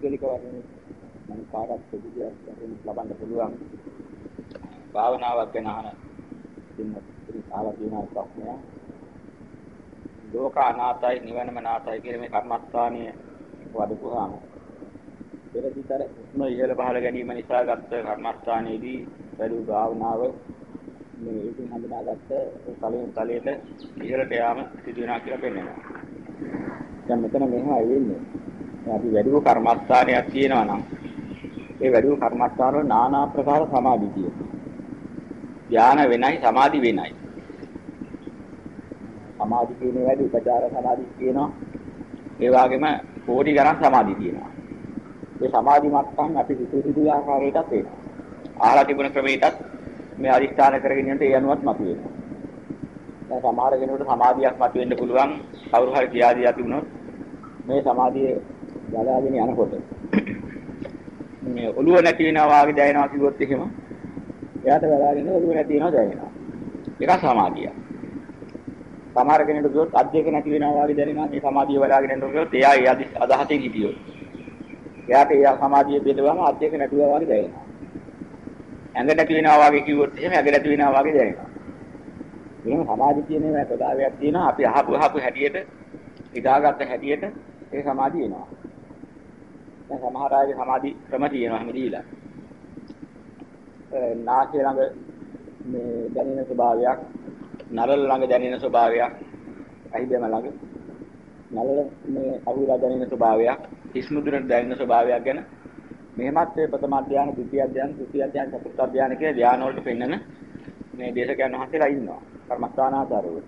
පුද්ගලික වශයෙන් මම කාටත් ප්‍රතික්‍රියාවක් වශයෙන් ලබන්න පුළුවන් භාවනාවක් ගැන අහන ඉන්න ඉතාලා තියෙන ප්‍රශ්නය ලෝක අනාතයි නිවනම නාතයි කියන මේ කර්මස්ථානීය වඩපුවාම පෙරදිතර උස්ම ඉහළ පහළ ගැනීම නිසා ගත්ත කර්මස්ථානයේදී බැලු භාවනාව මේ ඒකෙන් හඳුනාගත්ත තලයෙන් තලයට ඉහළට යාම සිදු වෙනවා කියලා පෙන්වනවා. දැන් මෙතන මෙහා වෙන්නේ. අපි වැඩිව කර්මස්ථානයක් තියෙනවා නම් ඒ වැඩිව කර්මස්ථාන වල নানা ආකාර සමාධි තියෙනවා. ධාන වෙනයි සමාධි වෙනයි. සමාධි කියන්නේ වැඩි උපචාර සමාධි කියනවා. ඒ වගේම කෝටි ගණන් සමාධි තියෙනවා. ඒ සමාධි මට්ටම් අපි සිතු සිතු ආකාරයටත් එනවා. ආහලා තිබුණ ක්‍රමයටත් මේ අදිස්ථාන කරගෙන යනට ඒ අනුවත් මතුවෙනවා. දැන් සමහර කෙනෙකුට සමාධියක් මතුවෙන්න පුළුවන් කවුරු හරි කියාදී යති වුණොත් මේ සමාධිය ගලාගෙන යනකොට මේ ඔළුව නැති වෙනවා වගේ දැනෙනවා කිව්වොත් එහෙම එයාට ගලාගෙන ඔළුව නැති වෙනවා දැනෙනවා. ඒක සමාධිය. සමහර කෙනෙකුට කිව්වොත් අධ්‍යයක නැති වෙනවා වගේ දැනෙනවා මේ සමාධිය වලාගෙන යනකොට කිව්වොත් එයා ඒ අදහසෙන් හිටියොත්. එයාට ඒ සමාධිය බෙදවම අධ්‍යයක නැතුවා වගේ දැනෙනවා. ඇඟ නැති වෙනවා වගේ කිව්වොත් එහෙම ඇඟ නැති වෙනවා වගේ දැනෙනවා. එහෙනම් සමාධි කියන ඒවා ප්‍රදාවයක් තියෙනවා අපි අහපු අහපු හැටියට ඉදාගත්ත හැටියට ඒ සමාධිය එනවා. දැන් සමහර අයගේ සමාධි ක්‍රම තියෙනවා හැම දීලා. නාසය ළඟ මේ දැනෙන ස්වභාවයක්, නළල ළඟ දැනෙන ස්වභාවයක්, අහිදම ළඟ නළල මේ අහුලා දැනෙන ස්වභාවයක්, හිස්මුදුරට දැනෙන ස්වභාවයක් ගැන මෙහෙමත් මේ ප්‍රථම ධානය, ද්විතිය ධානය, තෘතිය ධානය, චතුර්ථ ධානය කියන ධාන වලට පෙන්වන මේ දේශකයන් වහන්සේලා ඉන්නවා. කර්මස්ථානාචාරවල.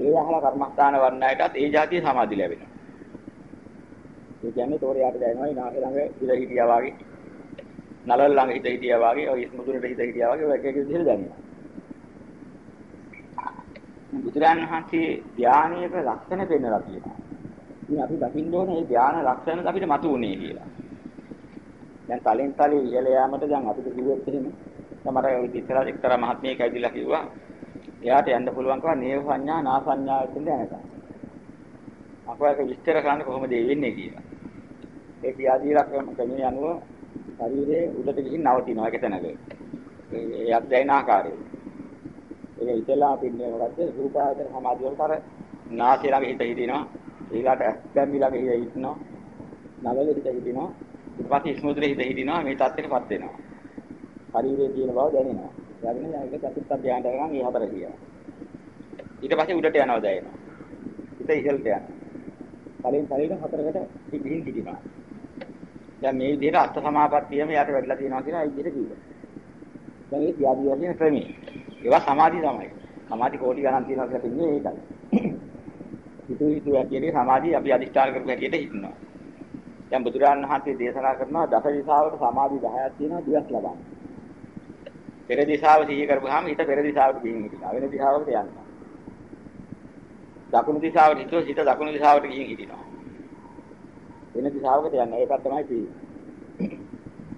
ඒ අහලා කර්මස්ථාන වර්ණයටත් ඒ જાතිය සමාධි ලැබෙනවා. ඒ කියන්නේ තෝරයාට දැනෙනවා නාසය ළඟ ඉඳ හිටියා වගේ නලල් ළඟ හිට හිටියා වගේ ඔය මුදුනට හිට හිටියා වගේ ඔය එක එක විදිහට දැනෙනවා. බුදුරන් වහන්සේ ධානයක ලක්ෂණ පෙන්වලා තියෙනවා. ඉතින් අපි දකින්න ඕනේ මේ ධාන ලක්ෂණ අපිට මතු වුණේ කියලා. දැන් තලෙන් තලේ ඉහළ යාමට දැන් අපිට කිව්වොත් එහෙම සමහර ඉස්සරහ එක්තරා මහත්මියෙක් ඇවිදලා කිව්වා එයාට යන්න පුළුවන්කම නේව සංඥා නා සංඥා කියන දැනගන්න. අපෝ ඒක විස්තර කරන්න කොහොමද ඒ වෙන්නේ කියලා. ඒ පියාදීලා ක්‍රමයේ අනුව ශරීරයේ උඩට ගිහින් නවතිනවා ඒක තැනක. ඒ යක් දැයින ආකාරය. ඒක ඉතලා පින්නේ මොකද්ද? රූපායතන සමාධිය වලට අර නාසය ළඟ හිත හිටිනවා. ඊළාට ඇස්බැම්බි ළඟ හිත හිටිනවා. නවල හිත හිටිනවා. ඊට පස්සේ ස්මුද්‍රේ හිත හිටිනවා. මේ තත්ත්වයටපත් වෙනවා. ශරීරයේ තියෙන බව දැනෙනවා. යාගෙන ඒක චතුත්ථ ධානයට ගන්න මේ හතර කියනවා. ඊට පස්සේ උඩට යනවා දැනෙනවා. හිත ඉහළට යනවා. කලින් ශරීර හතරකට ගිහින් හිටිනවා. දැන් මේ විදිහට අර්ථ සමාපත්තියම යට වැඩිලා තියෙනවා කියලා ඒ විදිහට කිව්වා. දැන් මේ ධ්‍යාදී වශයෙන් ක්‍රමී. ඒවා සමාධි තමයි. සමාධි කෝටි ගණන් තියෙනවා කියලා තින්නේ ඒකයි. හිතු හිතු ඇටියේ සමාධි අපි අදිෂ්ඨාන කරපු හැටියට හිටිනවා. දැන් බුදුරජාණන් වහන්සේ දේශනා කරනවා දස දිශාවට සමාධි 10ක් තියෙනවා දිවස් ලබන්න. පෙර දිශාව සිහි කරපුවාම හිත පෙර දිශාවට ගිහින් හිටිනවා. වෙන දිශාවකට යනවා. දකුණු දිශාවට හිතුව හිත දකුණු දිශාවට ගිහින් හිටිනවා. වෙන දිශාවකට යන්නේ ඒකත් තමයි තියෙන්නේ.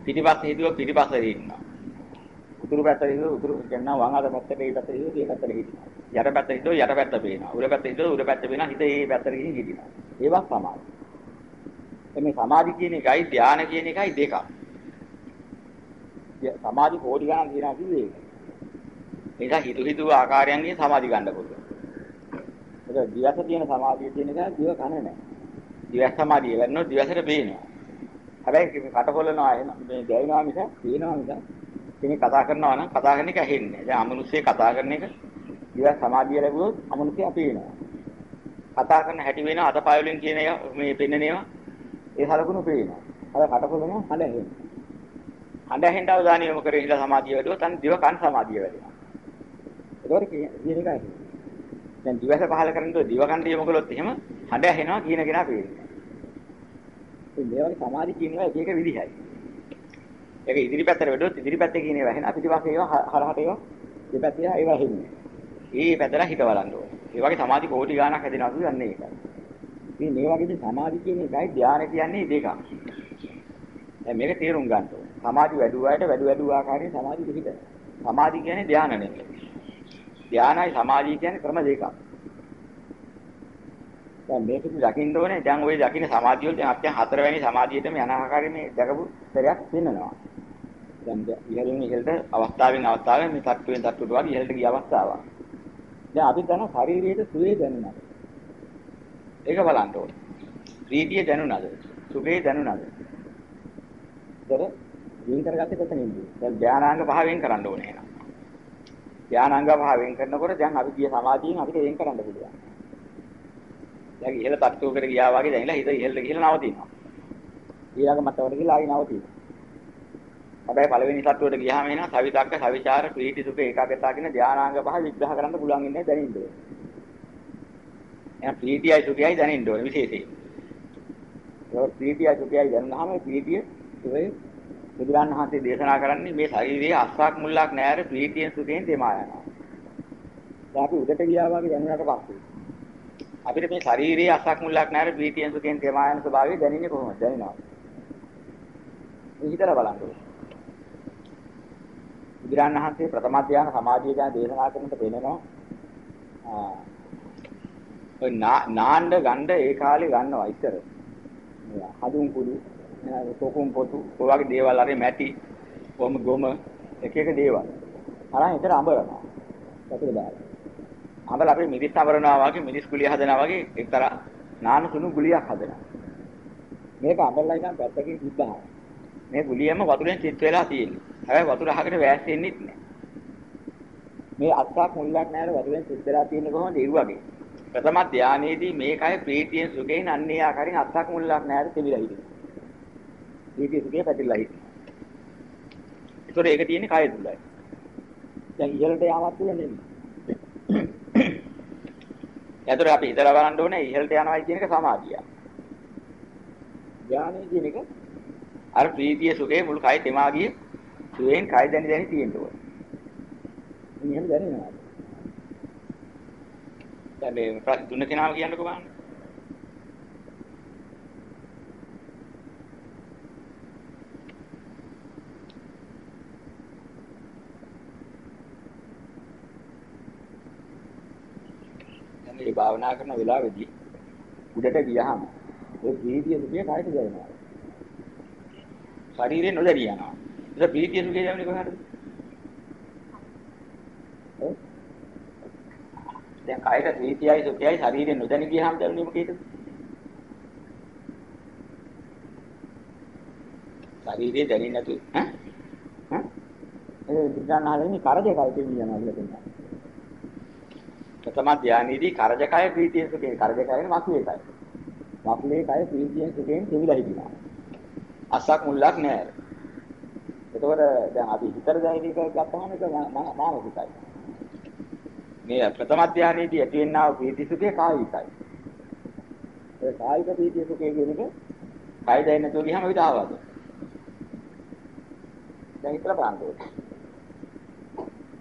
පිටිපස්සේ හිතුව පිටිපස්සේ ඉන්නවා. උතුරු පැත්තට හිතුව උතුරු කියනවා වම් අත පැත්තට ඒ පැත්තට හිතුව ඒ පැත්තට හිටිනවා. යට පැත්ත හිතුව යට පැත්ත පේනවා. උඩ පැත්ත හිතුව උඩ පැත්ත පේනවා. හිත ඒ පැත්තට ගිහින් හිටිනවා. ඒවත් සමාධි. එමේ සමාධි කියන එකයි ධානය කියන එකයි දෙකක්. සමාධි කෝටි ගණන් තියනවා කිව්වේ ඒක. ඒක හිතු හිතු ආකාරයන්ගෙන් සමාධි ගන්න පුළුවන්. ඒක දිවස තියෙන සමාධිය තියෙන එක දිව කන නැහැ. දිවස් සමාධිය වෙන්නොත් දිවසට පේනවා. හැබැයි කටකොලනවා එන මේ දැයිනවා මිස පේනවා මිස කෙනෙක් කතා කරනවා නම් කතා කරන එක ඇහෙන්නේ. දැන් අමනුෂ්‍යය කතා කරන එක දිවස් සමාධිය ලැබුවොත් අමනුෂ්‍යය පේනවා. කතා කරන හැටි වෙන අතපය වලින් කියන එක මේ පෙන්නන ඒවා ඒ හලකුණු පේනවා. අර කටකොලනවා හඳ ඇහෙනවා. හඳ ඇහෙන්න අවධානය යොමු කරගෙන ඉඳලා සමාධිය වැඩුවොත් අන්න දිව කන් සමාධිය වැඩෙනවා. ඒකෝර කියන එකයි. දැන් දිවස පහල කරනකොට දිව කන්ට යොමු කළොත් එහෙම හඳ ඇහෙනවා කියන කෙනා පේනවා. ඉතින් මේ වගේ සමාධි කියන ඒවා එක එක විදිහයි. ඒක ඉදිරි පැත්තට වැඩුවොත් ඉදිරි පැත්තේ කියන ඒවා ඇහෙනවා පිටිපස්සේ ඒවා හරහට ඒවා දෙපැත්තේ ඒවා ඇහෙන්නේ. ඒ පැත්තට හිත බලන්න ඕනේ. ඒ වගේ සමාධි කෝටි ගාණක් හැදෙනවා කියන්නේ ඒකයි. ඉතින් මේ වගේ සමාධි කියන එකයි ධානය කියන්නේ දෙකක්. දැන් මේක තේරුම් ගන්න ඕනේ. සමාධි වැඩුවාට වැඩු වැඩු ආකාරයෙන් සමාධි පිහිට. සමාධි කියන්නේ ධානය නෙමෙයි. ධානයයි සමාධිය කියන්නේ ක්‍රම දෙකක්. දැන් මේකදී දකින්න ඕනේ දැන් ওই දකින්න සමාධිය වල දැන් අත්‍යන් හතරවෙනි සමාධියටම යන ආකාරයේ මේ දැකපු පෙරයක් පෙන්වනවා. දැන් ඉහළින් ඉහළට අවස්ථාවෙන් අවස්ථාවෙන් මේ තත්ත්වයෙන් තත්ත්වයට වගේ ඉහළට ගිය අවස්ථාවක්. දැන් අපි දන්න ශරීරයේ සුවේ දැනුණා. ඒක බලන්න ඕනේ. ප්‍රීතිය දැනුණාද? සුවේ දැනුණාද? ඒතර වෙන් කරගත්තේ කොතනින්ද? දැන් ධානාංග පහ වෙන් කරන්න ඕනේ එහෙනම්. ධානාංග පහ වෙන් කරනකොට දැන් අපි ගිය සමාධියෙන් අපිට වෙන් කරන්න පුළුවන්. දැන් ඉහළ තත්ත්වයකට ගියා වගේ දැනලා හිත ඉහළට ගිහලා නවතිනවා. ඊළඟ මට්ටමට ගිහලා ආයි නවතිනවා. හැබැයි පළවෙනි තත්ත්වයට ගියාම එනවා සවිතක්ක සවිචාර ප්‍රීති සුඛ ඒකාග්‍රතාව කියන ධානාංග පහ විග්‍රහ කරන්න පුළුවන් ඉන්නේ දැනින්න ඕනේ. එහෙනම් ප්‍රීතියයි සුඛයයි දැනින්න ඕනේ විශේෂයෙන්. ඒක ප්‍රීතියයි සුඛයයි දැනනහම ප්‍රීතිය සුඛය බුදුරන් වහන්සේ දේශනා කරන්නේ මේ ශරීරයේ අස්සක් මුල්ලක් නැර ප්‍රීතියෙන් සුඛයෙන් දෙමා යනවා. දැන් අපි උදට ගියා වගේ දැනුණාට පස්සේ අපිට මේ ශරීරයේ අස්සක් මුල්ලක් නැර ප්‍රීතියෙන් සුඛයෙන් දෙමා යන ස්වභාවය දැනෙන්නේ කොහොමද? දැනෙනවා. මේ හිතලා බලන්න ඕනේ. බුදුරන් වහන්සේ ප්‍රථම ධ්‍යාන සමාධිය ගැන දේශනා කරනකොට පෙන්නනවා ආ ඔය නාණ්ඩ ගණ්ඩ ඒ කාලේ ගන්නවා ඉතර හදුන් කුඩු කොකුම් පොතු ඔය වගේ දේවල් අර මැටි කොම ගොම එක එක දේවල් අරන් ඉතර අඹරනවා පැතුල දාලා අඹල අපේ මිරිස් අඹරනවා වගේ මිරිස් ගුලිය හදනවා වගේ එක්තරා නාන සුණු ගුලියක් හදනවා මේක අඹලලා ඉතින් පැත්තකින් තිබ්බා මේ ගුලියම වතුරෙන් චිත් වෙලා තියෙන්නේ හැබැයි වතුර අහකට වැස්සෙන්නේ නැහැ. මේ අත්සක් මුල්ලක් නැහැ වතුරෙන් සිද්ධලා තියෙන කොහොමද ඒ වගේ. ප්‍රථම ධානයේදී මේකයි ප්‍රීතියෙන් සුඛයෙන් අන්නේ ආකාරයෙන් අත්සක් මුල්ලක් නැහැ තිබිලා හිටිනවා. ප්‍රීතිය සුඛය පැතිරලා හිටිනවා. ඒතකොට ඒක තියෙන්නේ කය තුලයි. දැන් ඉහළට යාමත් තුල නෙමෙයි. එතකොට අපි හිතලා බලන්න ඕනේ ඉහළට යනවා කියන එක සමාධිය. ධානයේ කියන එක අර ප්‍රීතිය සුඛේ මුළු කය තෙමා ගියේ සුවයෙන් කය දැනි දැනි තියෙන්න ඕනේ. මෙහෙම දැනෙනවා. දැන් මේ ප්‍රශ්න තුන කෙනාම කියන්නකෝ බලන්න. දැන් මේ භාවනා කරන වෙලාවේදී උඩට ගියහම ඒ ප්‍රීතිය දුකේ කායට දැනෙනවා. ශරීරේ නොදැරිය යනවා. ඒක ප්‍රීතිය සුඛය යන්නේ කොහටද? දැන් කායක ප්‍රීතියයි සුඛයයි ශරීරයෙන් නොදැනී ගියාම දැනෙන්නේ මොකේද? ශරීරයේ දැනෙන්නේ නැතු ඈ ඈ ඒ විඥානහලෙනි කරදේ කය කියනවා කියලා කියනවා. ප්‍රථම ධානයේදී කරජකය ප්‍රීතිය සුඛේ කරජකයනේ මකුලේ කය. මකුලේ කය ප්‍රීතියෙන් සුඛයෙන් දෙවිලා හිටිනවා. අසක් මුල්ලක් නැහැ. එතකොට දැන් අපි හිතර දැනෙන එක ගත්තාම ඒක මානසිකයි. මේ ප්‍රථම ධානයේදී ඇතිවෙනා වූ ප්‍රීති සුඛය කායිකයි. ඒ කායික ප්‍රීති සුඛය කියන එක කය දැනෙන්නේ නැතුව ගියාම විතර ආවද? දැන් හිතලා බලන්න ඕනේ.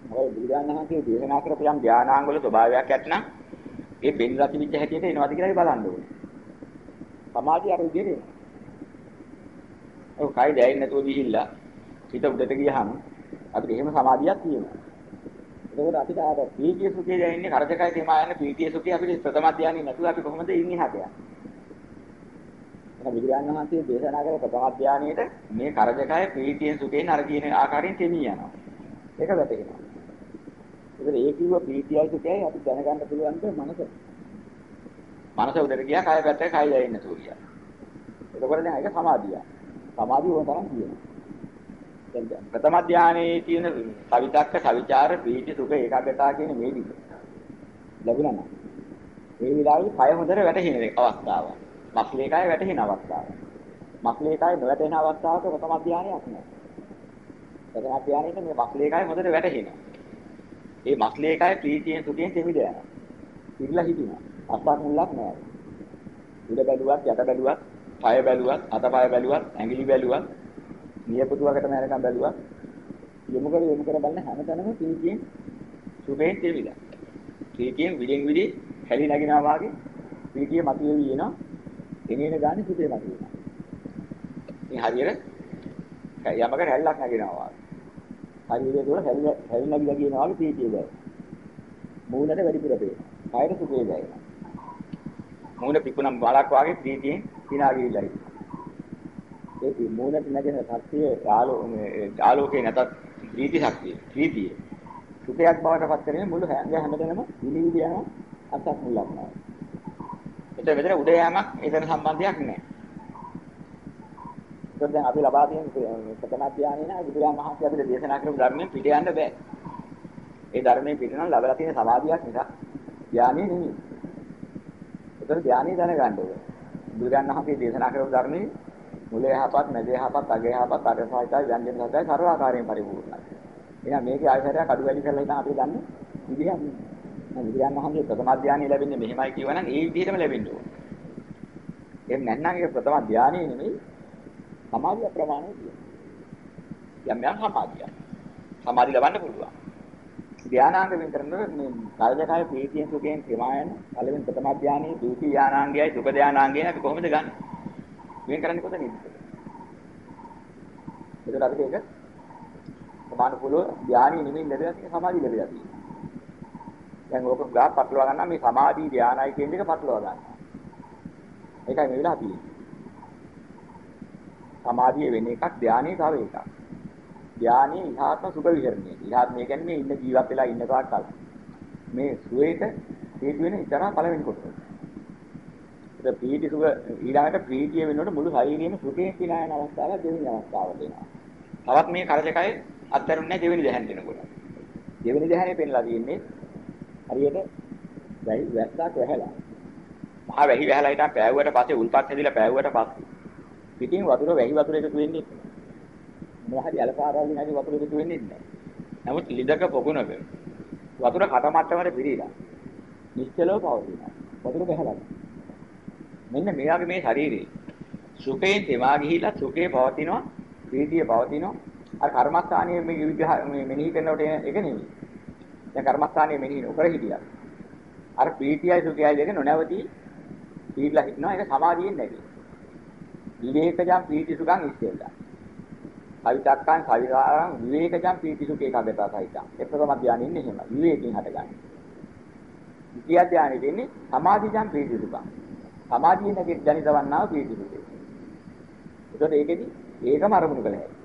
මොකද බුදුදානහන්සේ දේශනා කරපු යම් ධානාංග වල ස්වභාවයක් ඇත්නම් ඒ බෙන් රති විච්ච හැටියට එනවාද කියලා බලන්න ඕනේ. සමාධිය අර විදිහට ඔව් කය දැනෙන්නේ නැතුව ගිහිල්ලා හිත උඩට ගියහම අපිට එහෙම සමාධියක් තියෙනවා. එතකොට අපිට ආර පීතිය සුඛය දැනෙන්නේ කරදකයි තේමා යන පීතිය සුඛය අපිට ප්‍රථම ධානය නැතුව අපි කොහොමද ඉන්නේ හදයක්. එහෙනම් බුදුරජාණන් වහන්සේ දේශනා කළ ප්‍රථම ධානයේට මේ කරදකය පීතියෙන් සුඛයෙන් අර කියන ආකාරයෙන් තෙමී යනවා. ඒක වැටෙනවා. ඒකද ඒ කිව්ව පීතියයි සුඛයයි අපි දැනගන්න පුළුවන් ද මනස. මනස උඩට ගියා කය පැත්තේ කය දැනෙන්නේ නැතුව ගියා. එතකොට දැන් ඒක සමාධිය. සමාධිය ඕන තරම් තියෙනවා. ප්‍රථම ධානයේ තියෙන සවිතක්ක සවිචාර ප්‍රීති සුඛ ඒකාග්‍රතාව කියන මේ විදිහ ලැබුණා නම් ඒ විලාවේ කය හොඳට වැටහෙන අවස්ථාව. මක්ලේ කය වැටහෙන අවස්ථාව. මක්ලේ කය නොවැටෙන අවස්ථාවක ප්‍රථම ධානයක් නෑ. ප්‍රථම ධානයේ මේ මක්ලේ කය හොඳට වැටහෙනවා. ඒ මක්ලේ කය ප්‍රීතියෙන් සුඛයෙන් තෙමිද යනවා. ඉරිලා හිටිනවා. අස්සක් මුල්ලක් නෑ. උඩ බැලුවත් යට බැලුවත්, පය බැලුවත්, අතපය බැලුවත්, ඇඟිලි බැලුවත් නියපොතුවකට මෑරකම් බැලුවා. යොමු කර යොමු කර බලන හැමතැනම ප්‍රීතියෙන් සුභයෙන් තෙවිලා. ප්‍රීතියෙන් විදින් විදි හැලි නැගිනවා වාගේ ප්‍රීතිය මතුවේවි එනවා. එනේන ගානේ සුභේ මතුවෙනවා. ඉතින් හරියට යමකට හැල්ලක් නැගිනවා වාගේ. හරියට ඒක හැල්ල හැලි නැගිලා කියනවා වාගේ ප්‍රීතිය දැනෙනවා. මූණට වැඩිපුර පේනවා. කායර සුභේ දැනෙනවා. මූණ පිපුණම් බලක් වාගේ ප්‍රීතියෙන් hina ගිහිල්ලා ඒ මූණට නැගෙන ශක්තිය ආලෝකේ නැතත් ප්‍රීති ශක්තිය ප්‍රීතිය සුඛයක් බවට පත් කරගෙන මුළු හැමදෙනම විනිවිද යන අසක් මුලක් නෑ. එතන මෙතන උඩ යෑමක් ඒතන සම්බන්ධයක් නෑ. ඒකෙන් දැන් අපි ලබා තියෙන ප්‍රථම ධානයේ නා බුදුරජාණන් වහන්සේ අපිට දේශනා කරපු ධර්මයෙන් පිට යන්න බෑ. ඒ ධර්මයෙන් පිට නම් ලබලා තියෙන සමාධියක් නිසා ධානය නෙමෙයි. ඒතර ධානය දැනගන්න ඕනේ. බුදුරජාණන් වහන්සේ දේශනා කරපු ධර්මයේ මුල යහපත්, මැද යහපත්, අග යහපත්, අග සහිතයි, ව්‍යංජන සහිතයි, ਸਰව ආකාරයෙන් පරිපූර්ණයි. එහෙනම් මේකේ ආයතරයක් අඩු වැඩි කරලා හිටන් අපි දන්නේ විදිහක් නෑ. බුදුරජාණන් වහන්සේ ප්‍රථම ධානය ලැබෙන්නේ මෙහෙමයි කියවනම් ඒ විදිහටම ලැබෙන්න ඕනේ. එහෙම නැත්නම් ඒක ප්‍රථම ධානය නෙමෙයි සමාධිය ප්‍රමාණය කියනවා. යම් යම් සමාධිය. සමාධි ලබන්න පුළුවන්. ධානාංග විතරනේ මේ කායජකාය ප්‍රීතියෙන් සුඛයෙන් ප්‍රමායන පළවෙනි ප්‍රථම ධානයේ දූති ධානාංගයයි සුඛ ධානාංගයයි අපි කොහොමද ගන්න? වෙන කරන්නේ කොතනද? ඒකට අපිට ඒක සමාන පුළුව ධානීය නෙමෙයි ලැබෙලා තියෙන සමාධිය ලැබෙලා තියෙනවා. දැන් ඕක ගා පටලවා ගන්න මේ සමාධි ධානයි කියන එක පටලවා ගන්න. ඒකයි මේ වෙලාව තියෙන්නේ. සමාධිය වෙන එකක් ධානයේ තව එකක්. ධානයේ ඉහාත්ම සුඛ විහරණය. ඉහාත්මය කියන්නේ ඉන්න ජීවත් වෙලා ඉන්න කාට කල. මේ සුවේට හේතු වෙන ඉතරා පළවෙනි කොටස. ඒක ප්‍රීති සුඛ ඊළඟට ප්‍රීතිය වෙනකොට මුළු ශරීරයේම සුඛයෙන් පිනායන අවස්ථාව දෙවෙනි අවස්ථාව දෙනවා. තවත් මේ කරජකය අත්තරුන්නේ දෙවෙනි දහන් දෙනකොට. දෙවෙනි දහනේ පෙන්ලා තියෙන්නේ හරියට වැහි වැස්සක් වැහැලා. මහා වැහි වැහැලා හිටන් පෑවුවට පස්සේ උල්පත් හැදිලා පෑවුවට පස්සේ පිටින් වතුර වැහි වතුර එකතු වෙන්නේ මොහරි අලපාරවල් නැති වතුර එකතු වෙන්නේ නැහැ. නමුත් ලිදක පොකුණක වතුර කට මට්ටමට පිරීලා නිශ්චලව පවතිනවා. වතුර බහලා. මෙන්න මේ වගේ මේ ශරීරේ සුඛයෙන් තෙමා ගිහිලා සුඛේ පවතිනවා, ප්‍රීතිය පවතිනවා. අර කර්මස්ථානයේ මේ විග්‍රහ මේ මෙනෙහි කරනකොට ඒක නෙමෙයි. දැන් කර්මස්ථානයේ මෙනෙහි නොකර හිටියා. අර ප්‍රීතියයි සුඛයයි දෙක නොනවති පිළිලා හිටනවා ඒක සමාධියෙන් නැති. විවේකජම් පීතිසුඛං ඉස්සෙල්ලා. අවිතක්කං කවිරාරං විවේකජම් පීතිසුඛේ කගතා සහිතං. එප්‍රථම ධානය ඉන්නේ එහෙම. විවේකයෙන් හටගන්නේ. ද්විතිය ධානය දෙන්නේ සමාධිජම් පීතිසුඛං. සමාධිය නැති ජනිතවන්නාව පීතිසුඛේ. ඒතකොට ඒකෙදි ඒකම අරමුණු කළ හැකියි.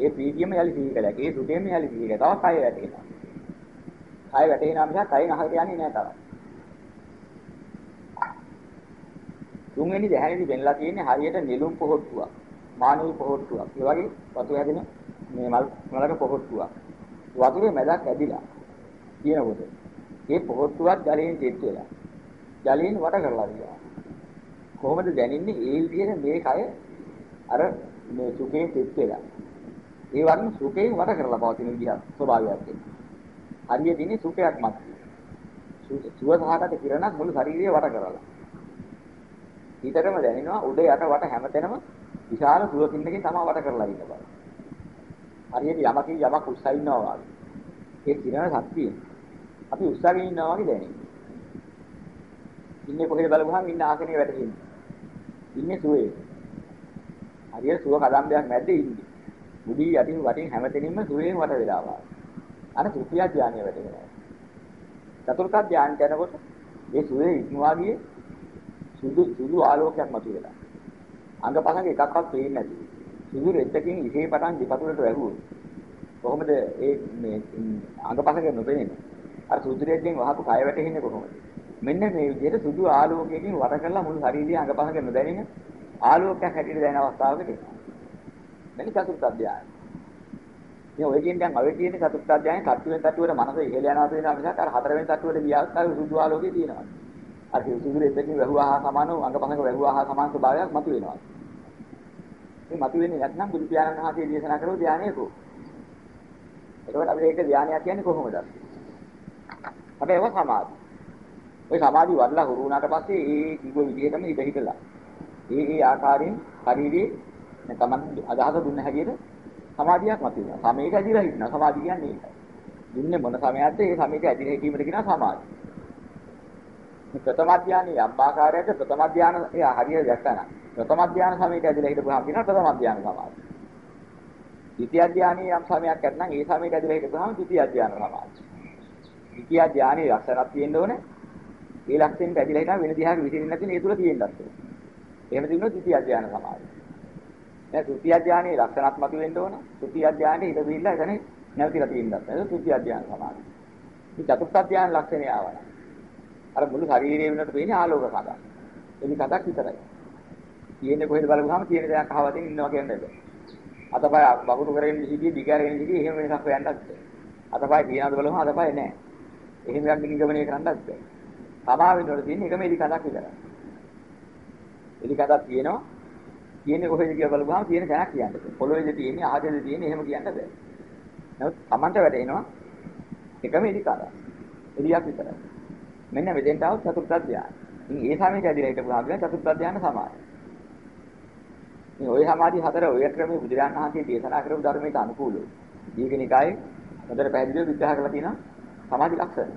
ඒ පීතියම යලි සිහි කළ හැකියි. ඒ සුඛයම යලි සිහි කළ. තව කය වැටෙනවා. කය වැටෙනා නිසා කයෙන් අහකට යන්නේ නැහැ තරම්. තුන්වෙනි දැහැරේදී වෙන්නලා තියෙන්නේ හරියට නෙළුම් පොහොට්ටුවක්. මානවී පොහොට්ටුවක්. ඒ වගේ වතු හැදෙන මේ මල් මලක පොහොට්ටුවක්. වතුරේ මැදක් ඇදිලා කියනකොට ඒ පොහොට්ටුවක් ජලයෙන් තෙත් වෙලා. ජලයෙන් වට කරලා ගියා. කොහොමද දැනෙන්නේ ඒ විදිහට මේ කය අර මේ සුඛයෙන් තෙත් වෙලා. ඒ වගේ සුඛයෙන් වට කරලා පවතින විදිහ ස්වභාවයක් තියෙනවා. හරියට ඉන්නේ සුඛයක් මත. සුවසහගත කිරණක් මුළු ශරීරය වට කරලා. හිතටම දැනෙනවා උඩ යට වට හැමතැනම විශාල සුවකින්නකින් තමයි වට කරලා ඉන්න බව. හරියට යමකින් යමක් උස්සලා ඉන්නවා වගේ. ඒ කිරණ ශක්තිය අපි උස්සගෙන ඉන්නවා වගේ දැනෙනවා. ඉන්නේ කොහෙද බලපුවාම ඉන්න ආසනේ වැටෙන්නේ. ඉන්නේ සුවේ. හරියට සුව කදම්බයක් මැද්ද ඉන්නේ. මුඩි යටින් වටින් හැමතැනින්ම සුවේම වට වෙලා වාගේ. අර තෘතිය ඥානය වැටෙනවා. චතුර්ථ ඥානට යනකොට මේ සුවේ ඉක්මවා ගියේ සුදු සුදු ආලෝකයක් මතුවෙලා. අංගපසංග එකක්වත් පේන්නේ නැති. සුදු රෙද්දකින් ඉහේ පටන් දෙපතුලට වැහුවොත් කොහොමද ඒ මේ අංගපසංග නොපෙනෙන්නේ? අර සුදු රෙද්දෙන් වහපු කය වැටෙන්නේ කොහොමද? මෙන්න මේ විදිහට සුදු ආලෝකයකින් වර කරලා මුළු ශරීරය අංගපසංග නොදැනෙන ආලෝකයක් හැටියට දැනෙන අවස්ථාවකට එනවා. මෙන්න චතුර්ථ අධ්‍යායය. මේ ඔය කියන දැන් ඔය කියන චතුර්ථ අධ්‍යායයේ තත්ත්වෙන් තත්ත්වයට මනස ඉහළ යනවා වෙනවා මිසක් අර හතරවෙනි තත්ත්වයට ගියාත් අර සුදු ආලෝකය තියෙනවා. අර සුදුර එතකින් වැහුවා හා සමාන අංගපසංග වැහුවා හා සමාන ස්වභාවයක් මතුවෙනවා. මේ මතුවෙන්නේ නැත්නම් බුදු පියාණන් වහන්සේ දේශනා කරපු ධානයක. එතකොට අපි ඒක ධානයක් කියන්නේ කොහොමද? හැබැයි ඒක සමාධි. ওই සමාධි වඩලා හුරු වුණාට පස්සේ ඒ කිව්ව විදිහටම හිත හිතලා. ඒ ඒ ආකාරයෙන් ශරීරයේ තමන් අදහස දුන්න හැටියට සමාධියක් මතුවෙනවා. සමේක ඇදිලා හිටිනවා. සමාධිය කියන්නේ ඒකයි. දුන්නේ මොන සමයක්ද? ඒ සමේක ඇදිලා හිටීමට කියනවා සමාධිය. මේ ප්‍රථම ධානයේ අම්බාකාරයට ප්‍රථම ධාන එය හරියට දැක්කනම් ප්‍රථම ධාන සමයට ඇදලා හිටපුවාම කියනවා ප්‍රථම ධාන සමාධිය. ද්විතිය ධානයේ යම් සමයක් ඇත්නම් ඒ සමයට ඇදලා හිටපුවාම ද්විතිය ධාන සමාධිය. ද්විතිය ධානයේ ලක්ෂණක් තියෙන්න ඕනේ. ඒ ලක්ෂයෙන් පැදිලා හිටා වෙන දිහාක විසිරෙන්නේ නැති මේ තුල තියෙන්නත් ඕන. එහෙම තිබුණොත් ද්විතිය අධ්‍යාන සමාධිය. දැන් තෘතිය අධ්‍යානයේ ලක්ෂණාත්මක වෙන්න ඕන. තෘතිය අධ්‍යානයේ හිත දීලා එතන නැවතිලා තියෙන්නත්. ඒක තෘතිය අධ්‍යාන සමාධිය. මේ චතුර්ථ අධ්‍යාන ලක්ෂණය ආවන. අර මුළු ශරීරයේ වෙනකොට වෙන්නේ ආලෝක කඳක්. එනි කඳක් විතරයි. තියෙන්නේ කොහෙද බලපුවාම තියෙන දෙයක් අහවතින් ඉන්නවා කියන්නේ නේද? අතපය බකුරු කරගෙන සිටියේ දිගාරගෙන සිටියේ එහෙම වෙනසක් හොයන්නත් බැහැ. අතපය තියනද බලමු අතපය නැහැ. එහෙම එකක් නිගමනය කරන්නත් බැහැ. තමා වෙනකොට තියෙන්නේ එකම එලි කඳක් විතරයි. එලි කඳක් තියෙනවා. තියෙන්නේ කොහෙද කියලා බලපුවාම තියෙන තැනක් කියන්න බෑ. පොළොවේද තියෙන්නේ ආහදේද තියෙන්නේ එහෙම කියන්න බෑ. නමුත් Tamanට වැටෙනවා එකම එලි කඳක්. එලියක් විතරයි. මෙන්න මෙතෙන්ට આવු චතුර්ථ ධානය. ඉතින් ඒ සමයට ඇදිලා හිටපුවාම කියන චතුර්ථ ධානය සමාධිය. මේ ওই සමාධි හතර ඔය ක්‍රමයේ බුදුරන් වහන්සේ දේශනා කරපු ධර්මයට අනුකූලයි. දීඝනිකායේ හතර පැහැදිලිව විග්‍රහ කරලා තියෙනවා සමාධි ලක්ෂණ.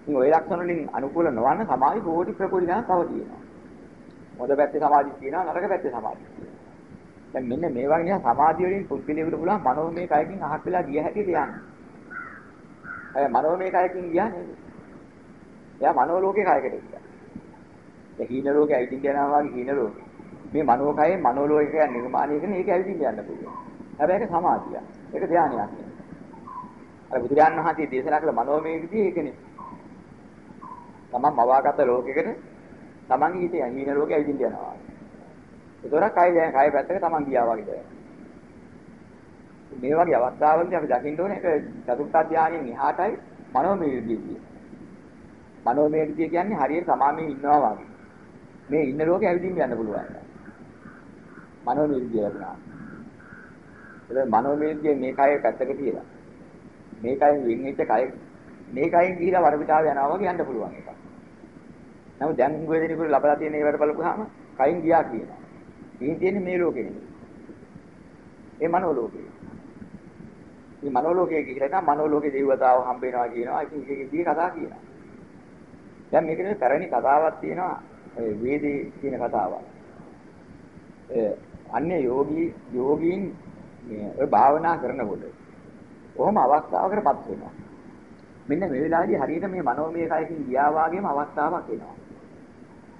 ඉතින් ওই ලක්ෂණ වලින් අනුකූල නොවන සමාධි කෝටි ප්‍රකෝටි ගණන් තව තියෙනවා. හොඳ පැත්තේ සමාධි තියෙනවා නරක පැත්තේ සමාධි තියෙනවා. දැන් මෙන්න මේ වගේ නිසා සමාධිය වලින් පුද්ගලයෙකුට පුළුවන් මනෝමය කයකින් අහක් වෙලා ගිය හැටි තියන්න. අය මනෝමය කයකින් ගියා නේද? එයා මනෝ ලෝකේ කයකට ගියා. ඒ හීන ලෝකේ ඇවිදින්න යනවා වගේ හීන ලෝකේ. මේ මනෝ කයේ මනෝ ලෝකේ නිර්මාණය කරන ඒක ඇවිදින්න යන්න පුළුවන්. හැබැයි ඒක සමාධිය. ඒක ධානයක්. අර බුදුරජාණන් වහන්සේ දේශනා කළ මනෝමය විදිහ ඒකනේ. තමන් මවාගත ලෝකයකට තමන්ගේ හිතේ හීන ලෝකෙ ඇවිදින්න යනවා. ඒතොර කය දැන් කය පැත්තක තමන් ගියා වගේ දැන්. මේ වගේ අවස්ථාවලදී අපි දකින්න ඕනේ ඒක චතුර්ථ ධානයෙන් එහාටයි මනෝමය විදිය. මනෝමය විදිය කියන්නේ හරියට සමාමයේ ඉන්නවා වගේ. මේ ඉන්න ලෝකෙ ඇවිදින්න යන්න පුළුවන්. මනෝමය විදිය ලැබුණා. ඒක මනෝමය විදිය මේ කය පැත්තක තියලා. මේ කයෙන් වෙන් වෙච්ච කය මේ කයෙන් ගිහිලා වරපිටාව යනවා වගේ යන්න පුළුවන් එකක්. නමුත් දැන් වේදෙනෙකුට ලබලා තියෙන ඒවට බලපුවාම කයින් ගියා කියනවා. ඉතින් තියෙන්නේ මේ ලෝකෙ නෙමෙයි. ඒ මනෝ ලෝකේ. මේ මනෝ ලෝකයේ කියලා නම් මනෝ ලෝකේ දේවතාව හම්බ වෙනවා කියනවා. ඉතින් ඒකේදී කතා කියනවා. දැන් මේකේ පැරණි කතාවක් තියෙනවා. ඒ වේදේ කියන කතාවක්. ඒ අන්නේ යෝගී යෝගීන් මේ ඔය භාවනා කරනකොට කොහොම අවස්ථාවකටපත් වෙනවා. මෙන්න මේ වෙලාවේදී හරියට මේ මනෝමය කයකින් ගියා වාගේම අවස්ථාවක් එනවා.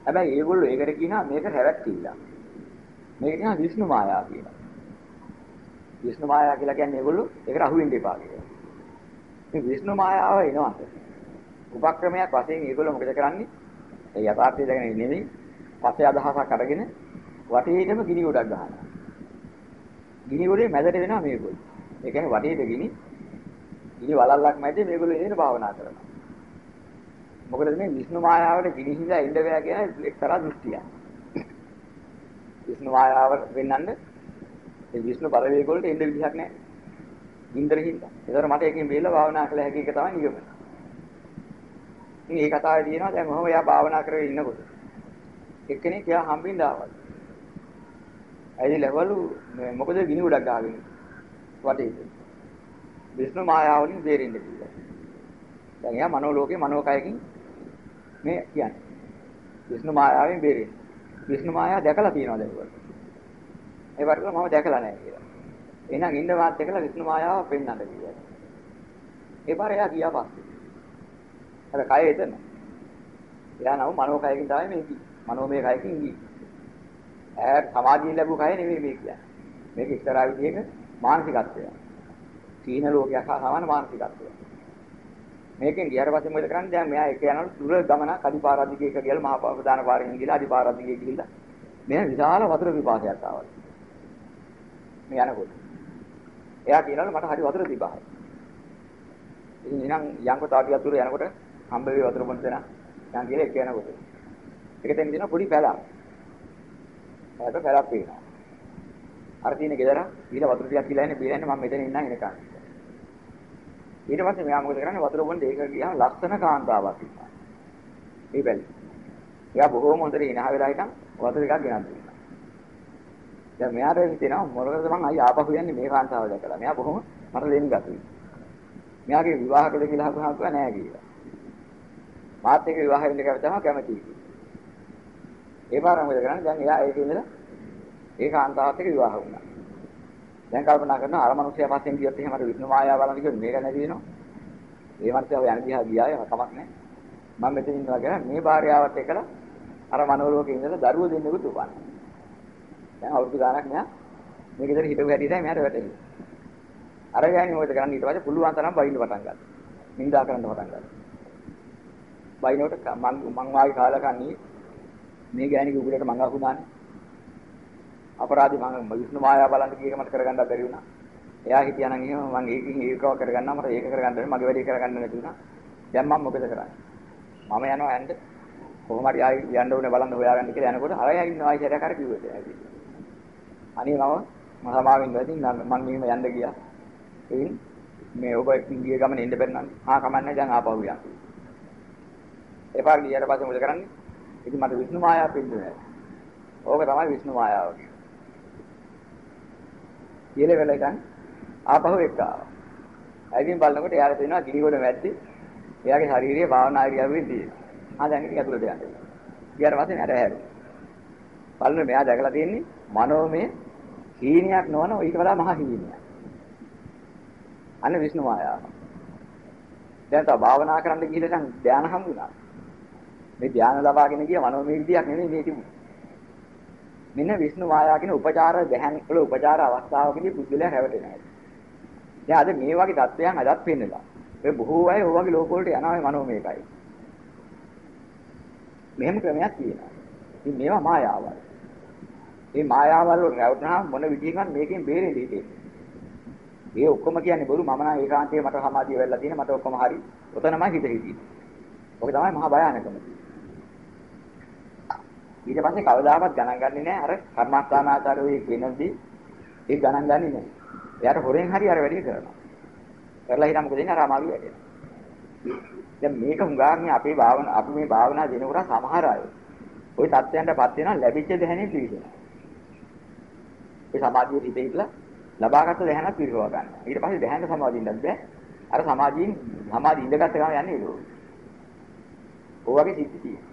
හැබැයි ඒගොල්ලෝ ඒකට කියනවා මේක හැවැක්කිලා. මේක කියනවා විෂ්ණු මායාව කියලා. විෂ්ණු මායාව කියලා කියන්නේ ඒගොල්ලෝ ඒකට අහු වෙන්න එපා කියලා. මේ විෂ්ණු මායාව එනවාට උපක්‍රමයක් වශයෙන් ඒගොල්ලෝ මොකද කරන්නේ? ඒ යථාර්ථය දැකගෙන නෙමෙයි පස්සේ අදහසක් අරගෙන වටේටම ගිනි ගොඩක් ගහනවා. ගිනි ගොඩේ මැදට වෙනවා මේගොල්ලෝ. ඒ කියන්නේ වටේට ගිනි ගිනි වලල්ලක් මැදේ මේගොල්ලෝ ඉඳගෙන භාවනා කරනවා. මොකද මේ විෂ්ණු මායාවට ගිනිහිලා ඉන්න බෑ කියන එක්තරා දෘෂ්ටියක්. විෂ්ණු මායාව වෙන්නන්න ඒ විෂ්ණු බලවේග වලට එන්න විදිහක් නැහැ. ඉන්ද්‍ර හින්දා. ඒතර මට එකකින් බේලා භාවනා කළ හැකි එක තමයි නිගමන. ඉතින් මේ කතාවේ තියෙනවා දැන් කොහොම එයා භාවනා කරගෙන ඉන්නකොට එක්කෙනෙක් එයා හම්බින්න ආවා. ඇයිලවලු මොකද ගිනි උඩක් ගහගෙන වටේ. විෂ්ණු මායාවලින් බේරෙන්න කියලා. දැන් එයා මනෝ ලෝකේ මනෝ කයකින් මේ කියන්නේ. විෂ්ණු මායාවෙන් බේරෙන්න. විෂ්ණු මායාව දැකලා තියෙනවා දැන් උගල. ඒ වගේ මම දැකලා නැහැ කියලා. එහෙනම් ඉන්න වාත් දැකලා විෂ්ණු මායාව පෙන්වන්න කියලා. ඒ පාර එයා ගියා පස්සේ. අර කය එතන. එයා නම් මනෝ කයකින් තමයි මේ කි. මනෝමය කයකින් ගියේ. ඈ සමාධිය ලැබු කය නෙමෙයි මේ කියන්නේ. මේක එක්තරා විදිහක මානසිකත්වයක්. තීන ලෝකයක් හා සමාන මානසිකත්වයක්. මේකෙන් ගියාට පස්සේ මොකද කරන්නේ? දැන් මෙයා එක යනකොට දුර ගමන කඩිපාරාදිගේක ගිහලා මහා ප්‍රධාන පාරෙන් ගිහලා අදිපාරාදිගේ ගිහිල්ලා මෙයා විශාල වතුර පිපාසයක් ආවා. මේ යනකොට. එයා කියනවලු මට හරි වතුර තිබහයි. ඉතින් එනං යංකො තා ටිකක් දුර යනකොට හම්බ වෙයි වතුර බොන්න දෙනා. යන් කියලා එක යනකොට. ඒක තෙන් දින පොඩි පැලක්. පැලක පැලක් පේනවා. අර තියෙන ගෙදර ඊට වතුර ටිකක් කියලා ඉන්නේ බීලා ඉන්නේ මම මෙතන ඉන්නම් එනකන්. ඊට පස්සේ මෙයා මොකද කරන්නේ වතුර බොන්න ඒක ගියාම ලස්සන කාන්තාවක් ඉන්නවා. මේ බැලි. එයා බොහෝම හොඳට ඉනහ වෙලා හිටන් වතුර ටිකක් ගෙනත් දුන්නා. දැන් මෙයාට හිතෙනවා මොකද මං අයියා ආපහු යන්නේ මේ කාන්තාව දැකලා. මෙයා බොහොම මට දෙන්න ගතුයි. මෙයාගේ විවාහ කළ කියලා අහපුවාම කිව්වා නෑ කියලා. මාත් එක්ක විවාහ වෙන්න කැමතිම කැමතියි. ඒ පාරම මොකද කරන්නේ? දැන් එයා ඒකේ ඉඳලා ඒ කාන්තාවත් එක්ක විවාහ වුණා. දැන් කල්පනා කරනවා අර මනුස්සයා පස්සෙන් ගියොත් එහෙම අර විෂ්ණු මායාව බලන්න කිව්වොත් මේක නැති වෙනවා. ඒ මනුස්සයා යන දිහා ගියාය කමක් නැහැ. මම මෙතන ඉන්නවා කියලා මේ භාර්යාවත් එක්කලා අර මනෝලෝකේ ඉඳලා දරුවෝ දෙන්නෙකුත් උපන්න. දැන් අවුරුදු ගාණක් මෙයා මේක ඉතින් හිතව හැටියට මෙයාට වැටෙන්නේ. අර ගෑණි මොකද කරන්නේ ඊට පස්සේ පුළුවන් තරම් බයින්න පටන් ගත්තා. නිඳා කරන්න පටන් ගත්තා. බයිනෝට මං මං වාගේ කාලා කන්නේ මේ ගෑණිගේ උගලට මං අහුණානේ. අපරාධි මං විෂ්ණු මායාව බලන්න කීක මට කරගන්න බැරි වුණා. එයා හිටියා නම් එහෙම මං ඒකකින් ඒකව කරගන්නවා. මට ඒක කරගන්න බැරි මගේ වැඩේ කරගන්න නැති වුණා. දැන් මම මොකද කරන්නේ? මම යනවා යන්න කොහොම හරි ආයි යන්න ඕනේ බලන්න හොයාගන්න කියලා යනකොට අර යා ඉන්නවා. ආයි හැරයක් හරි කිව්වද? අනේ මම සමාවෙන්න ඉතින් මම මෙහෙම යන්න ගියා. එයින් මේ ඔබ ගිය ගමන එන්න බැරි නම් ආ කමන්නේ. දැන් ආපහු යන්න එපාර ගියට පස්සේ මොකද කරන්නේ ඉතින් මට විෂ්ණු මායාව පිළිදුනේ ඕක තමයි විෂ්ණු මායාව කියලා වෙලා ඉතින් ආපහු එක්ක ආවා ඇයිදින් බලනකොට එයාට තේනවා ගිනිගොඩ මැද්දේ එයාගේ ශාරීරික භාවනා ඉරියව්වේ තියෙනවා ආ දැන් ඉතින් ඇතුළට යන්න. ඊට පස්සේ මට හැරෙනවා. බලන්න මෙයා දැකලා තියෙන්නේ මනෝමය හීනයක් නොවන ඊට වඩා මහා හීනයක්. අන්න විෂ්ණු මායාව. දැන් තව භාවනා කරන්න ගිහිල්ලා නම් ධානය හම්බුණා. මේ ධානය ලබාගෙන ගිය මනෝමය විදියක් නෙමෙයි මේ තිබුණේ. මෙන්න විෂ්ණු මායාව කියන උපචාර දැහන් වල උපචාර අවස්ථාවකදී පුද්ගලයා රැවටෙනවා. දැන් අද මේ වගේ தත්වයන් අදත් පෙන්නලා. ඒ බොහෝ අය ඔය වගේ ලෝක වලට යනවා මේ මනෝමයකයි. මෙහෙම ක්‍රමයක් තියෙනවා. ඉතින් මේවා මායාවල්. මේ මායාවල් වල රැවටුනහම මොන විදිහකින් මේකෙන් බේරෙන්නේ ඉතින්. ඒ ඔක්කොම කියන්නේ බොරු මම නම් ඒකාන්තයේ මට සමාධිය වෙලා තියෙන මට ඔක්කොම හරි. ඔතනමයි හිත හිටියේ. ඔක තමයි මහා භයානකම. ඊට පස්සේ කවදාවත් ගණන් ගන්නේ නැහැ අර කර්මස්ථානාචාරයේ කියනදී ඒ ගණන් ගන්නේ නැහැ. එයාට හොරෙන් හරි අර වැඩේ කරනවා. කරලා හිටා මොකද වෙන්නේ අර අමාරු වැඩේ. දැන් මේක හුඟාක් මේ අපේ භාවනා අපි මේ භාවනා දිනකොට සමහර අය ওই தත්ත්වයන්ටපත් වෙනවා ලැබිච්ච දැහැනේ පිළිගන්නවා. ඒ සමාධිය හිතේ ඉట్లా ලබාගත් දැහැන පිළිගව ගන්නවා. ඊට පස්සේ දැහැන සමාධියෙන්වත් බෑ. අර සමාධියෙන් සමාධිය ඉඳගත්ත ගමන් යන්නේ ඒක. ඔය වගේ සිද්ධි තියෙනවා.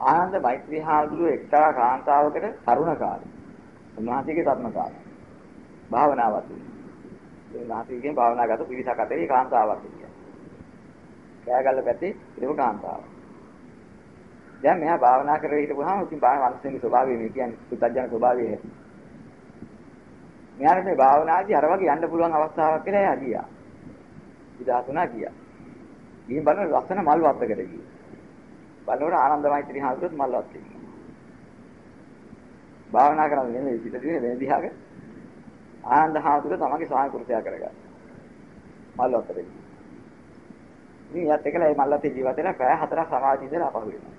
ආනන්ද මෛත්‍රී හාමුදුරුවෝ එක්තරා කාන්තාවකට තරුණ කාලේ. උන්වහන්සේගේ තරුණ කාලේ. භාවනාවත්. උන්වහන්සේගෙන් භාවනා ගත පිරිසක් අතරේ කාන්තාවක් හිටියා. කෑගල්ල පැත්තේ ඉතින් කාන්තාවක්. දැන් මෙයා භාවනා කරගෙන හිටපුවාම ඉතින් බාහිර මනසෙන්ගේ ස්වභාවය මේ කියන්නේ පුතඥ ස්වභාවය හැටි. මෙයාට මේ භාවනාදී අර වගේ යන්න පුළුවන් අවස්ථාවක් කියලා එයා ගියා. විදාසුණා ගියා. ගිහින් බලන ලස්සන මල් වත්තකට ගියා. බලනකොට ආනන්ද මෛත්‍රී හාමුදුරුවෝත් මල් වත්තේ. භාවනා කරන්නේ නෙමෙයි පිටින් වෙන දිහාක ආනන්ද හාමුදුරුවෝ තමන්ගේ ස්වාමි පුරුෂයා කරගත්තා. මල් වත්තේ. ඉතින් යත් එකලා මේ මල් වත්තේ ජීවත් වෙලා පැය හතරක් සමාධිය ඉඳලා අපහු වෙනවා.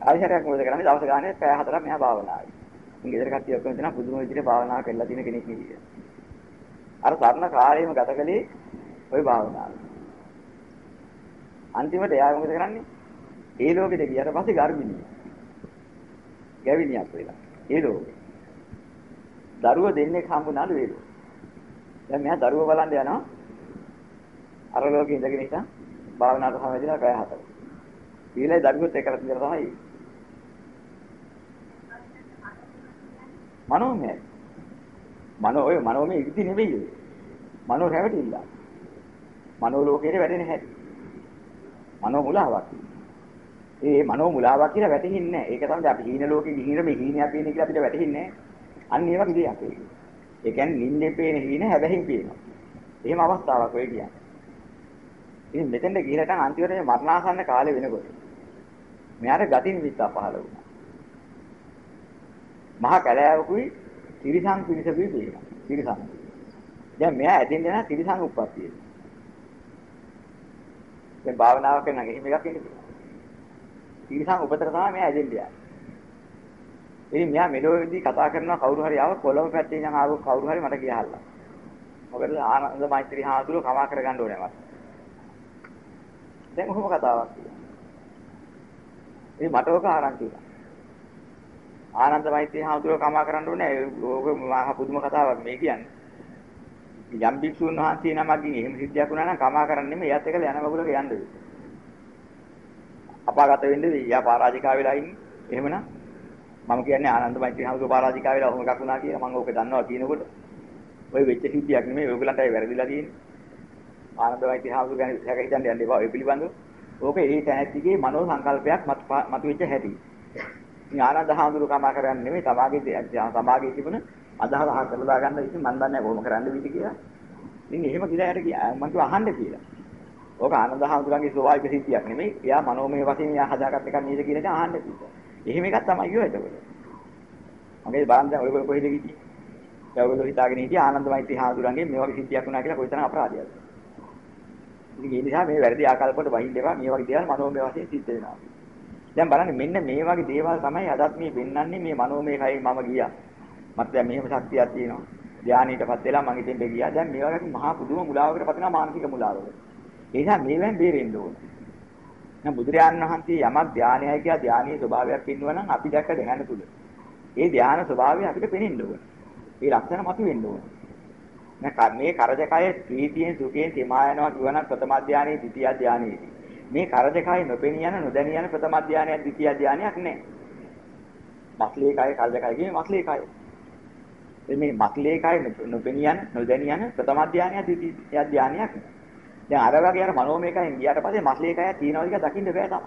ආයෙත් මොකද කරන්නේ දවස් ගානේ පැය හතරක් මෙහා භාවනාවයි. ඉතින් ගෙදර කට්ටිය ඔක්කොම දෙනා පුදුම විදිහට භාවනා කරලා තියෙන කෙනෙක් නෙවෙයි. අර සරණ කාලයේම ගත කළේ ওই භාවනාව. අන්තිමට එයා මොකද කරන්නේ? ඒ ලෝකෙට ගියාට පස්සේ ගර්භිණිය. ගැවිණියක් වෙලා. ඒ ලෝකෙ. දරුව දෙන්නෙක් හම්බුනාලු ඒ ලෝකෙ. දැන් මෙයා දරුව බලන්න යනවා. අර ලෝකෙ ඉඳගෙන ඉතින් භාවනාවට සමවැදිනා කය හතර. ඊළඟ දරුවොත් එකලා තියෙන තමයි මනෝමය. මනෝ ඔය මනෝමය ඉති නෙවෙයි ඔය. මනෝ රැවටිල්ල. මනෝ ලෝකයේ වැඩෙන හැටි. මනෝ මුලාවක්. ඒ මනෝ මුලාවක් කියලා වැටහින්නේ නැහැ. ඒක තමයි අපි හීන ලෝකෙ ගිහින් මේ හීනයක් පේන කියලා අපිට වැටහින්නේ නැහැ. අන්න ඒ වගේ දෙයක් ඒක. ඒ කියන්නේ නිින්දේ පේන හීන හැබැයි පේනවා. එහෙම අවස්ථාවක් ඔය කියන්නේ. ඉතින් මෙතෙන්ද ගිහලට අන්තිමට මේ මරණාසන්න කාලේ වෙනකොට මෙයාට ගති නිමිත්ත පහළ වුණා. මහා කැලෑවකුයි තිරිසන් පිරිසකුයි පේනවා. තිරිසන්. දැන් මෙයා ඇදෙන්න යන තිරිසන් උප්පත්තියේ. දැන් භාවනාව කරන එහෙම එකක් ඉන්නේ. තිරිසන් උපතට තමයි මෙයා ඇදෙන්න යන්නේ. ඉතින් මෙයා මෙලොවේදී කතා කරනවා කවුරු හරි ආව කොළඹ පැත්තේ ඉඳන් ආව කවුරු හරි මට ගියහල්ලා. මොකද ආනන්ද මෛත්‍රී හාමුදුරුවෝ කමා කරගන්න ඕනේ මට. දැන් කොහොම කතාවක් කියනවා. ඉතින් මට ඔක ආරංචි වුණා. ආනන්ද මෛත්‍රී හාමුදුරුවෝ කමා කරන්න ඕනේ. ඕක මහා පුදුම කතාවක් මේ කියන්නේ. යම් භික්ෂුන් වහන්සේ නමකින් එහෙම සිද්ධියක් වුණා නම් කමා කරන්නේ නෙමෙයි. එයත් එකල යන මගුලක යන්න වෙයි. අපාගත වෙන්නේ වෙයි. යා පරාජිකා වෙලා ඉන්නේ. එහෙමනම් මම කියන්නේ ආනන්ද මෛත්‍රී හාමුදුරුවෝ පරාජිකා වෙලා ඔහොම එකක් වුණා කියලා මම ඕක දන්නවා කියනකොට ඔය වෙච්ච සිද්ධියක් නෙමෙයි. ඔයගලන්ට ඒ වැරදිලා තියෙන්නේ. ආනන්දවයිති හාමුදුර ගැන හැක හිතන්න යන්න එපා. ඒ පිළිබඳව. ඕක ඒ තැනැත්තිගේ මනෝ සංකල්පයක් මතුවෙච්ච හැටි. මේ ආනන්ද හාමුදුර කමා කරන්නේ නෙමෙයි තමාගේ තමාගේ තිබුණ අදහස අහ කරලා ගන්න ඉතින් මන් දන්නේ කොහොම කරන්න විදි කියලා. ඉතින් එහෙම කියලා යට කියා මම කිව්වා අහන්න කියලා. ඕක ආනන්ද හාමුදුරන්ගේ ස්වභාවික සිද්ධියක් නෙමෙයි. එයා මනෝමය වශයෙන් එයා හදාගත්ත එකක් නේද කියන එක අහන්න කිව්වා. එහෙම එකක් තමයි කිව්වා එතකොට. මගේ බලන්න දැන් ඔයගොල්ලෝ කොහෙද ගිහින් ඔයගොල්ලෝ හිතාගෙන හිටිය ආනන්දමයිත්‍රි හාමුදුරන්ගේ මේ වගේ සිද්ධියක් වුණා කියලා කොයිතරම් අපරාධයක්ද. ඉතින් ඒ නිසා මේ වැරදි ආකල්ප වලට වහින්න එපා. මේ වගේ දේවල් මනෝමය වශයෙන් සිද්ධ වෙනවා. දැන් බලන්න මෙන්න මේ වගේ දේවල් තමයි අදත් මේ පෙන්වන්නේ මේ මනෝමය කයි මම ගියා. මට දැන් මෙහෙම ශක්තියක් තියෙනවා. ධානයටපත් වෙලා මම ඉතින් ගියා. දැන් මේ වගේ මහා පුදුම මුලාවකට පතිනවා මානසික මුලාවකට. ඒ නිසා මේවෙන් බේරෙන්න ඕනේ. දැන් බුදුරජාණන් වහන්සේ යමක් ධානයයි කියලා ධානීය ස්වභාවයක් පෙන්වනවා නම් අපි දැක්ක දැනන තුල. ඒ ධාන ස්වභාවය අපිට පෙනෙන්න ඕනේ. ඒ ලක්ෂණ මතුවෙන්න ඕනේ. දැන් මේ කරජකය ප්‍රීතියෙන් සුඛයෙන් තෙමා යනවා කියවනම් ප්‍රථම ධානයේ ද්විතිය ධානයේදී. මේ කරජකය නොපෙනිය යන නොදැනිය යන ප්‍රථම ධානයක් ද්විතිය ධානයක් නැහැ. මස්ලේ කය කරජකය කියන්නේ මස්ලේ කය. මේ මස්ලේ කය නොපෙනිය යන නොදැනිය යන ප්‍රථම ධානයක් ද්විතිය ධානයක්. දැන් අර වගේ අර මනෝමය කයෙන් ගියාට පස්සේ මස්ලේ කය තියනවා කියලා දකින්න බෑ තමයි.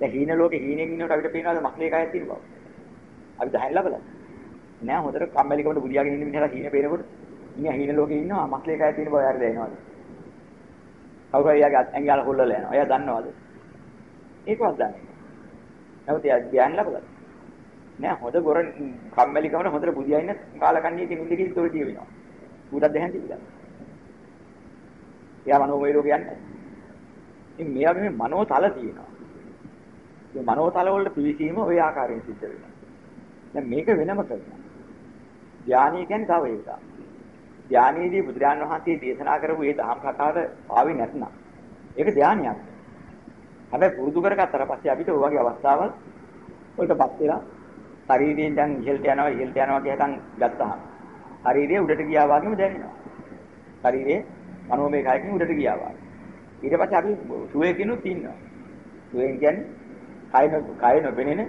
දැන් හීන ලෝකේ හීනෙන් ඉන්නකොට අපිට පේනවාද මස්ලේ කයක් තියෙන බව. අපි දැහැන් ලබලා. නෑ හොඳට කම්මැලිකමට බුදියාගෙන ඉන්න මිනිහලා හීන පේනකොට මිනිහා හීන ලෝකේ ඉන්නවා මස්ලේ කය තියෙන බව යාර දැනනවාද? කවුරු හරි යාගේ ඇඟාල හොල්ලලා යනවා. එයා දන්නවද? ඒකවත් දන්නේ නෑ. නමුත් එයා ධ්‍යාන ලැබලා. නෑ හොඳ ගොර කම්මැලිකමට හොඳට බුදියා ඉන්න කාලකන්ණියේ නිදි කිරි තොල්ටිය වෙනවා. ඌටත් දැහැන් තිබිලා. එයා මනෝමය රෝග යන්නේ. ඉතින් මෙයා මේ මනෝතල තියෙනවා. මේ මනෝතල වලට පිවිසීම ওই ආකාරයෙන් සිද්ධ වෙනවා. දැන් මේක වෙනම කරනවා. ධානය කියන්නේ තව එකක්. ධානයේදී බුදුරජාන් වහන්සේ දේශනා කරපු මේ දහම් කතාවට ආවේ නැත්නම් ඒක ධානයක්. හැබැයි පුරුදු කරගත්තට පස්සේ අපිට ওই වගේ අවස්ථාවල් වලටපත් වෙලා ශරීරයෙන් දැන් ඉහළට යනවා ඉහළට යනවා කියහන් ගත්තාම ශරීරය උඩට ගියා වගේම දැනෙනවා. ශරීරයේ මනෝමය කයකින් උඩට ගියා වගේ. ඊට පස්සේ අපි සුවේකිනුත් ඉන්නවා. සුවේන් කියන්නේ කය කය නොපෙනෙන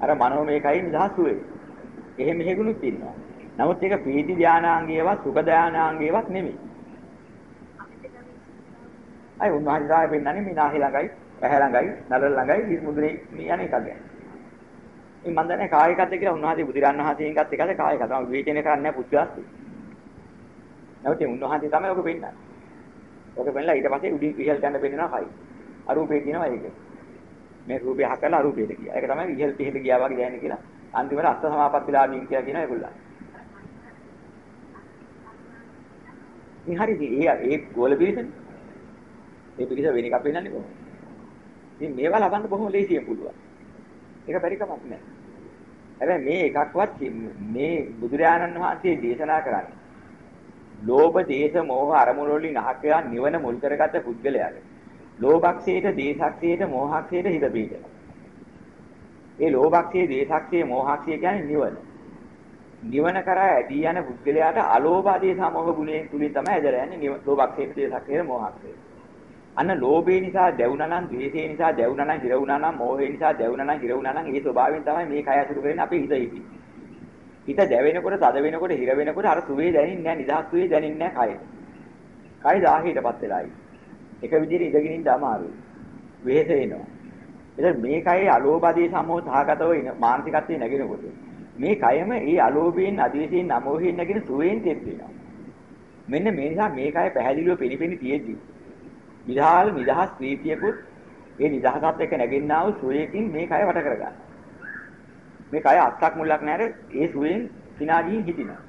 අර මනෝමය කයින් නිදහස් වේ. එහෙම මෙහෙගුණුත් ඉන්නවා. නමුත් ඒක පීති ධානාංගයවත් සුඛ ධානාංගයවත් නෙමෙයි. අය උන්වහන්සේ තමයි පෙන්නන්නේ මේ නාහි ළඟයි, ඇහැ ළඟයි, නලල ළඟයි හිස් මුදුනේ මේ යන එක ගැන. මේ මන් දන්නේ කායිකත්ද කියලා උන්වහන්සේ බුදුරන් වහන්සේගෙන් ගත්ත එකද කායිකත. මම විවේචනය කරන්නේ නැහැ පුත්‍රයාස්ති. නැවත උන්වහන්සේ තමයි ඔක පෙන්නන්නේ. ඔක පෙන්නලා ඊට පස්සේ උඩින් ඉහළට යන පෙන්නනවා කයි. අරූපේ කියනවා ඒක. මේ රූපය හකලා අරූපයට ගියා. ඒක තමයි ඉහළට ඉහළට ගියා වගේ දැනෙන්නේ කියලා. අන්තිමට අස්ස සමාපත්තිලාභීන් කියලා කියන ඒගොල්ලන්. ඉතින් හරි ඒ ඒ ගෝල පිළිසනේ. ඒ පිළිස වෙන එකක් වෙන්නන්නේ කොහොමද? ඉතින් මේවා ලබන්න බොහොම ලේසියෙන් පුළුවන්. ඒක බැරි කමක් නැහැ. හැබැයි මේ එකක්වත් මේ බුදුරජාණන් වහන්සේ දේශනා කරන්නේ ලෝභ, දේශ, මෝහ අරමුණු වලින් අහකයා නිවන මුල් කරගත්ත පුද්ගලයාට ලෝභක්ෂේට, දේශක්ෂේට, මෝහක්ෂේට හිත පිහිටනවා. ඒ ලෝභක්ෂේ, දේශක්ෂේ, මෝහක්ෂේ කියන්නේ නිවන. නිවන කරා ඇදී යන පුද්ගලයාට අලෝභ ආදී සමෝහ ගුණයෙන් තුලින් තමයි ඇදලා යන්නේ ලෝභක්ෂේට, දේශක්ෂේට, මෝහක්ෂේට. අන්න ලෝභය නිසා දැවුනා නම්, ද්වේෂය නිසා දැවුනා නම්, හිර වුණා නම්, මෝහය නිසා දැවුනා නම්, හිර වුණා නම්, ඒ ස්වභාවයෙන් තමයි මේ කය අසුරු කරන්නේ අපේ හිත හිතේ. හිත දැවෙනකොට, තද වෙනකොට, හිර වෙනකොට අර සුවේ දැනෙන්නේ නැහැ, නිදහස් සුවේ දැනෙන්නේ නැහැ කය. කය දාහයටපත් වෙලායි. එක විදිහට ඉඳගෙන ඉන්න අමාරුයි. වෙහෙස වෙනවා. එතන මේ කයේ අලෝභදී සමෝ සහගතව ඉන මානසිකත්වයේ නැගෙනකොට මේ කයම ඒ අලෝභයෙන්, අදීසයෙන්, නමෝහයෙන් නැගෙන සුවයෙන් තෙත් වෙනවා. මෙන්න මේ නිසා මේ කය පැහැදිලිව පිනිපිනි තියෙද්දි විධාල් නිදහස් ප්‍රීතියකුත් ඒ නිදහසත් එක්ක නැගෙන්නා වූ සුවයකින් මේ කය වට කරගන්න. මේ කය අත්තක් මුල්ලක් නැර ඒ සුවයෙන් සිනාගින් හිටිනවා.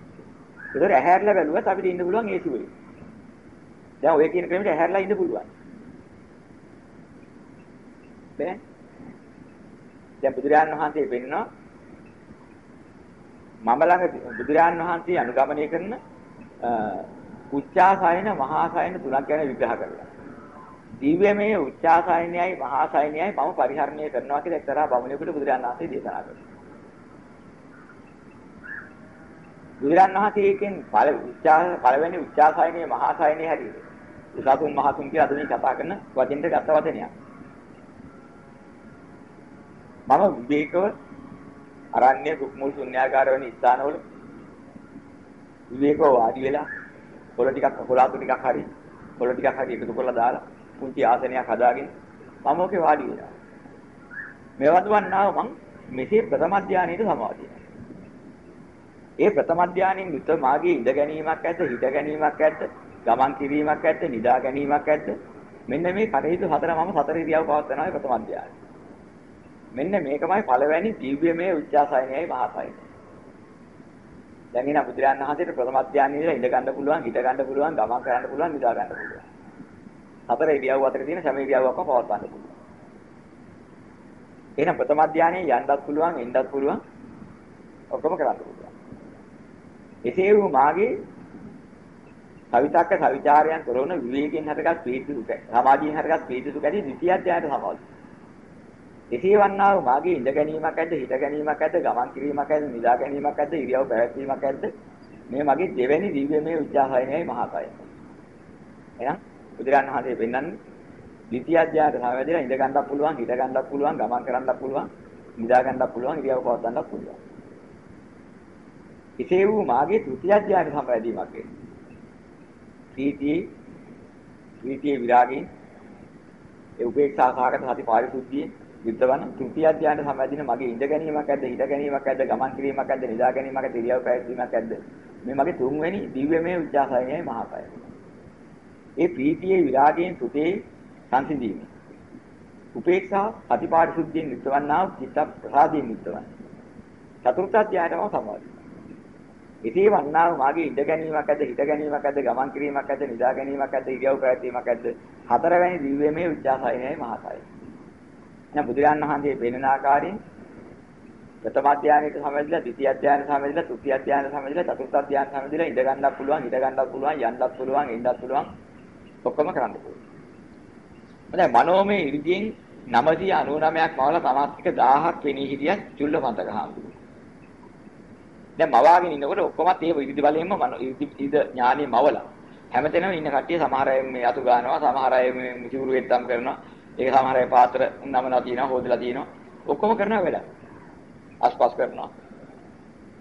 ඒතර ඇහැරලා බැලුවත් අපිට ඉන්න පුළුවන් ඒ සුවේ. දැන් ඔය කියන ක්‍රමයට ඇහැරලා ඉන්න පුළුවන්. බෑ. දැන් බුදුරජාන් වහන්සේ පෙන්නනවා මම ළඟ බුදුරජාන් වහන්සේ අනුගමනය කරන උච්චාසයන මහාසයන තුනක් ගැන විග්‍රහ කරලා. දිව්‍යමය උච්චාසයනයයි මහාසයනයයි මම පරිහරණය කරනවා කියලා එක්තරා බමුණෙකුට බුදුරජාන් වහන්සේ දේශනා කළා. බුදුරජාන් වහන්සේගෙන් පළවෙනි උච්චාසයනයේ මහාසයනයේ හැටියට උසතුන් මහතුන් කියලා අද මේ කතා කරන වචෙන්ට ගත්ත වචනයක්. මම විවේකව අරණ්‍ය කුක්මුල් ශුන්‍යාකාර වෙන ස්ථානවල විවේකව වාඩි වෙලා පොළ ටිකක් කොලාතු ටිකක් හරි පොළ ටිකක් හරි එකතු කරලා දාලා පුංචි ආසනයක් හදාගෙන මම ඔකේ වාඩි වෙනවා. මේ වදවන්නාව මං මෙසේ ප්‍රථම ධානයේට සමාදිනවා. ඒ ප්‍රථම ධානයෙන් යුත මාගේ ඉඳ ගැනීමක් ඇද්ද හිට ගැනීමක් ඇද්ද ගමන් කිරීමක් ඇද්ද නිදා ගැනීමක් ඇද්ද මෙන්න මේ කටයුතු හතර මම සතර ඉරියව් පවත්වනවා ප්‍රථම ධානය. මෙන්න මේකමයි පළවෙනි දිව්‍යමය උච්චාසයනයයි මහසයනයි. දැන් එන බුදුරයන් වහන්සේට ප්‍රථම ධානයේ ඉඳලා ඉඳ ගන්න පුළුවන් හිට ගන්න පුළුවන් ගමන් කරන්න පුළුවන් නිදා ගන්න පුළුවන්. සතර ඉරියව් අතර තියෙන සෑම ඉරියව්වක්ම පවත්වන්න පුළුවන්. එහෙනම් ප්‍රථම ධානයේ යන්නත් පුළුවන් එන්නත් පුළුවන් ඔක්කොම කරන්න පුළුවන්. එසේ වූ මාගේ සවිතක්ක සවිචාරයන් කරන විවේකයෙන් හටගත් ප්‍රීති දුක සමාධියෙන් හටගත් ප්‍රීති දුක ඇති ද්විතිය ධානයට සමාධි. එසේ වන්නා වූ මාගේ ඉඳ ගැනීමක් ඇද්ද හිට ගැනීමක් ඇද්ද ගමන් කිරීමක් ඇද්ද නිදා ගැනීමක් ඇද්ද ඉරියව් පැවැත්වීමක් ඇද්ද මේ මගේ දෙවැනි දිව්‍යමය උච්චාහයනයි මහාකයයි. එහෙනම් බුදුරන් වහන්සේ පෙන්වන්නේ ද්විතිය ධානයට සමවැදලා ඉඳ ගන්නත් පුළුවන් හිට ගන්නත් පුළුවන් ගමන් කරන්නත් පුළුවන් නිදා ගන්නත් පුළුවන් ඉරියව් පවත්වන්නත් පුළුවන්. එසේ වූ මාගේ තෘතිය ධානය සම්පැදීමක් වෙන්නේ. ප්‍රීතියේ ප්‍රීතියේ විරාගයෙන් ඒ උපේක්ෂා සාගත සති පාරිශුද්ධියේ යුද්ධවන තෘතිය ධානය සම්පැදින මගේ ඉඳ ගැනීමක් ඇද්ද හිට ගැනීමක් ඇද්ද ගමන් කිරීමක් ඇද්ද නිදා ගැනීමක් ඇද්ද ඉරියව් පැවැත්වීමක් ඇද්ද මේ මගේ තුන්වෙනි දිව්‍යමය උච්චාසයයි මහාකය. ඒ ප්‍රීතියේ විරාගයෙන් සුතේ සංසිඳීම. උපේක්ෂා සති පාරිශුද්ධියෙන් යුද්ධවන්නා චිත්ත ප්‍රසාදයෙන් යුද්ධවන. චතුර්ථ ධානයම සමාධි. ඉතී වන්නා මාගේ ඉඳ ගැනීමක් ඇද්ද හිට ගැනීමක් ඇද්ද ගමන් කිරීමක් ඇද්ද නිදා ගැනීමක් ඇද්ද ඉරියව් පැවැත්වීමක් ඇද්ද හතරවැනි දිව්‍යමය උච්චාසයයි මහාසයයි එහෙනම් බුදුරජාණන් වහන්සේ පෙන්වන ආකාරයෙන් ප්‍රථම අධ්‍යානයට සමවැදලා ද්විතිය අධ්‍යානයට සමවැදලා තෘතිය අධ්‍යානයට සමවැදලා චතුර්ථ අධ්‍යානයට සමවැදලා ඉඳ ගන්නත් පුළුවන් හිට ගන්නත් පුළුවන් යන්නත් පුළුවන් එන්නත් පුළුවන් ඔක්කොම කරන්න පුළුවන්. හොඳයි මනෝමය ඉර්ධියෙන් 999ක් මවලා තමාත් එක 1000ක් වෙණී හිටියත් චුල්ලපන්තක හාමුදුරුවෝ දැන් මවාගෙන ඉන්නකොට ඔක්කොමත් ඒ ඉරිදි බලයෙන්ම මන ඉරිදි ඉද ඥානෙ මවලා හැමතැනම ඉන්න කට්ටිය සමහර අය මේ අතු ගන්නවා සමහර අය මේ මුචුරු වෙත්තම් කරනවා ඒක සමහර අය පාත්‍ර නමනවා තියෙනවා හොදලා තියෙනවා. ඔක්කොම කරනවා වැඩ අස්පස් කරනවා.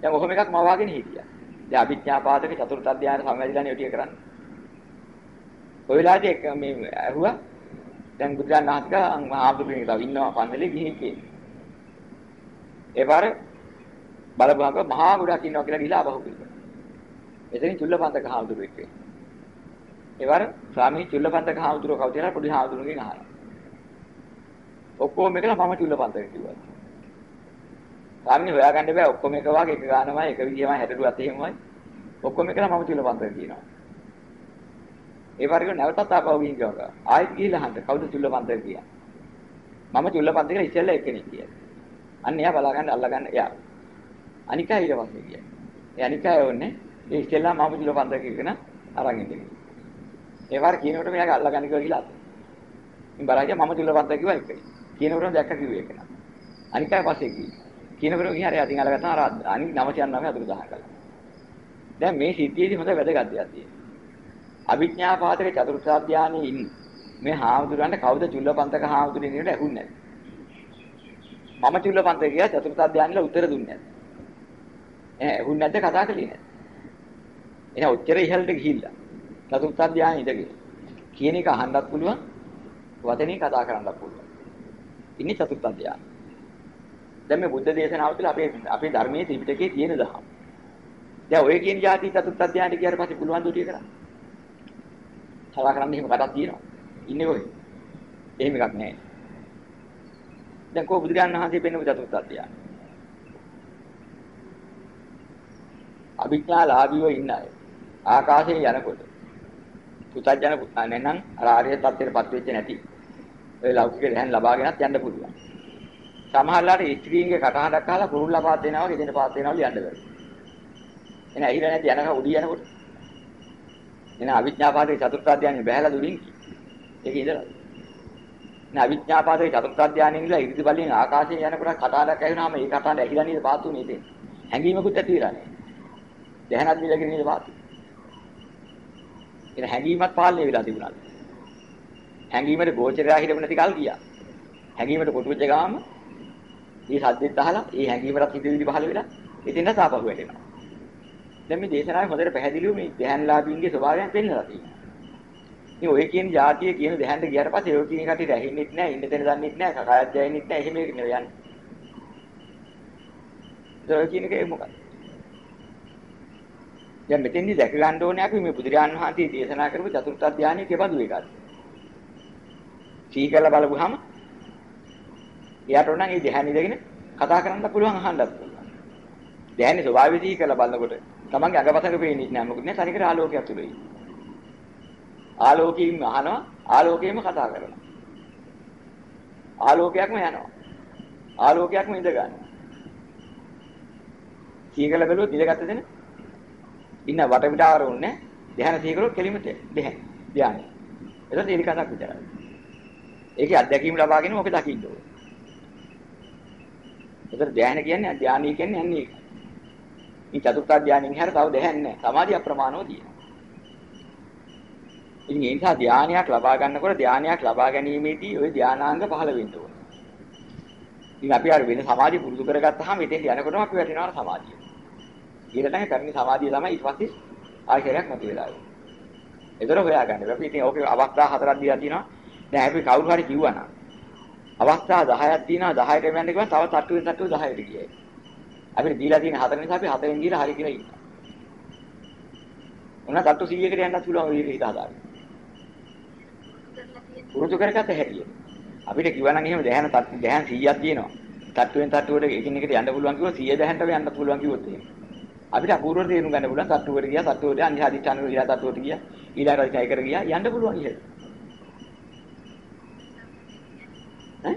දැන් ඔහොම එකක් මවාගෙන හිටියා. දැන් අභිඥා පාදක චතුර්ථ අධ්‍යාන සම්වැදිලානේ ඔටිය කරන්නේ. ඔය වෙලාවේදී මේ ඇහුවා දැන් බුදුරජාණන් වහන්සේ ආම්දුරුනේ තව ඉන්නවා පන්සලේ ගිහින් කියන්නේ ඒ පාරේ බලපුවාම මහා ගොඩක් ඉන්නවා කියලා ගිහලා ආපහු කිව්වා. එතනින් චුල්ලපන්තක හාමුදුරුවෝ එක්ක. ඒවර ස්වාමී චුල්ලපන්තක හාමුදුරුවෝ කවුද කියලා පොඩි හාමුදුරුවන්ගෙන් අහනවා. ඔක්කොම එකලා මම චුල්ලපන්තක කිව්වා. ස්වාමීන් හොයාගන්න බෑ ඔක්කොම එක වගේ එක ගානමයි එක විදියමයි හැටරුවත් එහෙමයි. ඔක්කොම එකලා මම චුල්ලපන්තක කියනවා. ඒ වගේ නැවතත් ආපහු ගිහින් ගියා. ආයෙත් ගිහලා අහන්න කවුද චුල්ලපන්තක කියන්නේ. මම චුල්ලපන්තක කියලා ඉස්සෙල්ලා එක්කෙනෙක් කියලා. අන්න එයා බලාගන්න අල්ලගන්න එයා. අනිකා ඊට පස්සේ කියන්නේ. ඒ අනිකා යෝන්නේ ඒ ඉස්සෙල්ලා මම කිලෝ 500 කියන අරන් ඉන්නේ. ඒ වාර කියනකොට මෙයාගේ අල්ලගන්න කියලා කියලා අත. ඉතින් බලයිද මම කිලෝ 500 කිව්වා එකයි. කියනකොට දැක්ක කිව්වේ ඒක නා. අනිකා පස්සේ කිව්වේ. කියනකොට ගිහින් අර අතින් අල්ලගත්තා අර අනික 999 අතුරු දහන කළා. දැන් මේ සිද්ධියේදී හොඳ වැදගත් දෙයක් තියෙනවා. අභිඥා පාදක චතුර්ථ ධානයේ ඉන්න මේ හාමුදුරන්ට කවුද චුල්ලපන්තක හාමුදුරනේ නේද ඇහුන්නේ නැද්ද? මම චුල්ලපන්තක කියලා චතුර්ථ ධානයේලා උත්තර දුන්නේ නැද්ද? ඈ ඇහුන්නේ නැද්ද කතා කළේ නැද්ද? එහෙනම් ඔච්චර ඉහළට ගිහිල්ලා චතුර්ථ ධානය ඉඳගෙන කියන එක අහන්නත් පුළුවන් වචනේ කතා කරන්නත් පුළුවන්. ඉන්නේ චතුර්ථ ධානය. දැන් මේ බුද්ධ දේශනාව තුළ අපේ අපේ ධර්මයේ ත්‍රිපිටකයේ තියෙන දහම්. දැන් ඔය කියන જાති චතුර්ථ ධානයට ගියාට පස්සේ පුළුවන් දුටිය කරන්න. කතා කරන්න එහෙම කටක් තියෙනවා. ඉන්නේ කොහෙද? එහෙම එකක් නැහැ. දැන් කොහොමද බුදුරජාණන් වහන්සේ පෙන්වපු චතුර්ථ ධානය? අභිඥාලාභීව ඉන්න අය. ආකාශයේ යනකොට පුතඥන පුතානේ නම් අර ආර්ය තත්ත්වයටපත් වෙච්ච නැති ඔය ලෞකික දැහන් ලබාගෙනත් යන්න පුළුවන්. සමහරලාට ස්ත්‍රීන්ගේ කටහඬක් අහලා කුරුල්ලා පාත් වෙනවා ගෙදෙන පාත් වෙනවලු යන්න බැහැ. එන ඇහිලා නැති යනක උඩිය යනකොට එන අවිඥාපාදේ චතුර්ථ අධ්‍යානෙ බහැලා දුලින් ඒක ඉඳලා. එන අවිඥාපාදේ චතුර්ථ අධ්‍යානෙ ඉඳලා ඉරිදි බලෙන් ආකාශයේ යනකොට කටහඬක් ඇහුනාම ඒ කටහඬ ඇහිලා නේද පාත් උනේ ඉතින්. හැංගීමකුත් ඇති වෙලා නෑ. දැහනත් මිලගෙන නේද වාතු. එන හැඟීමත් පාලනය වෙලා තිබුණා. හැඟීමට ගෝචරයා හිටපු නැති කල් ගියා. හැඟීමට කොටු වෙච්ච ගාම මේ සද්දෙත් අහලා ඒ හැඟීමට හිතවිලි පහළ වෙලා ඉතින් නැසාපහු වැටෙනවා. දැන් මේ දේශනාවේ හොඳට පැහැදිලිව මේ ධ්‍යානලාභීන්ගේ ස්වභාවයන් පෙන්නලා තියෙනවා. ඉතින් ඔය කියන જાතිය කියන දෙහන්ට ගියාට පස්සේ ඔය කියන කටියට ඇහෙන්නෙත් නැහැ, ඉන්න තැන දන්නෙත් නැහැ, කකායත් දැනෙන්නෙත් නැහැ, එහෙම එක නෙවෙයි යන්නේ. ඒක කියන එක මොකක්ද? දැන් මෙතෙන්දි දැක ගන්න ඕනේ අපි මේ බුදුරජාණන් වහන්සේ දේශනා කරපු චතුර්ථ ධානයේ කෙබඳු එකක්ද? සීකල බලපුවාම එයාට උනන් මේ ධ්‍යාන ඉඳගෙන කතා කරන්න පුළුවන් අහන්නත් පුළුවන්. ධ්‍යානේ ස්වභාවය සීකල බලනකොට තමන්ගේ අඟපසක පේන්නේ නැහැ මොකද නේ තනිකර ආලෝකයක් තුලයි. ආලෝකයෙන් අහනවා ආලෝකයෙන්ම කතා කරනවා. ආලෝකයක්ම යනවා. ආලෝකයක්ම ඉඳ ගන්නවා. සීකල බැලුවොත් ඉඳගත්ත දෙන ඉන්න වටපිටාවර උන්නේ ධ්‍යාන සීකලොත් කෙලිමට ධ්‍යාන ධ්‍යාන. එතකොට ඒක කතාවක් විතරයි. ඒකේ අත්දැකීම් ලබාගෙන මොකද දකින්න ඕනේ. ඒතර ධ්‍යාන කියන්නේ ධ්‍යානී කියන්නේ යන්නේ ඒක. මේ චතුර්ථ ධ්‍යානෙන් හැර තව දෙයක් නැහැ. සමාධි අප්‍රමාණව තියෙනවා. ඉතින් ඒ නිසා ධානයක් ලබා ගන්නකොට ධානයක් ලබා ගැනීමේදී ওই ධානාංග පහළ වෙන්න ඕනේ. ඉතින් අපි අර වෙන සමාධිය පුරුදු කරගත්තාම ඉතින් යනකොටම අපි වැටෙනවා සමාධිය. ඊළඟට පැරණි සමාධිය තමයි ඊට පස්සේ ආයතනයක් නැති වෙලා ඉන්නේ. ඒතර හොයාගන්න. අපි ඉතින් ඕකේ අවස්ථා හතරක් දීලා තියෙනවා. දැන් අපි කවුරු හරි කිව්වනම් අවස්ථා 10ක් තියෙනවා 10ට යන්න කිව්වම තව තට්ටුවෙන් තට්ටුව 10ට ගියයි. අපිට දීලා තියෙන හතර නිසා අපි හතරෙන් ගිහලා හරි කියලා ඉන්නවා. උනා තට්ටු 100කට යන්නත් පුළුවන් ඔය හිත හදාගන්න. පුරුදු කරගත හැකියි. අපිට කිව්වනම් එහෙම දැහන දැහන් 100ක් තියෙනවා. තට්ටුවෙන් තට්ටුවට එකින් එකට යන්න පුළුවන් කිව්වොත් 100 දැහන්ටම යන්න පුළුවන් කිව්වොත් එහෙම. අපිට අපූර්ව තේරුම් ගන්න පුළුවන් තට්ටුවට ගියා තට්ටුවට අනිත් අධිෂ්ඨාන ඊළා තට්ටුවට ගියා ඊළඟ අධිෂ්ඨාන ගියා යන්න පුළුවන් ඉහෙල. ඈ?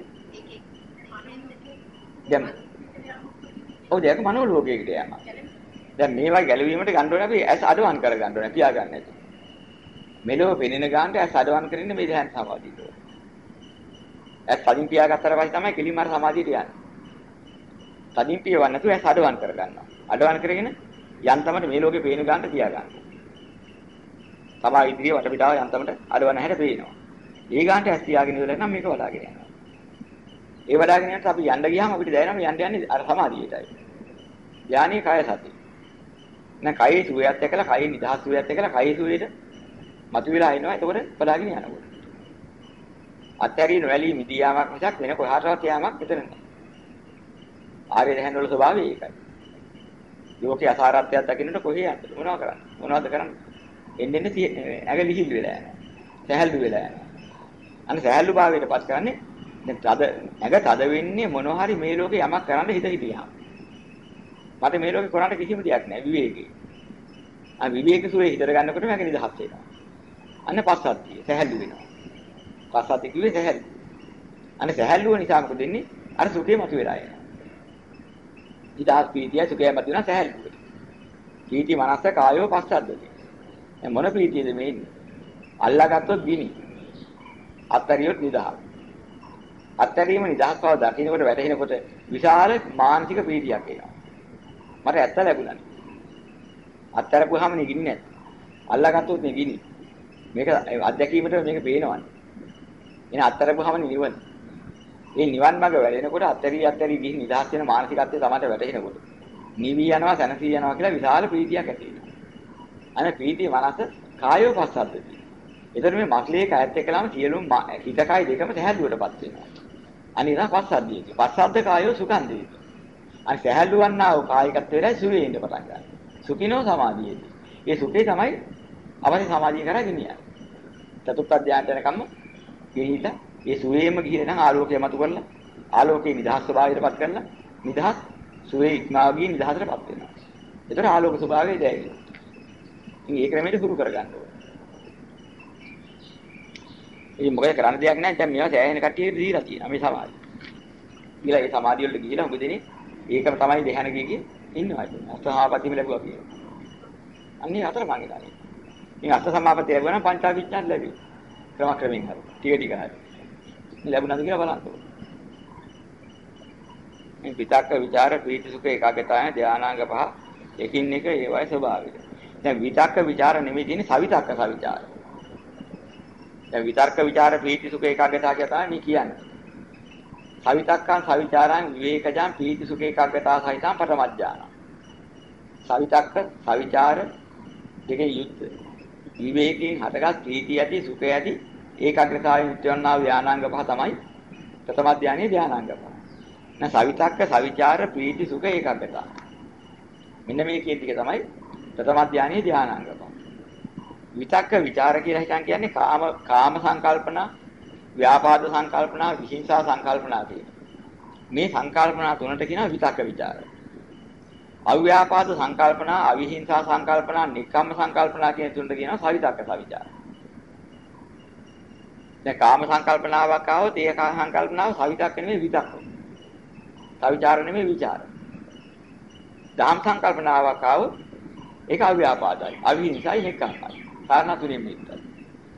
දැන් ඔව් දැන් මනෝ ලෝකයකට යනවා. දැන් මේවා ගැලවීමට ගන්න ඕනේ අපි ඇස් අඩවන් කර ගන්න ඕනේ පියා ගන්න නැති. මෙලොව පෙනෙන ගානට ඇස් අඩවන් කරගෙන මේ දැන් සමාධියට ඕනේ. ඇස් කලින් පියාගත්තට පස්සේ තමයි කෙලින්ම අර සමාධියට යන්නේ. කලින් පියවන්න නැතුව ඇස් අඩවන් කර ගන්නවා. අඩවන් කරගෙන යන්තමට මේ ලෝකේ පේන ගානට තියා ගන්න. තමා ඉදිරිය වටපිටාව යන්තමට අඩවන හැට පේනවා. ඒ ගානට ඇස් තියාගෙන ඉඳලා නම් මේක වඩාගෙන යනවා. ඒ වඩාගෙන යනකොට අපි යන්න ගියාම අපිට දැනෙනවා යන්න යන්නේ අර සමාධියටයි. ඥානීය කය සති. නැත්නම් කයේ සුවයත් එක්කලා කයේ නිදහස් සුවයත් එක්කලා කයේ සුවයට මතුවලා එනවා. එතකොට බලාගෙන යනකොට. අත්හැරී නොඇලී මිදී යාමක් මිසක් වෙන කොහාටවත් යාමක් මෙතන නැහැ. ආර්ය දහන වල ස්වභාවය ඒකයි. ලෝකේ අසාරත්වයක් දකින්නට කොහේ යන්නද? මොනවද කරන්නේ? මොනවද කරන්නේ? එන්න එන්න ඇඟ ලිහිල් වෙලා යනවා. සහැල්ලු වෙලා යනවා. අන්න සහැල්ලු භාවයටපත් කරන්නේ දැන් තද ඇඟ තද වෙන්නේ මොනවා හරි මේ ලෝකේ යමක් කරන්න හිත හිතියා. මට මේ ලෝකේ කරන්න කිසිම දෙයක් නැහැ විවේකේ. අර විවේක සුවේ හිතර ගන්නකොටම ඇඟ නිදහස් වෙනවා. අන්න පස්සද්ධිය සහැල්ලු වෙනවා. පස්සද්ධිය කිව්වේ සහැල්ලු. අන්න සහැල්ලුව නිසා මොකද වෙන්නේ? අර සුඛේ මතුවලා යනවා. නිදහස් පීතිය සුඛය මත වෙන සහැල්ලුවට. පීති මනස කායෝ පස්සද්ධති. දැන් මොන පීතියද මේ ඉන්නේ? අල්ලාගත්තොත් ගිනි. අත්තරියොත් නිදහස්. අත්තරීම නිදහස් බව දකින්නකොට වැටහෙනකොට විශාල මානසික පීතියක් එනවා. මට ඇත්ත ලැබුණා. අත්තරපුවාම නෙගින්නේ නැහැ. අල්ලාගත්තොත් නෙගිනි. මේක අත්දැකීමට මේක පේනවනේ. එන අත්තරපුවාම නිවන. මේ නිවන් මාර්ග වැඩෙනකොට අත්තරී අත්තරී ගිහින් නිදහස් වෙන මානසිකත්වය තමයි වැටහෙනකොට. නිවි යනවා සනසී යනවා කියලා විශාල ප්‍රීතියක් ඇති වෙනවා. අනේ ප්‍රීතිය මනස කායෝ පස්සද්දති. එතන මේ මස්ලේ කයත් එක්කලාම සියලුම හිත කය දෙකම සහැල්ලුවටපත් වෙනවා. අනිසා පස්සද්දිය. පස්සද්ද කායෝ සුඛන්දේ. අනිත් සහැල්ලුවන්නා වූ කායිකත්වයයි සුවේ ඉන්න පටන් ගන්නවා. සුඛිනෝ සමාධියේදී. ඒ සුඛේ තමයි අවශ්‍ය සමාධිය කරා ගෙනියන්නේ. චතුත්ථ ධානය යනකම් ගෙහිලා ඒ සුවේම ගිහින් නම් ආලෝකය මතු කරලා ආලෝකේ නිදහස් ස්වභාවයටපත් කරලා නිදහස් සුවේ ඉක්මාවගේ නිදහසටපත් වෙනවා. ඒතර ආලෝක ස්වභාවය දැනෙනවා. ඉතින් ඒ ක්‍රමයට හුරු කරගන්න ඕනේ. ඉතින් මොකද කරන්න දෙයක් නැහැ. දැන් මේවා සෑහෙන කට්ටියට දීලා තියෙනවා මේ සමාධිය. ඊළඟ ඒ සමාධිය වලට ගිහිලා හුඟ දෙනේ ඒකම තමයි දෙහන ගියේ ඉන්නවා. අසහාපතිම ලැබුවා කියලා. අන්නේ හතර මං ඉතාලේ. ඉතින් අස සමාපති ලැබුණා නම් පංචාවිඥාන ලැබි. ක්‍රම ක්‍රමෙන් හරි. ටික ටික හරි. ලැබුණාද කියලා බලන්න. මේ විතක්ක ਵਿਚාර ප්‍රීති සුඛ ඒකාගතාය ධානාංග පහ එකින් එක ඒවයි ස්වභාවික. දැන් විතක්ක ਵਿਚාර නෙමෙයි තියෙන්නේ සවිතක්ක සවිචාරය. දැන් විතර්ක ਵਿਚාර ප්‍රීති සුඛ ඒකාග්‍රතාව කියලා තමයි මේ කියන්නේ. සවිතක්කං සවිචාරං විවේකජං ප්‍රීති සුඛ ඒකාග්‍රතාව සහිතං පරමඥාන. සවිතක්ක සවිචාර දෙකේ යුද්ධ. විවේකයෙන් හටගත් ප්‍රීතිය ඇති සුඛය ඇති ඒකාග්‍රතාවයෙන් යුක්තවන්නා ධානාංග පහ තමයි ප්‍රථම ධානයේ ධානාංග පහ. නැ සවිතක්ක සවිචාර ප්‍රීති සුඛ ඒකාග්‍රතාව. මෙන්න මේ කියන ටික තමයි ප්‍රථම ධානයේ ධානාංග පහ. විතක්ක ਵਿਚාර කියලා හිතන් කියන්නේ කාම කාම සංකල්පනා, ව්‍යාපාද සංකල්පනා, විහිංසා සංකල්පනා මේ සංකල්පනා තුනට කියනවා විතක්ක ਵਿਚාර. අව්‍යාපාද සංකල්පනා, අවිහිංසා සංකල්පනා, නික්කම් සංකල්පනා කියන තුනට කියනවා සවිතක්ක සවිචාර. දැන් කාම සංකල්පනාවක් ආවොත් ඒ කාම සංකල්පනාව සවිතක්ක නෙමෙයි විතක්ක. සවිචාර නෙමෙයි විචාර. දාම් සංකල්පනාවක් ආවොත් ඒක අව්‍යාපාදයි. අවිහිංසයි නික්කම්යි. කාරණා තුනෙන් මේකයි.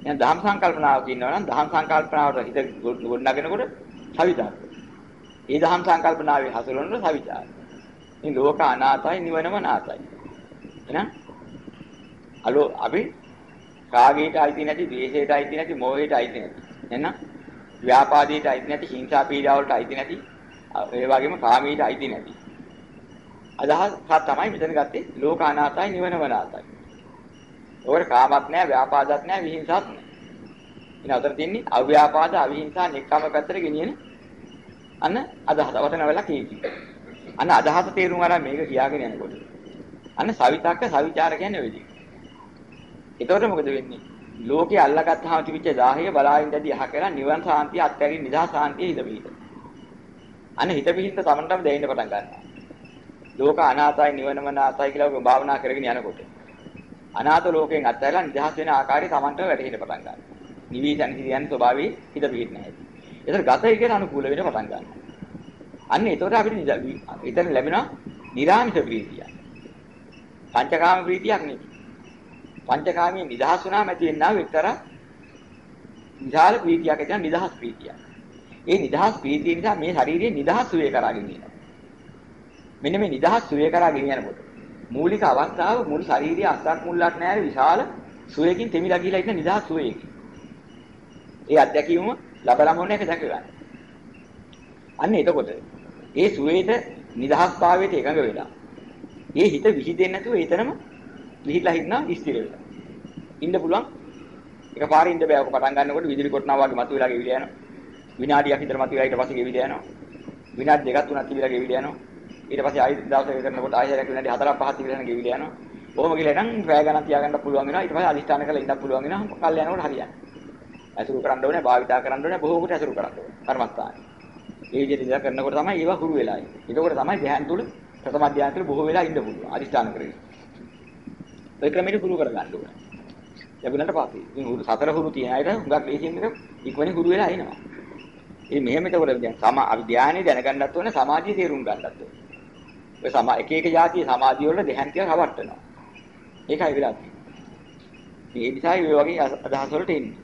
දැන් දහම් සංකල්පනාවක් ඉන්නවා නම් දහම් සංකල්පනාවට හිත ගොඩනගෙනකොට සවිතක්ක. ඒ දහම් සංකල්පනාවේ හසුරවන සවිචාර. මේ ලෝක අනාතයි නිවනම නාතයි. එහෙනම් අලෝ අපි කාගේට අයිති නැති, ද්වේෂයට අයිති නැති, මෝහයට අයිති නැති. එහෙනම් ව්‍යාපාදයට අයිති නැති, හිංසා පීඩාවලට අයිති නැති, ඒ වගේම කාමීට අයිති නැති. අදහසක් තමයි මෙතන ගත්තේ ලෝක අනාතයි නිවනම නාතයි. ඕකට කාමත් නැහැ, ව්‍යාපාදත් නැහැ, විහිංසත් නැහැ. ඉතින් අතර තියෙන්නේ අව්‍යාපාද, අවිහිංසා, නික්කම පැත්තට ගෙනියන අන්න අදහස වටන වෙලා කීකි. අන්න අදහස තේරුම් අරන් මේක කියාගෙන යනකොට. අන්න සවිතක්ක සවිචාර කියන්නේ ඔය විදිහ. එතකොට මොකද වෙන්නේ? ලෝකේ අල්ලගත්තාම තිබිච්ච 1000 බලාගෙන ඉඳදී අහ කරා නිවන් සාන්තිය අත්හැරින් නිදහස් සාන්තිය හිත පිහිට. අන්න හිත පිහිට තමන්ටම දැනෙන්න පටන් ගන්නවා. ලෝක අනාතයි නිවනම නාතයි කියලා ඔබ භාවනා කරගෙන යනකොට. අනාත ලෝකයෙන් අත්හැරලා නිදහස් වෙන ආකාරය තමන්ට වැටහෙන්න පටන් ගන්නවා. නිවිසන් කියන ස්වභාවයේ හිත පිහිට නැහැ. ඒතර ගත ඉගෙන අනුකූල වෙන්න පටන් ගන්නවා. අන්න එතකොට අපිට එතන ලැබෙනවා නිරාමිෂ ප්‍රීතිය. පංචකාම ප්‍රීතියක් නෙවෙයි. පංචකාමයේ නිදහස් වුණාම ඇති වෙනා එක්තරා විශාල ප්‍රීතියක් ඇති නිදහස් ප්‍රීතියක්. ඒ නිදහස් ප්‍රීතිය නිසා මේ ශරීරයේ නිදහස් සුවේ කරාගෙන යනවා. මෙන්න මේ නිදහස් සුවේ කරාගෙන යනකොට මූලික අවස්ථාව මුළු ශරීරයේ අස්සක් මුල්ලක් නැහැ විශාල සුවයකින් තෙමිලා ගිහිලා ඉන්න නිදහස් සුවයකින්. ඒ අත්දැකීම ලබලම ඕනේ ඒක දැක ගන්න. අන්න එතකොට ඒ සුවේට නිදහස්භාවයට එකඟ වෙලා ඒ හිත විහිදෙන්නේ නැතුව එතනම විහිලා හිටනා ස්ථිර වෙලා. ඉන්න පුළුවන්. එකපාරින් ඉන්න බෑ. ඔක පටන් ගන්නකොට විදුලි කොටනවා වගේ මතුවලා ගෙවිලා යනවා. විනාඩියක් විතර මතුවලා ඊට පස්සේ ගෙවිලා යනවා. විනාඩි දෙකක් තුනක් තිබිලා ගෙවිලා යනවා. ඊට පස්සේ ආයෙ දවසක කරනකොට ආයෙ හැරක් විනාඩි 4ක් 5ක් තිබිලා යන ගෙවිලා යනවා. කොහොම කියලා නම් රැය ගණන් තියාගන්න පුළුවන් වෙනවා. ඊට පස්සේ අදිස්ථාන කරලා ඉඳක් පුළුවන් වෙනවා. කල් යනකොට හරියන්නේ. ඇසුරු කරන්න ඕනේ, භාවිතා කරන්න ඕනේ, බොහෝ කොට ඇසුරු කරන්න ඕනේ. කර්මස්ථානේ. ඒ විදිහට ඉඳලා කරනකොට තමයි ඒවා හුරු වෙලා ඉන්නේ. ඒකෝට තමයි ධ්‍යාන තුල ප්‍රථම ධ්‍යාන තුල බොහෝ වෙලා ඉන්න පුළුවන්. අදිස්ථාන කරගෙන. ඔය ක්‍රමෙට හුරු කර ගන්න ඕනේ. ලැබුණාට පස්සේ ඉතින් සතර හුරු තියන අයට හුඟක් ලේසියෙන් එක ඉක්මනින් හුරු වෙලා එනවා. ඉතින් මෙහෙම එතකොට දැන් සම අවිද්‍යානේ දැනගන්නත් ඕනේ සමාධිය තේරුම් ගන්නත් ඕනේ. ඔය සම එක එක જાතිය සමාධිය වල දෙහන්තිය රවට්ටනවා. ඒකයි වෙලා තියෙන්නේ. ඒ නිසා මේ වගේ අදහස් වලට එන්නේ.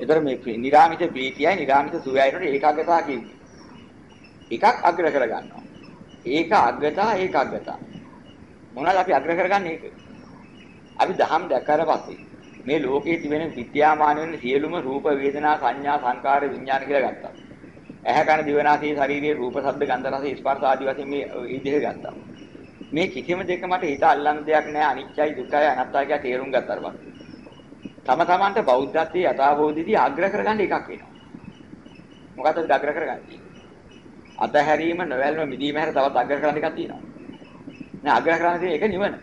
ඒතර මේ නිරාමිත ප්‍රීතියයි නිරාමිත සුවයයිට ඒකාග්‍රතාව කියන්නේ. එකක් අග්‍ර කර ගන්නවා. ඒක අග්‍රතාව ඒකාග්‍රතාව. මොනවාද අපි අග්‍ර කරගන්නේ ඒක? අපි දහම් දැක්කාට පස්සේ මේ ලෝකයේ තිබෙන විද්‍යාමාන වෙන සියලුම රූප වේදනා සංඥා සංකාර විඥාන කියලා ගත්තා. ඇහැ කන දිව නාසය ශරීරයේ රූප ශබ්ද ගන්ධ රස ස්පර්ශ ආදී වශයෙන් මේ විදිහ ගත්තා. මේ කිසිම දෙයක මට හිත අල්ලන්න දෙයක් නැහැ අනිත්‍යයි දුක්ඛයි අනාත්තයි කියලා තේරුම් ගත්තාට පස්සේ. තම තමන්ට බෞද්ධත්වයේ යථාබෝධිදී අග්‍ර කරගන්න එකක් වෙනවා. මොකටද අග්‍ර කරගන්නේ? අතහැරීම නොවැල්ම මිදීම හැර තවත් අග්‍ර කරන්න එකක් තියෙනවා. නෑ අග්‍ර කරන්න තියෙන එක නිවන.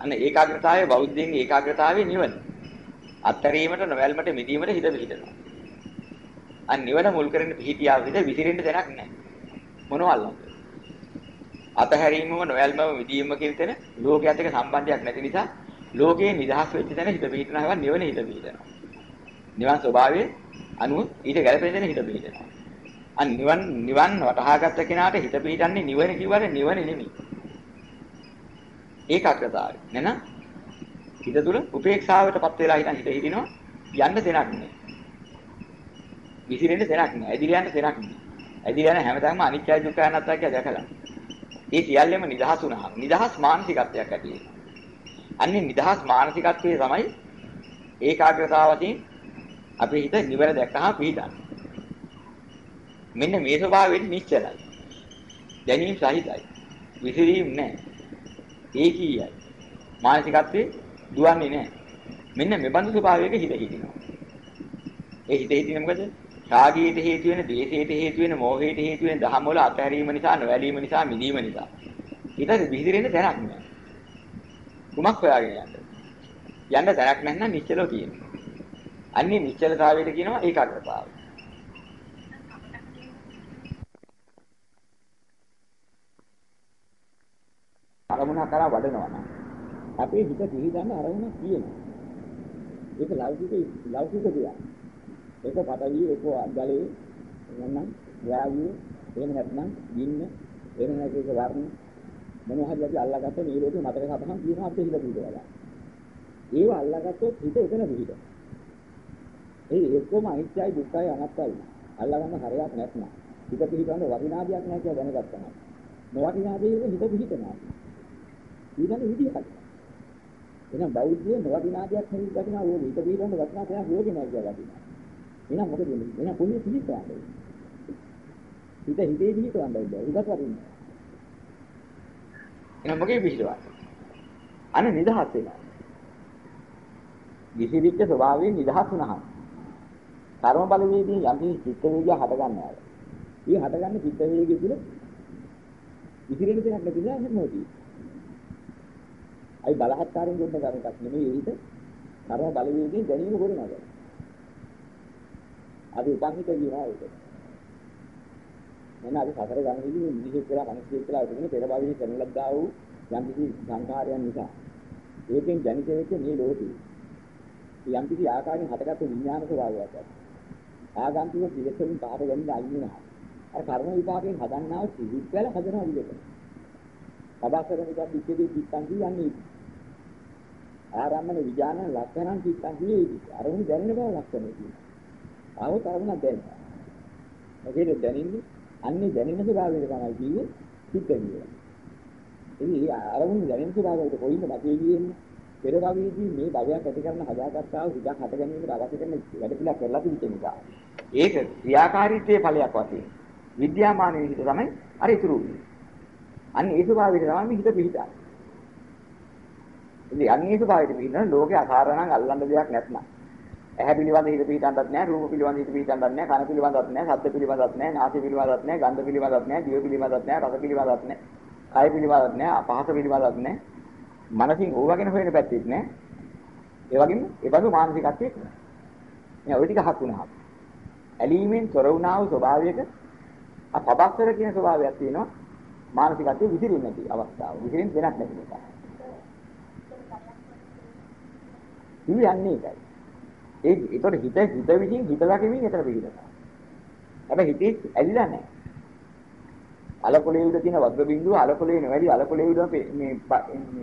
අන්න ඒකාග්‍රතාවයේ බෞද්ධයන්ගේ ඒකාග්‍රතාවයේ නිවන. අත්තරීමට නොවැල්මට මිදීමට හිත පිහිටනවා. අන්න නිවන මුල් කරගෙන පිහිටියා විද විසිරෙන්න දෙයක් නැහැ. මොනවල්ලද? අතහැරීමම නොවැල්මම මිදීම කියන තැන ලෝකයට එක්ක සම්බන්ධයක් නැති නිසා ලෝකේ නිදහස් වෙච්ච තැන හිත පිහිටනවා නිවන හිත පිහිටනවා. නිවන් ස්වභාවයේ අනුව ඊට ගැළපෙන තැන හිත පිහිටනවා. අන් නිවන් නිවන් වටහාගත්ත කෙනාට හිත පිහිටන්නේ නිවන කිව්වට නිවන නෙමෙයි. ඒකාග්‍රතාවය. නේද? හිත තුල උපේක්ෂාවටපත් වෙලා හිටන් හිත හිටිනවා යන්න දෙයක් නෑ. විසිරෙන්න දෙයක් නෑ. ඇදිලා යන්න දෙයක් නෑ. ඇදිලා යන හැමදාම අනිත්‍ය දුක්ඛ අනාත්මය කියලා දැකලා. ඒ සියල්ලම නිදහස් වුණා. නිදහස් මානසිකත්වයක් ඇති වෙනවා. අන්නේ නිදහස් මානසිකත්වයේ තමයි ඒකාග්‍රතාවයෙන් අපේ හිත නිවර දැක්කහම පිහිටන්නේ. මෙන්න මේ ස්වභාවයෙන් නිශ්චලයි. දැනීම සහිතයි. විසිරීම නැහැ. ඒකීයයි. මානසිකත්වේ දුවන්නේ නැහැ. මෙන්න මෙබඳු ස්වභාවයක හිත හිටිනවා. ඒ හිත හිටින්නේ මොකද? රාගයට හේතු වෙන, ද්වේෂයට හේතු වෙන, මෝහයට හේතු වෙන දහම වල අතහැරීම නිසා, නොවැළීම නිසා, මිදීම නිසා. ඊට විහිදිරෙන්න තැනක් නෑ. කුමක් හොයාගෙන යන්නද? යන්න තැනක් නැත්නම් නිශ්චලව තියෙනවා. අන්නේ නිශ්චලතාවයට කියනවා ඒකාග්‍රතාවය. අරමුණ කරා වඩනවා නම් අපේ හිත පිළිගන්න අරමුණ තියෙනවා. ඒක ලෞකික ලෞකික දෙයක්. ඒක පටවිය ඒක ජලයේ නැත්නම් වායුව එහෙම නැත්නම් ගින්න එහෙම නැත්නම් ඒක වර්ණ මොනවා හරි අපි අල්ලාගත්ත මේ ලෝකේ මතක සතහන් තියෙනවා අපේ හිත පිටවලා. ඒව අල්ලාගත්තොත් හිත එතන පිහිට. ඒ එක්කම අනිත්‍යයි දුක්ඛයි අනාත්තයි. අල්ලාගන්න හරයක් නැත්නම් හිත පිහිටවන්න වටිනාදියක් නැහැ කියලා දැනගත්තා. නොවටිනා දෙයක හිත පිහිටනවා. ඊළඟ විදිහට. එහෙනම් බෞද්ධයේ නොවටිනා දෙයක් නෙවෙයි වටිනා ඕක. හිත පිහිටවන්න වටිනා දෙයක් ඕකේ නැහැ කියලා වටිනා. එහෙනම් මොකද වෙන්නේ? එහෙනම් පුණ්‍ය පිහිටවන්නේ. හිත හිතේ පිහිටවන්න බෑ. හිතත් වටින්නේ. එහෙනම් මොකේ පිහිටවන්නේ? අන්න නිදහස් වෙනවා. විසිරිච්ච ස්වභාවයෙන් නිදහස් වුණාම කර්ම බලවේදී යම් කිසි චිත්ත වේගය හට ගන්නවා. ඒ හටගන්න චිත්ත වේගය තුළ විසිරෙන තැනක් නැති නිසා හැමෝටි. අයි බලහත්කාරයෙන් දෙන්න ගන්න එකක් නෙමෙයි ඒක. කර්ම බලවේගයෙන් දැනීම කරනවා. අපි උපන්හිත කියනවා ඒක. මම අද සතර ගමනේදී මිනිහෙක් කියලා මිනිහෙක් කියලා ඉතින් පෙර භවයේ කරන ලද්දා වූ යම් කිසි සංඛාරයන් නිසා ඒකෙන් ජනිත වෙච්ච මේ ලෝකේ යම් කිසි ආකාරයෙන් හටගත්තු විඥාන ස්වභාවයක් ඇති. ආගන්තුක පිළිසෙමින් පාර ගැනීම අල්මිනා. අර කර්ම විපාකයෙන් හදන්නා වූ සිවිත් වල හදනවා විදිහට. සබාසර විදක් පිටේදී පිටන් කියන්නේ. ආරම්මන විඥාන ලක්ෂණන් පිටන් කියන්නේ. අරමුණ දැනෙන බව ලක්ෂණය කියනවා. ආවොත් අරමුණ දැනෙනවා. මොකේද දැනෙන්නේ? අන්නේ දැනෙන ස්වභාවයට තමයි කිව්වේ පිට කියලා. ඉතින් අරමුණ දැනෙන ස්වභාවයට කොයින්ද නැති වෙන්නේ? පෙර භවයේදී මේ භවයක් ඇති කරන හදාගත්තා වූ හිතක් හට ගැනීමට අවශ්‍ය කරන වැඩ පිළිවෙල කරලා තිබෙච්ච නිසා. ඒක ක්‍රියාකාරීත්වයේ ඵලයක් වශයෙන් විද්‍යාමාන විදිහට තමයි අර ඉතුරු වෙන්නේ. අන්න ඒ ස්වභාවයට තමයි හිත පිහිටා. ඉතින් අන්න ඒ ස්වභාවයට පිහිටන ලෝකේ අසාරණං අල්ලන්න දෙයක් නැත්නම්. ඇහැ පිළිබඳ හිත පිහිටන්නත් නැහැ, රූප පිළිබඳ හිත පිහිටන්නත් නැහැ, කන පිළිබඳත් නැහැ, ශබ්ද පිළිබඳත් නැහැ, නාසය පිළිබඳත් නැහැ, ගන්ධ පිළිබඳත් නැහැ, දිව පිළිබඳත් නැහැ, රස පිළිබඳත් නැහැ, කය පිළිබඳත් නැහැ, අපහස පිළිබඳත් නැහැ. මනසින් ඕවා ගැන හොයන පැත්තෙත් නෑ. ඒ වගේම ඒ බඳු මානසිකත්වයක් නෑ. මේ ওই ටික හත් වුණා. ඇලීමෙන් තොර වුණා වූ ස්වභාවයක අපබස්සර කියන ස්වභාවයක් තියෙනවා. මානසිකත්වයේ විසිරෙන්නේ නැති අවස්ථාව. විසිරෙන්න දෙයක් නැති නිසා. ඉන්නේ ඒකයි. ඒ ඒතකොට හිත හිත විසින් හිතලා කෙමින් එතන පිළිගන්නවා. හැබැයි හිතේ ඇලිලා නැහැ. අලකොලේ උඩ තියෙන වග්ග බිඳුව අලකොලේ නෙවෙයි අලකොලේ උඩ මේ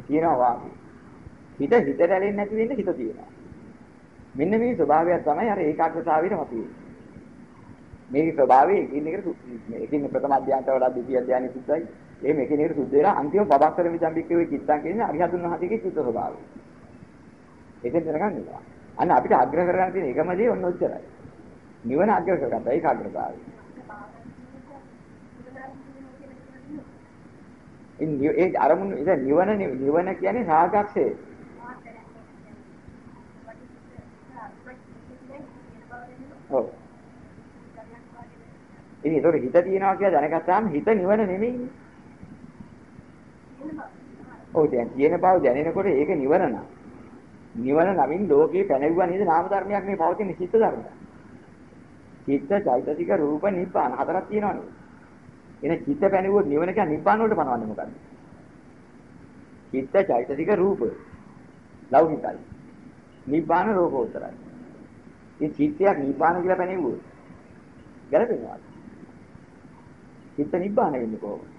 තියෙනවා වාගේ. හිත හිතට ඇලෙන්නේ නැති වෙන්න හිත තියෙනවා. මෙන්න මේ ස්වභාවය තමයි අර ඒකාග්‍රතාවයට මතුවේ. මේ ස්වභාවය එකින් එකට එකින් ප්‍රථම අධ්‍යානට වඩා දෙවි අධ්‍යානෙ සුද්ධයි. එහෙම එකින් එකට සුද්ධ වෙලා අන්තිම පබස්සර විසම්බික්කේ වේ චිත්තං කියන්නේ අරිහතුන් වහන්සේගේ චිත්ත ස්වභාවය. එතෙන් දැනගන්නවා. අන්න අපිට අග්‍ර කරගන්න තියෙන එකම දේ ඔන්න ඔච්චරයි. නිවන අග්‍ර කරගන්න ඒකාග්‍රතාවය. ඒ අරමුණු ඉතින් නිවන නිවන කියන්නේ රාගක්ෂය. ඔව්. ඉතින් ඒතකොට හිත තියනවා කියලා දැනගත්තාම හිත නිවන නෙමෙයි. ඔව් දැන් තියෙන බව දැනෙනකොට ඒක නිවන නා. නිවන නමින් ලෝකේ පැනවුවා නේද නාම ධර්මයක් මේ පවතින චිත්ත ධර්ම. චිත්ත චෛතසික රූප නිබ්බාන හතරක් තියෙනවනේ. එන චිත්ත පැනෙවුවොත් නිවන කියන්නේ නිබ්බාන වලට පනවන්නේ මොකද්ද? චිත්ත චෛතසික රූප ලෞකිකයි. නිබ්බාන ලෝකෝත්තරයි. මේ චිත්තයක් නිබ්බාන කියලා පැනෙවුවොත් ගැලපෙනවා. චිත්ත නිබ්බාන වෙන්නේ කොහොමද?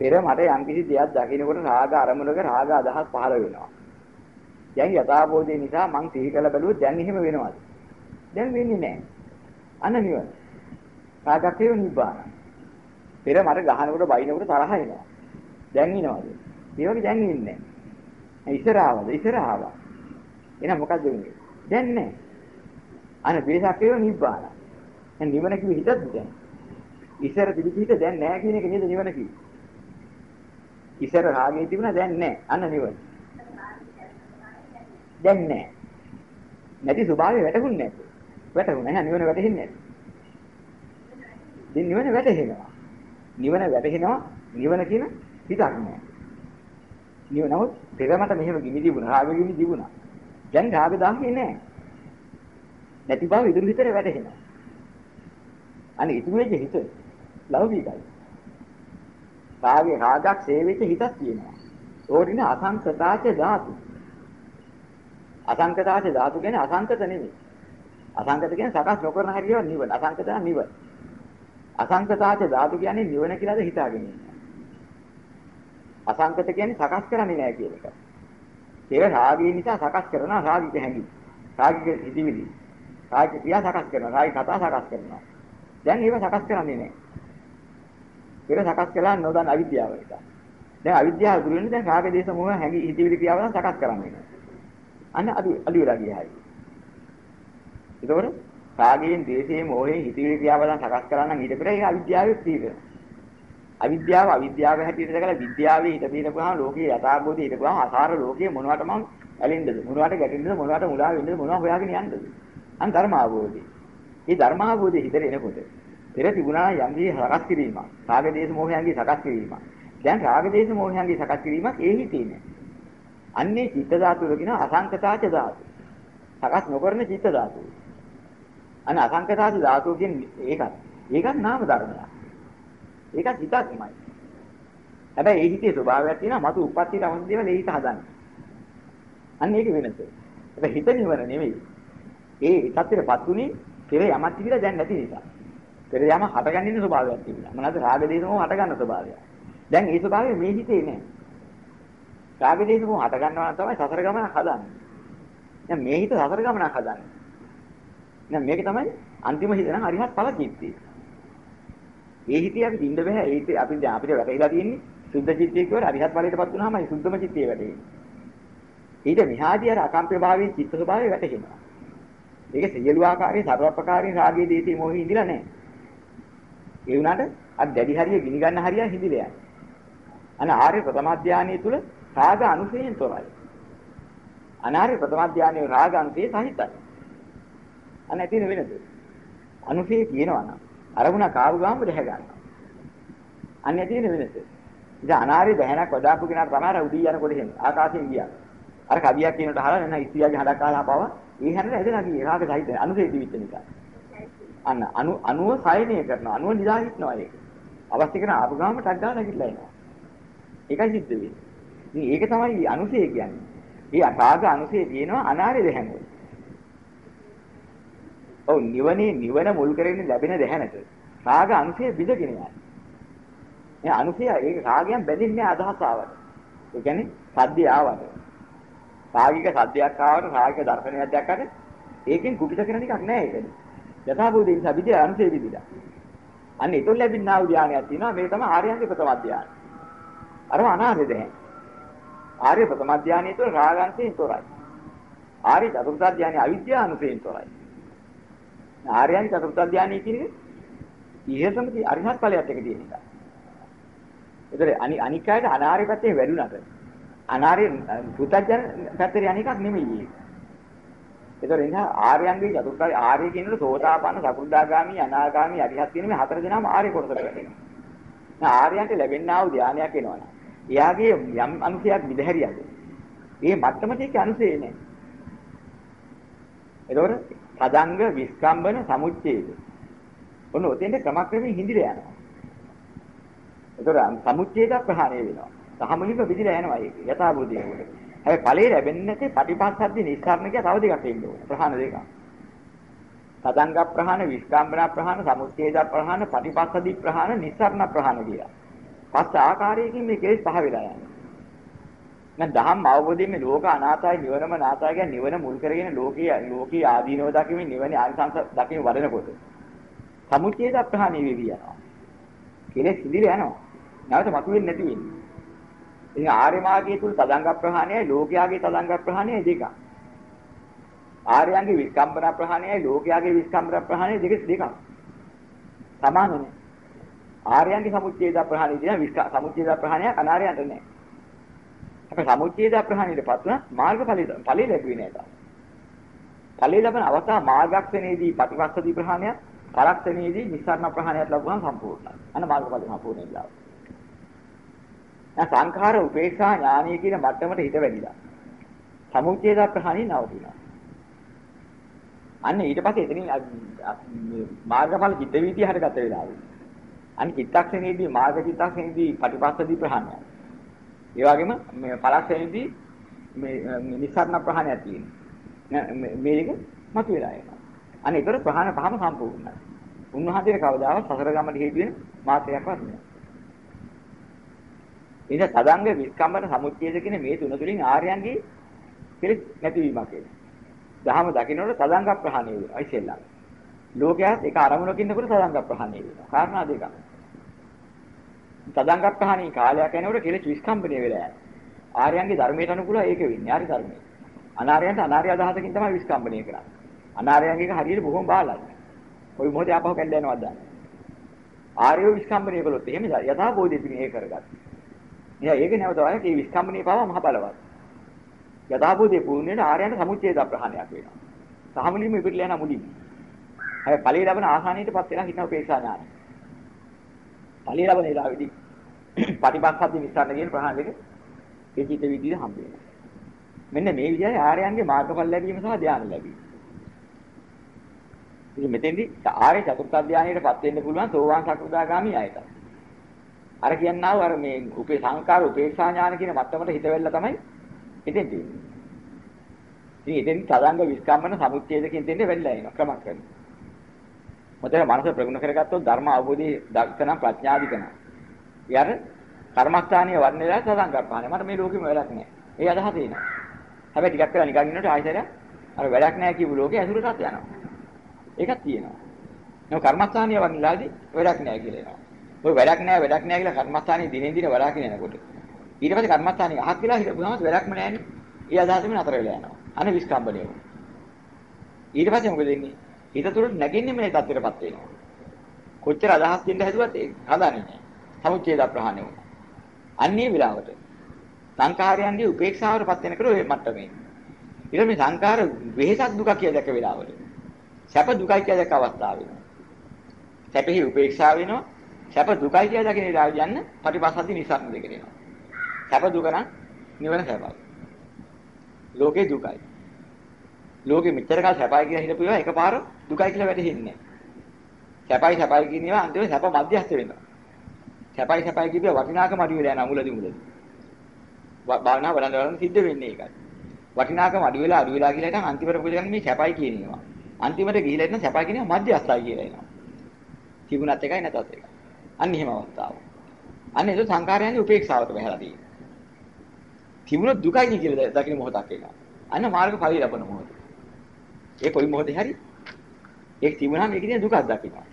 පෙර මට යම්කිසි දෙයක් දකින්නකොට රාග අරමුණක රාග අදහස් පහළ වෙනවා. දැන් යථාබෝධය නිසා මං සිහි කළ බැලුවොත් දැන් එහෙම වෙනවද? දැන් වෙන්නේ නැහැ. අන්න නිවන. රාගක්කේ නිබ්බාන. පෙර මට ගහනකොට බයිනකොට තරහ එනවා. දැන් ඉනවද? මේ වගේ දැන් ඉන්නේ නැහැ. ඉස්සර ආවද? ඉස්සර ආවා. එහෙනම් මොකද්ද වෙන්නේ? දැන් නැහැ. අනේ බේසක්කේ නිබ්බාන. දැන් නිවන කිව්ව හිතත් දැන්. ඉස්සර තිබිච්ච හිත දැන් නැහැ කියන එක නේද නිවන කිව්වේ? ඉස්සර රාගය තිබුණා දැන් නැහැ. අන්න නිවන. දැන් නැහැ. නැති ස්වභාවය වැටහුන්නේ නැහැ. වැටහුණා. එහෙනම් නිවන වැටහෙන්නේ නැහැ. දැන් නිවන වැටහෙනවා. නිවන වැටහෙනවා. නිවන කියන හිතක් නැහැ. නිවනවත් පෙරමට මෙහෙම ගිනි තිබුණා. රාග ගිනි තිබුණා. දැන් රාග දාන්නේ නැහැ. නැති බව ඉදිරි හිතේ වැටහෙනවා. අනේ ඉතුරු වෙච්ච හිත ලෞකිකයි. රාගේ රාගක් සේවිත හිතක් තියෙනවා. ඕරින අසංකතාච ධාතු. අසංකතාච ධාතු කියන්නේ අසංකත නෙමෙයි. අසංකත කියන්නේ සකස් නොකරන හැටියට නිවන. අසංකත නිවන. අසංකතාච ධාතු කියන්නේ නිවන කියලාද හිතාගෙන ඉන්නේ. අසංකත කියන්නේ සකස් කරන්නේ නැහැ කියන එක. ඒක රාගය නිසා සකස් කරනවා රාගික හැඟි. රාගික හිතිවිලි. රාගික ක්‍රියා සකස් කරනවා. රාගික කතා සකස් කරනවා. දැන් ඒව සකස් කරන්නේ නැහැ. ඒක සකස් කළා නොදන්න අවිද්‍යාව නිසා. දැන් අවිද්‍යාව දුරු වෙන්නේ දැන් රාග දේශ මොහ හැඟි හිතවිලි ක්‍රියාවල සකස් කරන්නේ. අන්න අඩු අඩු වෙලා ගියා හරි. ඒකවල රාගයෙන් දේශයෙන් මොහයෙන් හිතවිලි ක්‍රියාවල සකස් කරා නම් ඊට පෙර ඒක අවිද්‍යාවේ තීරණ. අවිද්‍යාව අවිද්‍යාව හැටියට දැකලා විද්‍යාවේ හිත පිනපුවාම ලෝකයේ යථාභූතය හිතපුවාම අසාර ලෝකයේ මොනවට මම ඇලෙන්නද මොනවට ගැටෙන්නද මොනවට මුලා වෙන්නද මොනව හොයාගෙන යන්නද අන් ධර්ම අවබෝධය. මේ ධර්ම අවබෝධය හිතට එනකොට පෙර තිබුණා යම් දී සකස් කිරීමක්. රාග දේශ මොහයන්ගේ සකස් කිරීමක්. දැන් රාග දේශ මොහයන්ගේ සකස් කිරීමක් ඒ හිතේ නෑ. අන්නේ චිත්ත ධාතුව කියන අසංකතාච ධාතු. සකස් නොකරන චිත්ත ධාතුව. අන අසංකතාච ධාතුව කියන්නේ ඒකත්. ඒකත් නාම ධර්මයක්. ඒකත් හිතක්මයි. හැබැයි ඒ හිතේ ස්වභාවයක් තියෙනවා මතු උප්පත්තියට අවශ්‍ය දේවල් ඒ හිත හදන්නේ. අන්න ඒක වෙනස. හැබැයි හිත නිවන නෙවෙයි. ඒ තත්ත්වෙටපත් උනේ පෙර යමක් තිබිලා දැන් නැති නිසා. පෙර යම හටගන්න ස්වභාවයක් තිබුණා. මොනවාද රාග දේශමෝ හටගන්න ස්වභාවය. දැන් ඒ ස්වභාවය මේ හිතේ නෑ. රාග දේශමෝ හට ගන්නවා තමයි සසර ගමන හදන්නේ. දැන් මේ හිත සසර ගමනක් හදන්නේ. දැන් මේක තමයි අන්තිම හිත නම් අරිහත් ඵල චිත්තේ. ඒ හිතේ අපි දින්න බෑ. ඒ හිතේ අපි දැන් අපිට වැටහිලා තියෙන්නේ සුද්ධ චිත්තය කියවල අරිහත් ඵලයටපත් වුණාමයි සුද්ධම චිත්තය වැටෙන්නේ. ඊට මෙහාදී අර අකම්ප්‍ය භාවයේ චිත්ත ස්වභාවය වැටෙනවා. මේක සියලු ආකාරයේ ਸਰවප්‍රකාරී රාගයේ දේශේ මොහේ ඉඳිලා නැහැ. ඒ වුණාට අර දැඩි හරිය ගිනි ගන්න හරිය හිඳිලා යනවා. අන ආර්ය ප්‍රථම ධානයේ තුල රාග අනුසයෙන් තොරයි. අනාර්ය ප්‍රථම ධානයේ රාග අනුසය සහිතයි. අන්න ඇතින වෙනද? අනුසය කියනවා නම් අරමුණ කාව ගාම දැහ ගන්නවා. අන්න ඇතින වෙනද? ඉතින් අනාර්ය දැහනක් වදාපු කෙනාට තමයි අර උඩී යනකොට එන්නේ. ආකාශයෙන් ගියා. අර කවියක් කියනට අහලා නෑ ඉස්තියාගේ හඩක් අහලා පාවා. ඒ හැරෙලා ඇදලා ගියේ රාග සහිත අනුසය දිවිච්ච නිසා. අන්න අනු අනුව සයනය කරනවා. අනුව නිදා හිටනවා ඒක. අවශ්‍ය කරන ආපු ගාම ටක් ගාලා නැගිටලා එනවා. ඒකයි සිද්ධ වෙන්නේ. ඉතින් ඒක තමයි අනුසය කියන්නේ. ඒ රාග අනුසය තියෙනවා අනාර්ය දැහැමවල. ඔව් නිවනේ නිවන මුල් කරගෙන ලැබෙන දැහැනට රාග අනුසය බිඳගෙන යනවා. මේ අනුසය ඒක රාගයන් බැඳින්නේ අදහස ආවට. ඒ කියන්නේ සද්දය ආවට. රාගික සද්දයක් ආවට රාගික දර්ශනයක් දැක්කට ඒකෙන් කුපිත කරන එකක් නෑ ඒක. යථාභූතේ නිසා විද්‍ය අනුසය විදිලා. අන්න ඒතොල් ලැබින්නා වූ ධානයක් තියෙනවා මේ තමයි ආර්යයන්ගේ ප්‍රථම ධානය. අරම අනාර්ය දැහැ. ආර්ය ප්‍රථම ධානයේ තුල රාගාංශයෙන් තොරයි. ආර්ය චතුර්ථ ධානයේ අවිද්‍යානුසයෙන් තොරයි. ආර්යයන් චතුර්ථ ධානයේ කියන්නේ ඉහළම තියෙන අරිහත් ඵලයට එක තියෙන එක. ඒතර අනි අනික් අයට අනාර්ය පැත්තේ වැඩුණාට අනාර්ය පුතජන පැත්තේ යන එකක් නෙමෙයි. ඒතර එනිසා ආර්යයන්ගේ චතුර්ථ ආර්ය කියනකොට සෝතාපන්න සකු르දාගාමි අනාගාමි අරිහත් කියන මේ හතර දෙනාම ආර්ය කොටසට වැටෙනවා. ආර්යයන්ට ලැබෙනා වූ ධානයක් එනවනේ. එයාගේ යම් අනුසයක් විදහැරියද? ඒ මට්ටමට ඒක අනුසය නෑ. එතකොට පදංග විස්කම්බන සමුච්ඡේද. ඔන්න ඔතෙන්ට ක්‍රමක්‍රමයෙන් හිඳිලා යනවා. එතකොට සමුච්ඡේද ප්‍රහාණය වෙනවා. සහමුලික විදිලා යනවා ඒක යථාභූතයේ උඩ. හැබැයි ඵලයේ ලැබෙන්නේ නැති පටිපස්සද්දි නිස්සාරණ කිය තව දෙකක් එන්න ඕනේ. ප්‍රහාණ දෙකක්. පදංග ප්‍රහාණ, විස්කම්බන ප්‍රහාණ, සමුච්ඡේද ප්‍රහාණ, පටිපස්සද්දි ප්‍රහාණ, නිස්සාරණ ප්‍රහාණ කියලා. පස් ආකාරයකින් මේ කෙලෙස් පහ වෙලා යනවා. දැන් දහම් අවබෝධයෙන් මේ ලෝක අනාතයි නිවනම නාතයි කියන නිවන මුල් කරගෙන ලෝකයේ ලෝකී ආදීනව දකිමින් නිවනේ ආනිසංස දකිමින් වඩනකොට සමුච්ඡේද ප්‍රහාණය වෙවි යනවා. කෙලෙස් ඉදිරිය යනවා. නැවත මතුවෙන්නේ නැති වෙන්නේ. ඉතින් ආර්ය මාර්ගයේ තුල තදංග ප්‍රහාණයයි ලෝකයාගේ තදංග ප්‍රහාණයයි දෙකක්. ආර්යයන්ගේ විස්කම්බන ප්‍රහාණයයි ලෝකයාගේ විස්කම්බන ප්‍රහාණය දෙක දෙකක්. සමානනේ. ආර්යයන්ගේ සමුච්ඡේද ප්‍රහාණය කියන විස්ක සමුච්ඡේද ප්‍රහාණයක් අනාර්යයන්ට නැහැ. අපි සමුච්ඡේද ප්‍රහාණයටපත් වුණා මාර්ගඵලෙ ඵලෙ ලැබුවේ නෑ තාම. ඵලෙ ලැබෙන අවස්ථාව මාර්ගක්ෂණයේදී ප්‍රතිපස්සදී ප්‍රහාණයක්, පරක්ෂණයේදී නිස්සාරණ ප්‍රහාණයක් ලැබුවම සම්පූර්ණයි. අන්න මාර්ගඵලෙ සම්පූර්ණ වෙලා. දැන් සංඛාර උපේක්ෂා ඥානීය කියන මට්ටමට හිත වැඩිලා. සමුච්ඡේද ප්‍රහාණය නවතිනවා. අන්න ඊට පස්සේ එතනින් මාර්ගඵල චිත්ත වීතිය හරගත වෙලාවෙ. අන්න චිත්තක්ෂණයේදී මාර්ග චිත්තක්ෂණයේදී ප්‍රතිපස්සදී ප්‍රහාණයක්. ඒ වගේම මේ පලක්ෂණයේදී මේ නිස්සාරණ ප්‍රහාණයක් තියෙනවා. මේක මතුවලා එනවා. අන්න ඒතර ප්‍රහාණ පහම සම්පූර්ණයි. උන්වහන්සේට කවදාවත් සසර ගමන හේතු වෙන මාත්‍රයක්වත් නෑ. ඉතින් සදාංග විස්කම්බන සමුච්ඡේද කියන මේ තුන තුලින් ආර්යයන්ගේ කෙලෙස් නැතිවීමක් එනවා. දහම දකින්නකොට සදාංග ප්‍රහාණය වෙනවා ඉතින්ලා. ලෝකයාත් ඒක අරමුණක ඉන්නකොට සදාංග ප්‍රහාණය වෙනවා. කාරණා දෙකක්. සදාංග ප්‍රහාණී කාලයක් යනකොට කෙලෙස් විස්කම්බනය වෙලා යනවා. ආර්යයන්ගේ ධර්මයට අනුකූලව ඒක වෙන්නේ. ආර්ය ධර්මයේ. අනාර්යයන්ට අනාර්ය අදහසකින් තමයි විස්කම්බනය කරන්නේ. අනාර්යයන්ගේ හරියට බොහොම බාලයි. කොයි මොහොතේ ආපහු කැඩලා යනවද දන්නේ. ආර්යෝ විස්කම්බනය කළොත් එහෙම යථා බෝධිය පිණිස ඒක කරගත්තා. එයා ඒක නැවත වගේ මේ විස්කම්බනේ පාව මහ බලවත්. යථාභූතයේ පුණ්‍යෙට ආර්යයන්ට සමුච්ඡේද ප්‍රහාණයක් වෙනවා. සාමුලින්ම ඉපිරලා යන මුලින්. හැබැයි ඵලයේ ලබන ආසානියටපත් වෙනා හිතන උපේක්ෂා ඥාන. ඵලයේ ලබන ඒලාවේදී පටිපස්සද්දි නිස්සාරණ කියන ප්‍රහාණ දෙක ඒ චිත්ත විදිහට හම්බ වෙනවා. මෙන්න මේ විදිහයි ආර්යයන්ගේ මාර්ගඵල ලැබීම සහ ධ්‍යාන ලැබීම. ඉතින් මෙතෙන්දි ආර්ය චතුර්ථ ධ්‍යානයටපත් වෙන්න පුළුවන් සෝවාන් සකෘදාගාමි අයට. අර කියන්නා වූ අර මේ උපේ සංකාර උපේක්ෂා ඥාන කියන මට්ටමට හිත වෙල්ල තමයි ඉතින් තියෙන්නේ. ඉතින් ඉතින් තදංග විස්කම්මන සමුච්ඡේදකින් දෙන්නේ වෙල්ලා එනවා ක්‍රමක්‍රම. මොකද මනස ප්‍රගුණ කරගත්තොත් ධර්ම අවබෝධයේ දක්ෂණ ප්‍රඥාධිකන. යාර කර්මස්ථානීය වර්ණයලා තදංග ප්‍රහාණය. මට මේ ලෝකෙම වැඩක් නැහැ. ඒ අදහස එනවා. හැබැයි ටිකක් වෙලා නිකන් ඉන්නකොට ආයෙසරයක් අර වැඩක් නැහැ කියපු ලෝකේ ඇසුරටත් යනවා. ඒකක් තියෙනවා. නෝ කර්මස්ථානීය වර්ණලාදී වැඩක් නැහැ කියලා එනවා. ඔය වැඩක් නැහැ වැඩක් නැහැ කියලා කර්මස්ථානයේ දිනෙන් දින වඩාගෙන යනකොට ඊට පස්සේ කර්මස්ථානයේ අහක් කියලා හිතපුවාම වැඩක්ම නැහැනේ. ඒ අදහසෙම නතර වෙලා යනවා. අනේ විස්කම්බණය වුණා. ඊට පස්සේ මොකද වෙන්නේ? හිත තුළ නැගින්නේ මේ தත්තරපත් වෙනවා. කොච්චර අදහස් දෙන්න හැදුවත් ඒ හදාන්නේ නැහැ. සමුච්ඡේද ප්‍රහාණය වුණා. අන්නේ විලාවට සංඛාරයන්ගේ උපේක්ෂාවටපත් වෙනකොට ඔය මට්ටමේ. ඊට මේ සංඛාර වෙහසක් දුක කියලා දැක වෙලාවට. සැප දුකයි කියලා දැක අවස්ථාව වෙනවා. සැපෙහි උපේක්ෂාව වෙනවා. සැප දුකයි කියලා දකින ඉඳලා යන්න පටිපස්සද්ධි නිසාරණ දෙක දෙනවා. සැප දුක නම් නිවන සැපයි. ලෝකේ දුකයි. ලෝකෙ මෙච්චර කාල සැපයි කියලා හිතපු ඒවා එකපාර දුකයි කියලා වැටහෙන්නේ සැපයි සැපයි කියන ඒවා අන්තිමට සැප මැදිහස්ත වෙනවා. සැපයි සැපයි කියපිය වටිනාකම අඩු වෙලා යනවා මුලදී මුලදී. භාවනා වඩන වලම සිද්ධ වෙන්නේ ඒකයි. වටිනාකම අඩු වෙලා අඩු වෙලා කියලා හිටන් අන්තිමට මොකද කරන්නේ මේ සැපයි කියන ඒවා. අන්තිමට ගිහිලා ඉන්න සැපයි කියන ඒවා මැදිහස්තයි කියලා එනවා. තිබුණත් එකයි නැතත් එකයි. අන්න එහෙම අවස්ථාව. අන්න ඒක සංකාරයන්ගේ උපේක්ෂාවට බහැලා තියෙනවා. තිබුණ දුකයි කියලා දකින්න මොහොතක් එනවා. අන්න මාර්ග ඵලය ලබන මොහොත. ඒ කොයි මොහොතේ හරි ඒක තිබුණාම ඒක දින දුකක් දකින්නවා.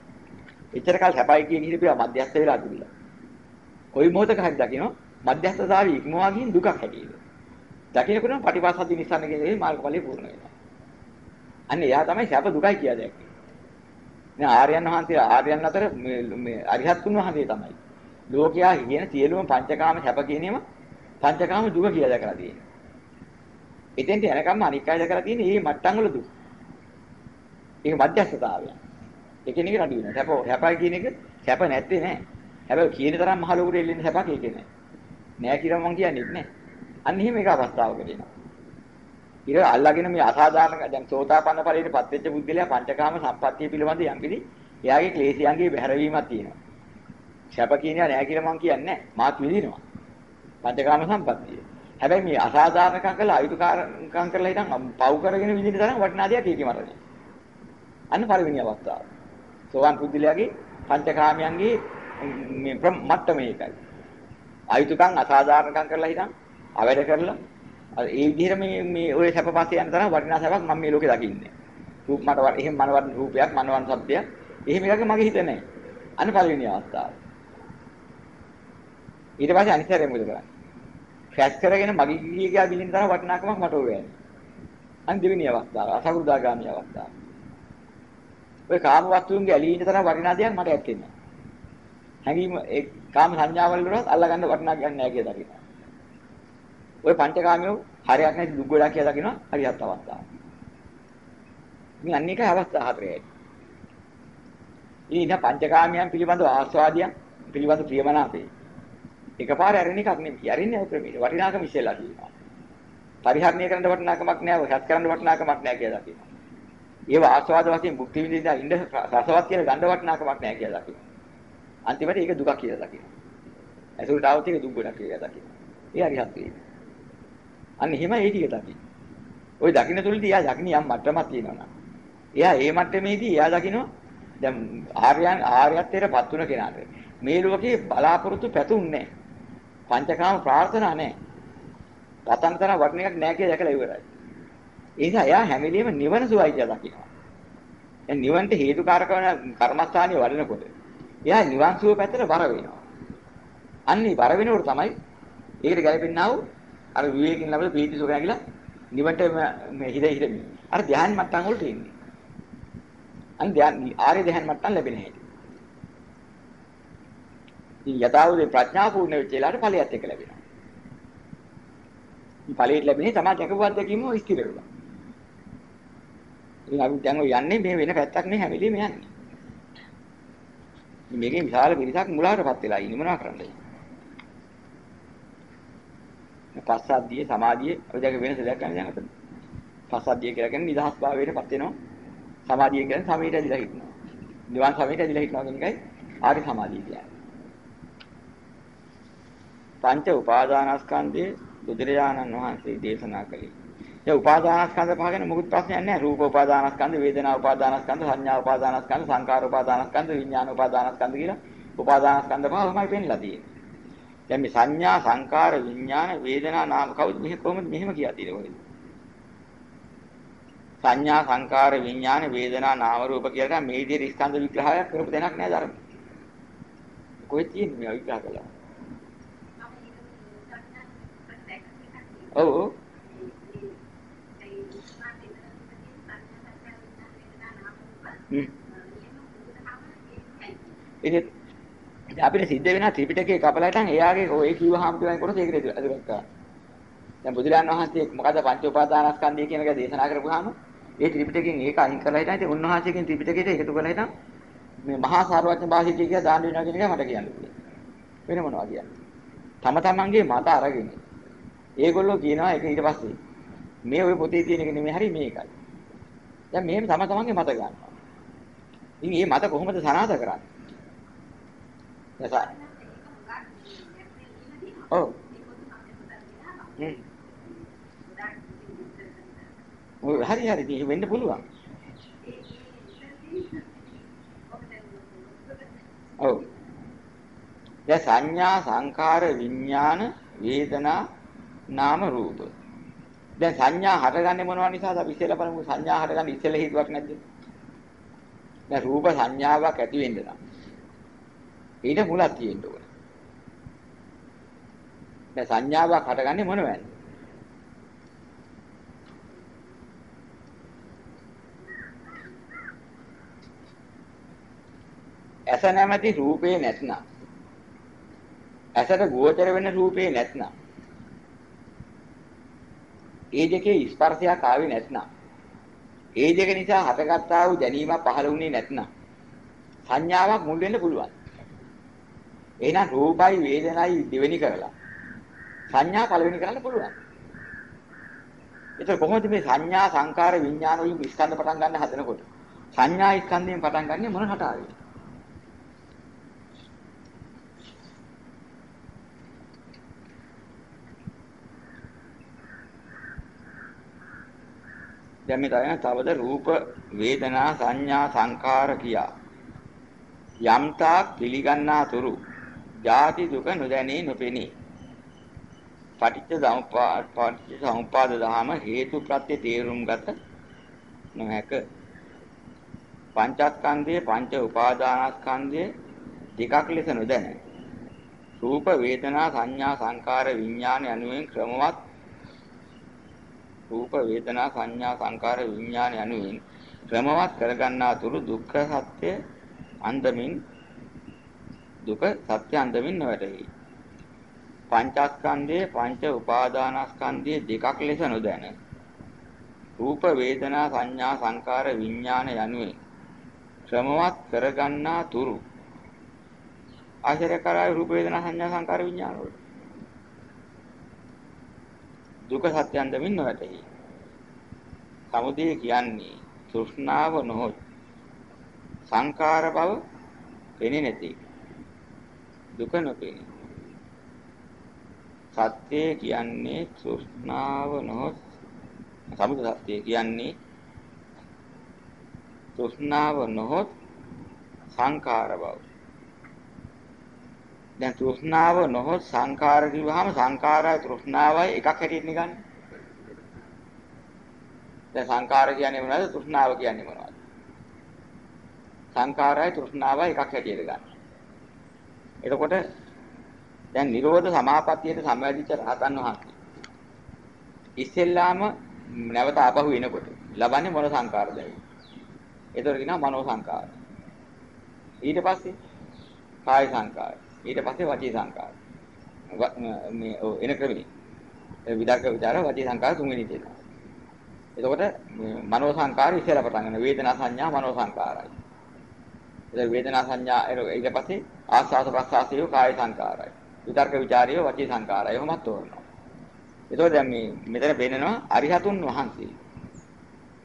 එච්චර කාල සැපයි කියන හිතේ මධ්‍යස්ථ වෙලා තිබිලා. කොයි මොහොතක හරි දකින්න මධ්‍යස්ථතාවය ඉක්මවා ගින් දුකක් හැටියෙද. දකින්නකොට පටිපස්සද්ධි නිසන්න කියන මාර්ග ඵලය පූර්ණ වෙනවා. අන්න එයා තමයි සැප දුකයි කියලා දැක්කේ. මේ ආර්යයන් වහන්සේ ආර්යයන් අතර මේ අරිහත් තුන් වහන්සේ තමයි. ලෝකයා කියන සියලුම පංචකාම සැප කියනේම පංචකාම දුක කියලා දැකලා තියෙනවා. එතෙන්ට යනකම් අනික් අය දැකලා තියෙන්නේ මේ මට්ටම් වල දුක. ඒක මධ්‍යස්ථතාවය. එකිනෙක නඩු වෙනවා. සැප සැපයි කියන එක සැප නැත්තේ නෑ. හැබැයි කියන තරම් මහ ලෝකෙට එල්ලෙන්නේ සැපක් ඒකේ නෑ. නෑ කියලා මං කියන්නේ නෑ. අන්න එහෙම එක අවස්ථාවකට එනවා. ඊට අල්ලාගෙන මේ අසාධාරණ දැන් සෝතාපන්න ඵලයට පත් වෙච්ච බුද්ධිලයා පංචකාම සම්පත්තිය පිළිබඳ යම්කිසි එයාගේ ක්ලේශයන්ගේ බැහැරවීමක් තියෙනවා. ශප කියනවා නෑ කියලා මං කියන්නේ නෑ. මාත් විඳිනවා. පංචකාම සම්පත්තිය. හැබැයි මේ අසාධාරණකම් කළා අයුතුකාරකම් කරලා හිටන් පව් කරගෙන විඳින තරම් වටිනා දෙයක් ඒකේ මරණය. අන්න පළවෙනි අවස්ථාව. සෝවාන් බුද්ධිලයාගේ පංචකාමයන්ගේ මේ මට්ටම ඒකයි. අයුතුකම් අසාධාරණකම් කරලා හිටන් අවැඩ කරලා ඒ විදිහට මේ මේ ඔය සැපපස්සේ යන තරම් වටිනා සැපක් මම මේ ලෝකේ දකින්නේ. රූප මට එහෙම මනවත් රූපයක් මනවන් සබ්දයක් එහෙම එකක මගේ හිත නැහැ. අන්න පළවෙනි අවස්ථාව. ඊට පස්සේ අනිත් හැරෙ මොකද කරන්නේ? ෆැස් කරගෙන මගේ ගිහිය ගියා බිලින් තරම් වටිනාකමක් මට ඕනේ. අන්න දෙවෙනි අවස්ථාව අසකුරුදාගාමී අවස්ථාව. ඔය කාම වස්තුන්ගේ ඇලී ඉන්න තරම් වටිනා දෙයක් මට ඇත්තේ නැහැ. හැඟීම ඒ කාම සංඥාවල් වලවත් අල්ලගන්න වටිනා ගන්න නැහැ කියලා දකිනවා. ওই පංචකාමියෝ හරයක් නැති දුක් ගොඩක් කියලා දකිනවා හරියත් අවස්ථාව. මේ අන්න එකයි අවස්ථා හතරයි. ඊට පංචකාමයන් පිළිබඳ ආස්වාදයන් පිළිබඳ ප්‍රියමනාපේ. එකපාර ඇරෙන එකක් නෙමෙයි. ඇරෙන්නේ ක්‍රමීට වටිනාකම ඉස්සෙල්ලා තියෙනවා. පරිහරණය කරන්න වටිනාකමක් නැහැ, හත් කරන්න වටිනාකමක් නැහැ කියලා දකිනවා. ඒව ආස්වාද වශයෙන් භුක්ති විඳින ඉඳ රසවත් කියලා ගන්න වටිනාකමක් නැහැ කියලා දකිනවා. අන්තිමට ඒක දුක කියලා දකිනවා. ඇසුරට આવුත් ඒක දුක් ගොඩක් කියලා දකිනවා. ඒ හරියක් වෙන්නේ. අන්න එහෙම ඒ ටික දකින්න. ওই දකින්න තුලදී එයා දකින්න යම් මට්ටමක් තියෙනවා. එයා ඒ මට්ටමේදී එයා දකින්න දැන් ආර්යයන් ආර්යත්වයටපත් වුණ කෙනාට මේ ලෝකේ බලාපොරොත්තු පැතුන්නේ පංචකාම ප්‍රාර්ථනා නැහැ. රතන්තර වටින එකක් නැහැ කියලා දැකලා ඉවරයි. ඒ නිසා එයා හැම වෙලෙම නිවන සුවයි කියලා දකිනවා. දැන් නිවන්ට හේතුකාරක වන කර්මස්ථානිය වඩනකොට එයා නිවන් සුව පැත්තට වර වෙනවා. අන්නේ වර වෙනකොට තමයි ඒකට ගැලපෙන්නා වූ අර විවේකයෙන් ලැබෙන ප්‍රීති සුඛය කියලා නිවන්ට මේ හිත හිත අර ධ්‍යාන මට්ටම් වලට එන්නේ. අන් ධ්‍යාන ආර්ය ධ්‍යාන මට්ටම් ලැබෙන හැටි. ඉතින් යථාවුදේ ප්‍රඥා පූර්ණ වෙච්ච වෙලාවට ඵලයත් එක්ක ලැබෙනවා. මේ ඵලයට ලැබෙන්නේ තමයි දැකපුවත් දැකීම ස්ථිර වෙනවා. ඉතින් අපි දැන් ඔය යන්නේ මේ වෙන පැත්තක් නේ හැම වෙලෙම යන්නේ. මේකේ විශාල පිරිසක් මුලාවටපත් වෙලා ඉන්නේ මොනවා කරන්නද? පස්සද්ධිය සමාධිය ඔය දෙක වෙනස දැක්කම දැන් අතන. පස්සද්ධිය කියලා කියන්නේ නිදහස් භාවයටපත් වෙනවා. සමාධිය කියන්නේ සමීට ඇදිලා හිටනවා. නිවන් සමීට ඇදිලා හිටනවා කියන එකයි ආර්ය සමාධිය කියන්නේ. පංච උපාදානස්කන්ධයේ බුදුරජාණන් වහන්සේ දේශනා කළේ. ඒ උපාදානස්කන්ධ පහ ගැන මොකුත් ප්‍රශ්නයක් නැහැ. රූප උපාදානස්කන්ධ, වේදනා උපාදානස්කන්ධ, සංඥා උපාදානස්කන්ධ, සංකාර උපාදානස්කන්ධ, විඥාන උපාදානස්කන්ධ කියලා උපාදානස්කන්ධ පහ තමයි පෙන්නලා තියෙන්නේ. දැන් මේ සංඥා, සංකාර, විඥාන, වේදනා, නාම කවුද මෙහෙ කොහොමද මෙහෙම කියලා තියෙන්නේ කොහෙද? සංඥා, සංකාර, විඥාන, වේදනා, නාම රූප කියලා මේ විදිහේ ස්කන්ධ විග්‍රහයක් කරපු දෙයක් නෑ ධර්ම. කොහෙද තියෙන්නේ මේ විග්‍රහ කළා? ඔව් ඔව් ඉතින් අපිට සිද්ධ වෙනා ත්‍රිපිටකයේ කපලා හිටන් එයාගේ ඔය කිව්වහම කියන කොටස ඒකට ඇතුළත් කරා. දැන් බුදුරජාණන් වහන්සේ මොකද පංච උපාදානස්කන්ධය කියන එක දේශනා කරපුවාම ඒ ත්‍රිපිටකයෙන් ඒක අයින් කරලා හිටන් ඉතින් උන්වහන්සේගෙන් ත්‍රිපිටකයට එකතු කරලා හිටන් මේ මහා සාරවත්න භාෂිතය කියලා දාන්න වෙනවා කියන එක මට කියන්න පුළුවන්. වෙන මොනවා කියන්නේ. තම තමන්ගේ මත අරගෙන. ඒගොල්ලෝ කියනවා ඒක ඊට පස්සේ මේ ඔය පොතේ තියෙන එක නෙමෙයි හරි මේකයි. දැන් මෙහෙම තම තමන්ගේ මත ගන්නවා. ඉතින් මේ මත කොහොමද සනාථ කරන්නේ? දැන් ඔව්. හ්ම්. ඔය හරි හරි ඉතින් වෙන්න පුළුවන්. ඔව්. දැන් සංඥා සංකාර විඥාන වේදනා නාම රූප. දැන් සංඥා හටගන්නේ මොනවා නිසාද අපි ඉස්සෙල්ලා බලමු සංඥා හටගන්න ඉස්සෙල්ලා හේතුවක් නැද්ද? දැන් රූප සංඥාවක් ඇති වෙන්න නම් ඊට මුලක් තියෙන්න ඕන. දැන් සංඥාවක් හටගන්නේ මොනවද? ඇස නැමැති රූපේ නැත්නම් ඇසට ගෝචර වෙන රූපේ නැත්නම් ඒ දෙකේ ස්පර්ශයක් ආවේ නැත්නම් ඒ දෙක නිසා හටගත්තා වූ දැනීමක් පහළ වුණේ නැත්නම් සංඥාවක් මුල් වෙන්න පුළුවන්. එහෙනම් රූපයි වේදනයි දෙවෙනි කරලා සංඥා පළවෙනි කරන්න පුළුවන්. ඒතර කොහොමද මේ සංඥා සංකාර විඥාන වලින් ස්කන්ධ පටන් ගන්න හදනකොට සංඥා ස්කන්ධයෙන් පටන් ගන්නෙ මොන හටාවේ? දැන් මේ තවන තවද රූප වේදනා සංඥා සංකාර කියා යම්තාක් පිළිගන්නා තුරු ජාති දුක නොදැනී නොපෙනී. පටිච්ච සමුප්පාද පටිච්ච සමුප්පාද දහම හේතු ප්‍රත්‍ය තේරුම් ගත නොහැක. පංචස්කන්ධයේ පංච උපාදානස්කන්ධයේ දෙකක් ලෙස නොදැන. රූප වේදනා සංඥා සංකාර විඥාන යනුවෙන් ක්‍රමවත් රූප වේදනා සංඥා සංකාර විඥාන යනුවෙන් ක්‍රමවත් කරගන්නා තුරු දුක්ඛ සත්‍ය අන්දමින් දුක සත්‍ය අන්දමින් නොවැටහි. පංචස්කන්ධයේ පංච උපාදානස්කන්ධයේ දෙකක් ලෙස නොදැන. රූප වේදනා සංඥා සංකාර විඥාන යනුවෙන් ක්‍රමවත් කරගන්නා තුරු ආශ්‍රය කරායි රූප වේදනා සංඥා සංකාර විඥාන වල. දුක සත්‍යයන් දෙමින් නොවැටහි සමුදය කියන්නේ තෘෂ්ණාව නොහොත් සංකාර බව එන්නේ නැති. දුක නොපෙනේ සත්‍ය කියන්නේ තෘෂ්ණාව නොහොත් සමුද සත්‍ය කියන්නේ තෘෂ්ණාව නොහොත් සංකාර බව. දැන් තෘෂ්ණාව නොහොත් සංකාර කිව්වහම සංකාරය තෘෂ්ණාවයි එකක් හැටියට නිකන්. දැන් සංකාර කියන්නේ මොනවද? තෘෂ්ණාව කියන්නේ මොනවද? සංකාරයයි තෘෂ්ණාවයි එකක් හැටියට ගන්න. එතකොට දැන් නිරෝධ සමාපත්තියට සමවැදිච්ච රහතන් වහන්සේ ඉස්සෙල්ලාම නැවත ආපහු එනකොට ලබන්නේ මොන සංකාරද? ඒතර කියනවා මනෝ සංකාර. ඊට පස්සේ කාය සංකාර. ඊට පස්සේ වචී සංකාර. මේ එන ක්‍රමී. විදර්ක විචාර වචී සංකාර තුන්වෙනි තියෙනවා. එතකොට මනෝ සංකාර ඉස්සෙල්ලා පටන් ගන්න වේදනා සංඥා මනෝ සංකාරයි. එතකොට වේදනා සංඥා ඊට පස්සේ ආස්වාද ප්‍රසආසිය කාය සංකාරයි. විතර්ක ਵਿਚාරය වචී සංකාරය එහෙමත් තෝරනවා. ඒතකොට දැන් මේ මෙතන පෙන්නනවා අරිහතුන් වහන්සේ.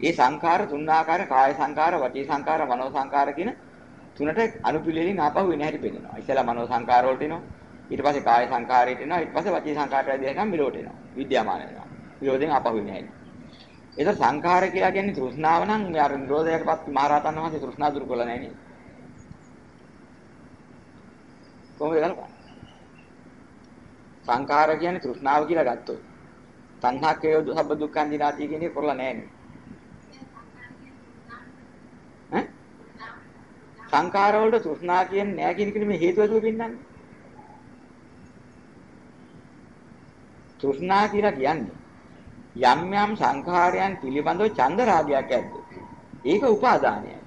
මේ සංඛාර තුන් ආකාර කාය සංඛාර, වචී සංඛාර, මනෝ සංඛාර කියන තුනට අනුපිළිවෙලින් ආපහු වෙන හැටි පෙන්නනවා. ඉස්සෙල්ලා මනෝ සංඛාර වලට එනවා. ඊට පස්සේ කාය සංඛාරයට එනවා. ඊට පස්සේ වචී සංඛාරයට දෙනකම් මිලෝට එනවා. විද්‍යාමාන වෙනවා. විරෝධයෙන් ආපහු වෙන හැටි. ඒක සංඛාර කියලා කියන්නේ තෘෂ්ණාව නම් මේ අර නිරෝධයටපත් මහරහතන් වහන්සේ තෘෂ්ණා දුරු කළා නැහැ නේද? කොහොමද ගලපන්නේ? සංඛාර කියන්නේ තෘෂ්ණාව කියලා ගත්තොත්. තණ්හාකේ සබ්බ දුක්ඛං දිනාති කියන එක කරලා නැහැ නේ. ඈ? සංඛාර වලට තෘෂ්ණා කියන්නේ නැහැ කියන එක මේ හේතුව දුව පින්නන්නේ. තෘෂ්ණා කියලා කියන්නේ යම් යම් සංඛාරයන් පිළිබඳව චන්ද රාගයක් ඇද්ද? ඒක උපාදානයයි.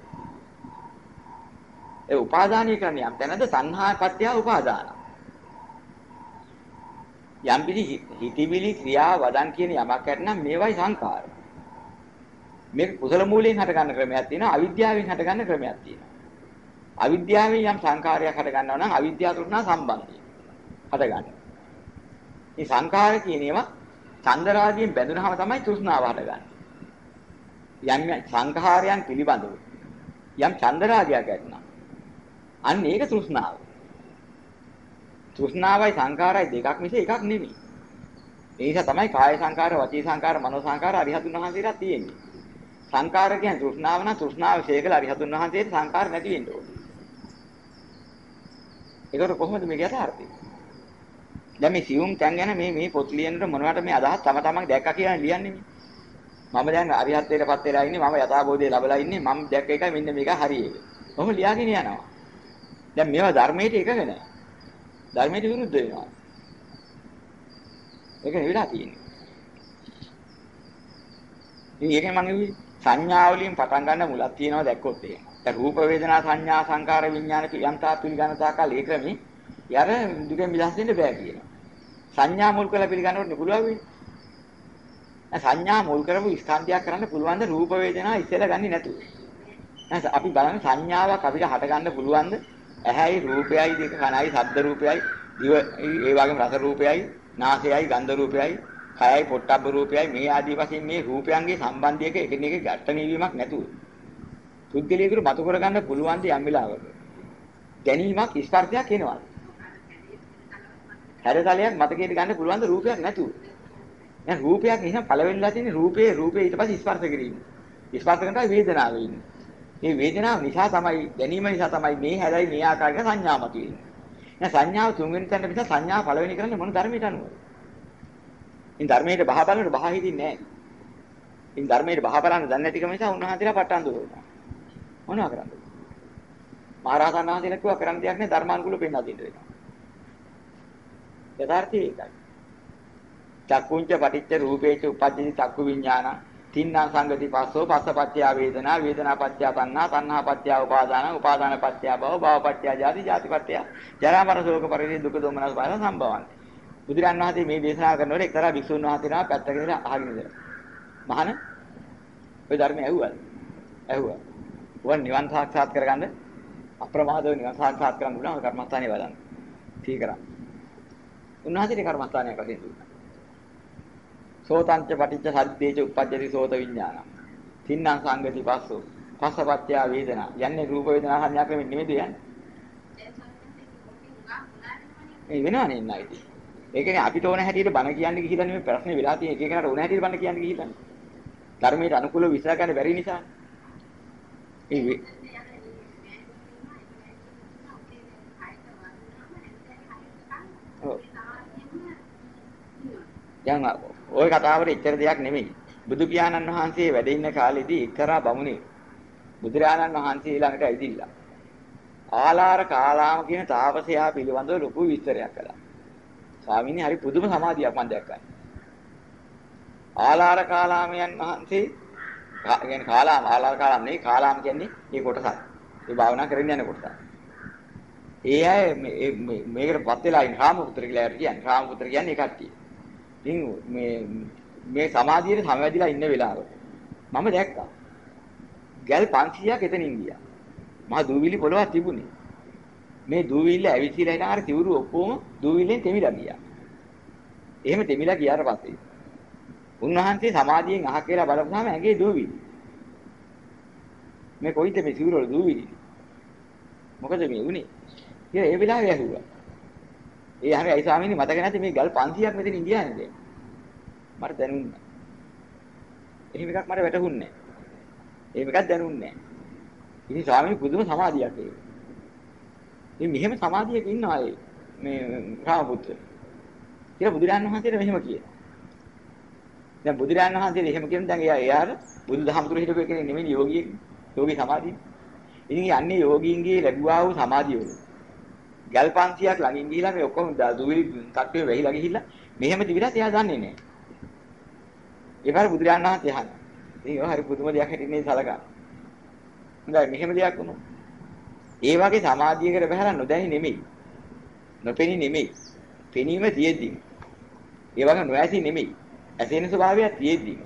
ඒ උපාදානය කියන්නේ යම් තැනද සංහාපත්‍ය උපාදාන. යම් පිළි හිතවිලි ක්‍රියා වදන් කියන යමක් ඇතනම් මේවයි සංඛාර. මේක කුසල මූලයෙන් හට ගන්න ක්‍රමයක් තියෙනවා අවිද්‍යාවෙන් හට ගන්න ක්‍රමයක් තියෙනවා. අවිද්‍යාවෙන් යම් සංඛාරයක් හට ගන්නවා නම් අවිද්‍යාව තුනන සම්බන්ධයි. හට ගන්න. මේ සංඛාර කියන ඒවා චන්දරාගයෙන් බැඳුනහම තමයි තෘෂ්ණාව හටගන්නේ. යම් සංඛාරයන් පිළිබඳව යම් චන්දරාගයක් ඇතනම් අන්න ඒක තෘෂ්ණාව. තෘෂ්ණාවයි සංඛාරයි දෙකක් මිස එකක් නෙමෙයි. ඒ නිසා තමයි කාය සංඛාර, වචී සංඛාර, මනෝ සංඛාර අරිහතුන් වහන්සේලා තියෙන්නේ. සංඛාර කියන්නේ තෘෂ්ණාව නම් තෘෂ්ණාව ශේකල අරිහතුන් වහන්සේට සංඛාර නැති වෙන්න ඕනේ. ඒකට කොහොමද මේක යථාර්ථය? දැන් මේ සියුම් තැන් ගැන මේ මේ පොත් ලියනකොට මොනවට මේ අදහස් තම තමන් දැක්කා කියලා ලියන්නේ මම දැන් අරිහත්ත්වයටපත් වෙලා ඉන්නේ මම යථාබෝධය ලැබලා ඉන්නේ මම දැක්ක එකයි මෙන්න මේක හරි එක. කොහොම ලියාගෙන යනවා. දැන් මේවා ධර්මයට එකග නැහැ. ධර්මයට විරුද්ධ වෙනවා. ඒක නෙවෙලා තියෙන්නේ. ඉතින් ඒකෙන් මම කිව්වේ සංඥා වලින් පටන් ගන්න මුලක් තියෙනවා දැක්කොත් ඒක. දැන් රූප වේදනා සංඥා සංකාර විඥාන යම්තා පිළිගන්න තාකල් ඒ ක්‍රමී යර දුකෙන් මිදස් වෙන්න බෑ කියනවා. සංඥා මුල් කරලා පිළිගන්නකොට පුළුවන් වෙන්නේ. සංඥා මුල් කරපු ස්කන්ධයක් කරන්න පුළුවන් ද රූප වේදනා ඉස්සෙල්ලා ගන්නේ නැතුව. අපි බලන්නේ සංඥාවක් අපිට හට ගන්න පුළුවන්ද ඇහැයි රූපයයි දෙක කනයි ශබ්ද රූපයයි දිව ඒ වගේම රස රූපයයි නාසයයි ගන්ධ රූපයයි කයයි පොට්ටබ්බ රූපයයි මේ ආදී වශයෙන් මේ රූපයන්ගේ සම්බන්ධයක එකිනෙක ගැට නිවීමක් නැතුව. පුද්ගලයෙකුට මතු කරගන්න පුළුවන් ද යම් වෙලාවක? දැනීමක් ස්පර්ශයක් එනවා. හැරතලයක් මතකයට ගන්න පුළුවන් ද රූපයක් නැතුව? දැන් රූපයක් නිසා පළවෙනිලා තියෙන රූපේ රූපේ ඊට පස්සේ ස්පර්ශ කිරීම. ස්පර්ශ කරනවා වේදනාව ඉන්නේ. මේ වේදනාව නිසා තමයි දැනීම නිසා තමයි මේ හැරයි මේ ආකාරයක සංඥා මතුවෙන්නේ. දැන් සංඥාව තුන්වෙනි තැනට පිට සංඥාව පළවෙනි කරන්නේ මොන ධර්මයට අනුවද? ඉතින් ධර්මයේ බහ බලනකොට බහ හිතින්නේ නැහැ. ඉතින් ධර්මයේ බහ බලන්න දන්නේ නැතිකම නිසා උන්වහන්සේලා පටන් දුන්නා. මොනවා කරන්නේ? මහරහතන් වහන්සේලා කිව්වා කරන්න දෙයක් නැහැ ධර්මානුකූල පෙන්වා දෙන්න වෙනවා. යථාර්ථය ඒකයි. චක්කුංච පටිච්ච රූපේච උපජ්ජති චක්කු විඥානං තින්නා සංගති පස්සෝ පස්සපත්ත්‍ය වේදනා වේදනා පත්‍ය තණ්හා තණ්හා පත්‍ය උපාදාන උපාදාන පත්‍ය භව භව පත්‍ය ජාති ජාති පත්‍ය ජරා මරණ ශෝක පරිදේ දුක දොමනස් බාල සම්භවන්ති බුදුරන් වහන්සේ මේ දේශනා කරනකොට එක්තරා භික්ෂුන් වහන්සේලා පැත්තකට ඉඳලා අහගෙන ඉඳලා. මහාන ඔය ධර්මය ඇහුවද? ඇහුවා. වන් නිවන් සාක්ෂාත් කරගන්න අප්‍රමාදව නිවන් සාක්ෂාත් කරගන්න උනා කර්මස්ථානේ වදන්න. තී කරා. උන්වහන්සේට කර්මස්ථානයක් වශයෙන් දුන්නා. සෝතංච පටිච්ච සද්දේච උප්පජ්ජති සෝත විඥාන. තින්නම් සංගති පස්සෝ. පස්සපත්‍ය වේදනා. යන්නේ රූප වේදනා සංඥා ක්‍රමෙ නෙමෙයිද යන්නේ? ඒ වෙනවනේ නයිති. ඒ කියන්නේ අපිට ඕන හැටියට බණ කියන්න ගිහිල්ලා නෙමෙයි ප්‍රශ්නේ වෙලා තියෙන්නේ. එක එකනට ඕන හැටියට බණ කියන්න ගිහිල්ලා. ධර්මයට අනුකූලව විශ්ල ගන්න බැරි නිසා. ඒ දැන් ওই කතාවට එච්චර දෙයක් නෙමෙයි. බුදු පියාණන් වහන්සේ වැඩ ඉන්න කාලෙදී එක්තරා බමුණේ බුදුරජාණන් වහන්සේ ළඟට ඇවිදිලා ආලාර කාලාම කියන තාපසයා පිළිබඳව ලොකු විස්තරයක් කළා. ස්වාමීනි හරි පුදුම සමාධියක් මම දැක්කා. ආලාර කාලාමයන් වහන්සේ කියන්නේ කාලාම ආලාර කාලාම නෙවෙයි කාලාම කියන්නේ මේ කොටසක්. ඒ භාවනා කරගෙන යන කොටසක්. ඒ අය මේකට පත් වෙලා ඉන්න රාමපුත්‍ර කියලා කියන්නේ. රාමපුත්‍ර කියන්නේ ඒ කට්ටිය. ඉතින් මේ මේ සමාධියට සමවැදිලා ඉන්න වෙලාව මම දැක්කා. ගල් 500ක් එතනින් ගියා. මහා දූවිලි පොළවක් තිබුණේ. මේ දූවිල්ල ඇවිසිලා ඉන අර තිවුරු ඔක්කොම දූවිල්ලෙන් තෙමිලා ගියා. එහෙම තෙමිලා ගියාට පස්සේ උන්වහන්සේ සමාධියෙන් අහ කියලා බලපුවාම ඇඟේ දූවිලි. මේ කොයිද මේ සිවුර වල දූවිලි? මොකද මේ උනේ? කියලා ඒ වෙලාවේ ඇහුවා. ඒ අහන්නේ අයි ස්වාමීනි මතක නැති මේ ගල් 500ක් මෙතන ඉන්දියානේ දැන්. මට දැනුණා. එහෙම එකක් මට වැටහුන්නේ නැහැ. එහෙම එකක් දැනුන්නේ නැහැ. ඉතින් ස්වාමීනි පුදුම සමාධියක් ඒක. ඉතින් මෙහෙම සමාධියක ඉන්නවා මේ රාමපුත්‍ර. කියලා බුදුරජාණන් වහන්සේට මෙහෙම කියනවා. දැන් බුදුරජාණන් වහන්සේට එහෙම කියන දැන් එයා එයාට බුදුදහම තුර හිටපු එකනේ නෙමෙයි යෝගියෙක්. යෝගී සමාධිය. ඉතින් යන්නේ යෝගීන්ගේ ලැබුවා වූ සමාධිය වල. ගල් 500ක් ළඟින් ගිහිලා මේ ඔක්කොම දුවිලි තට්ටුවේ වෙහිලා ගිහිල්ලා මෙහෙම දිවිලා එයා දන්නේ නැහැ. ඒපාර බුදුරජාණන් වහන්සේ අහනවා. ඉතින් ඔය හරි පුදුම දෙයක් හිටින්නේ සලකා. හොඳයි මෙහෙම දෙයක් වුණොත්. ඒ වගේ සමාධියකට බහැලා නොදැනි නෙමෙයි. නොපෙනි නෙමෙයි. පෙනීම තියෙද්දි. ඒ වගේ නොඇසි නෙමෙයි. ඇසෙන ස්වභාවයක් තියෙද්දි.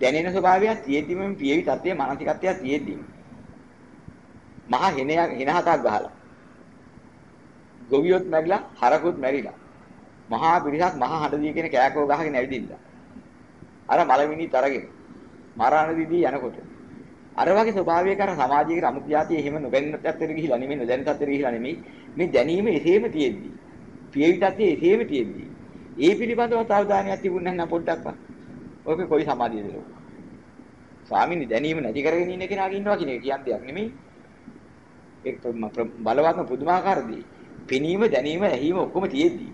දැනෙන ස්වභාවයක් තියෙද්දි මම පියවි තත්ත්වයේ මානසිකත්වයක් තියෙද්දි. මහා හෙන හෙන හතක් ගහලා. ගොවියොත් මැරිලා හරකුත් මැරිලා. මහා පිරිසක් මහා හඬ දී කියන කෑකෝ ගහගෙන ඇවිදින්න. අර මලමිනි තරගෙන මරණ දිදී යනකොට. අර වගේ ස්වභාවයක අර සමාජයේ අමුතු જાතිය එහෙම නොගැන්න තත්ත්වෙට ගිහිලා නෙමෙයි නොදැන තත්ත්වෙට ගිහිලා නෙමෙයි. මේ දැනීම එසේම තියෙද්දි පියවි තත්ත්වයේ එසේම තියෙද්දි ඒ පිළිබඳව අවධානයක් තිබුණ නැත්නම් පොඩ්ඩක්වත්. ඔක කොයි සමාධියද ලෝ ස්වාමීනි දැනීම නැති කරගෙන ඉන්න කෙනාගේ ඉන්නවා කියන එක කියන්න දෙයක් නෙමෙයි. ඒක බලවත්ම පුදුමාකාරදී පෙනීම දැනීම ඇහිම ඔක්කොම තියෙද්දි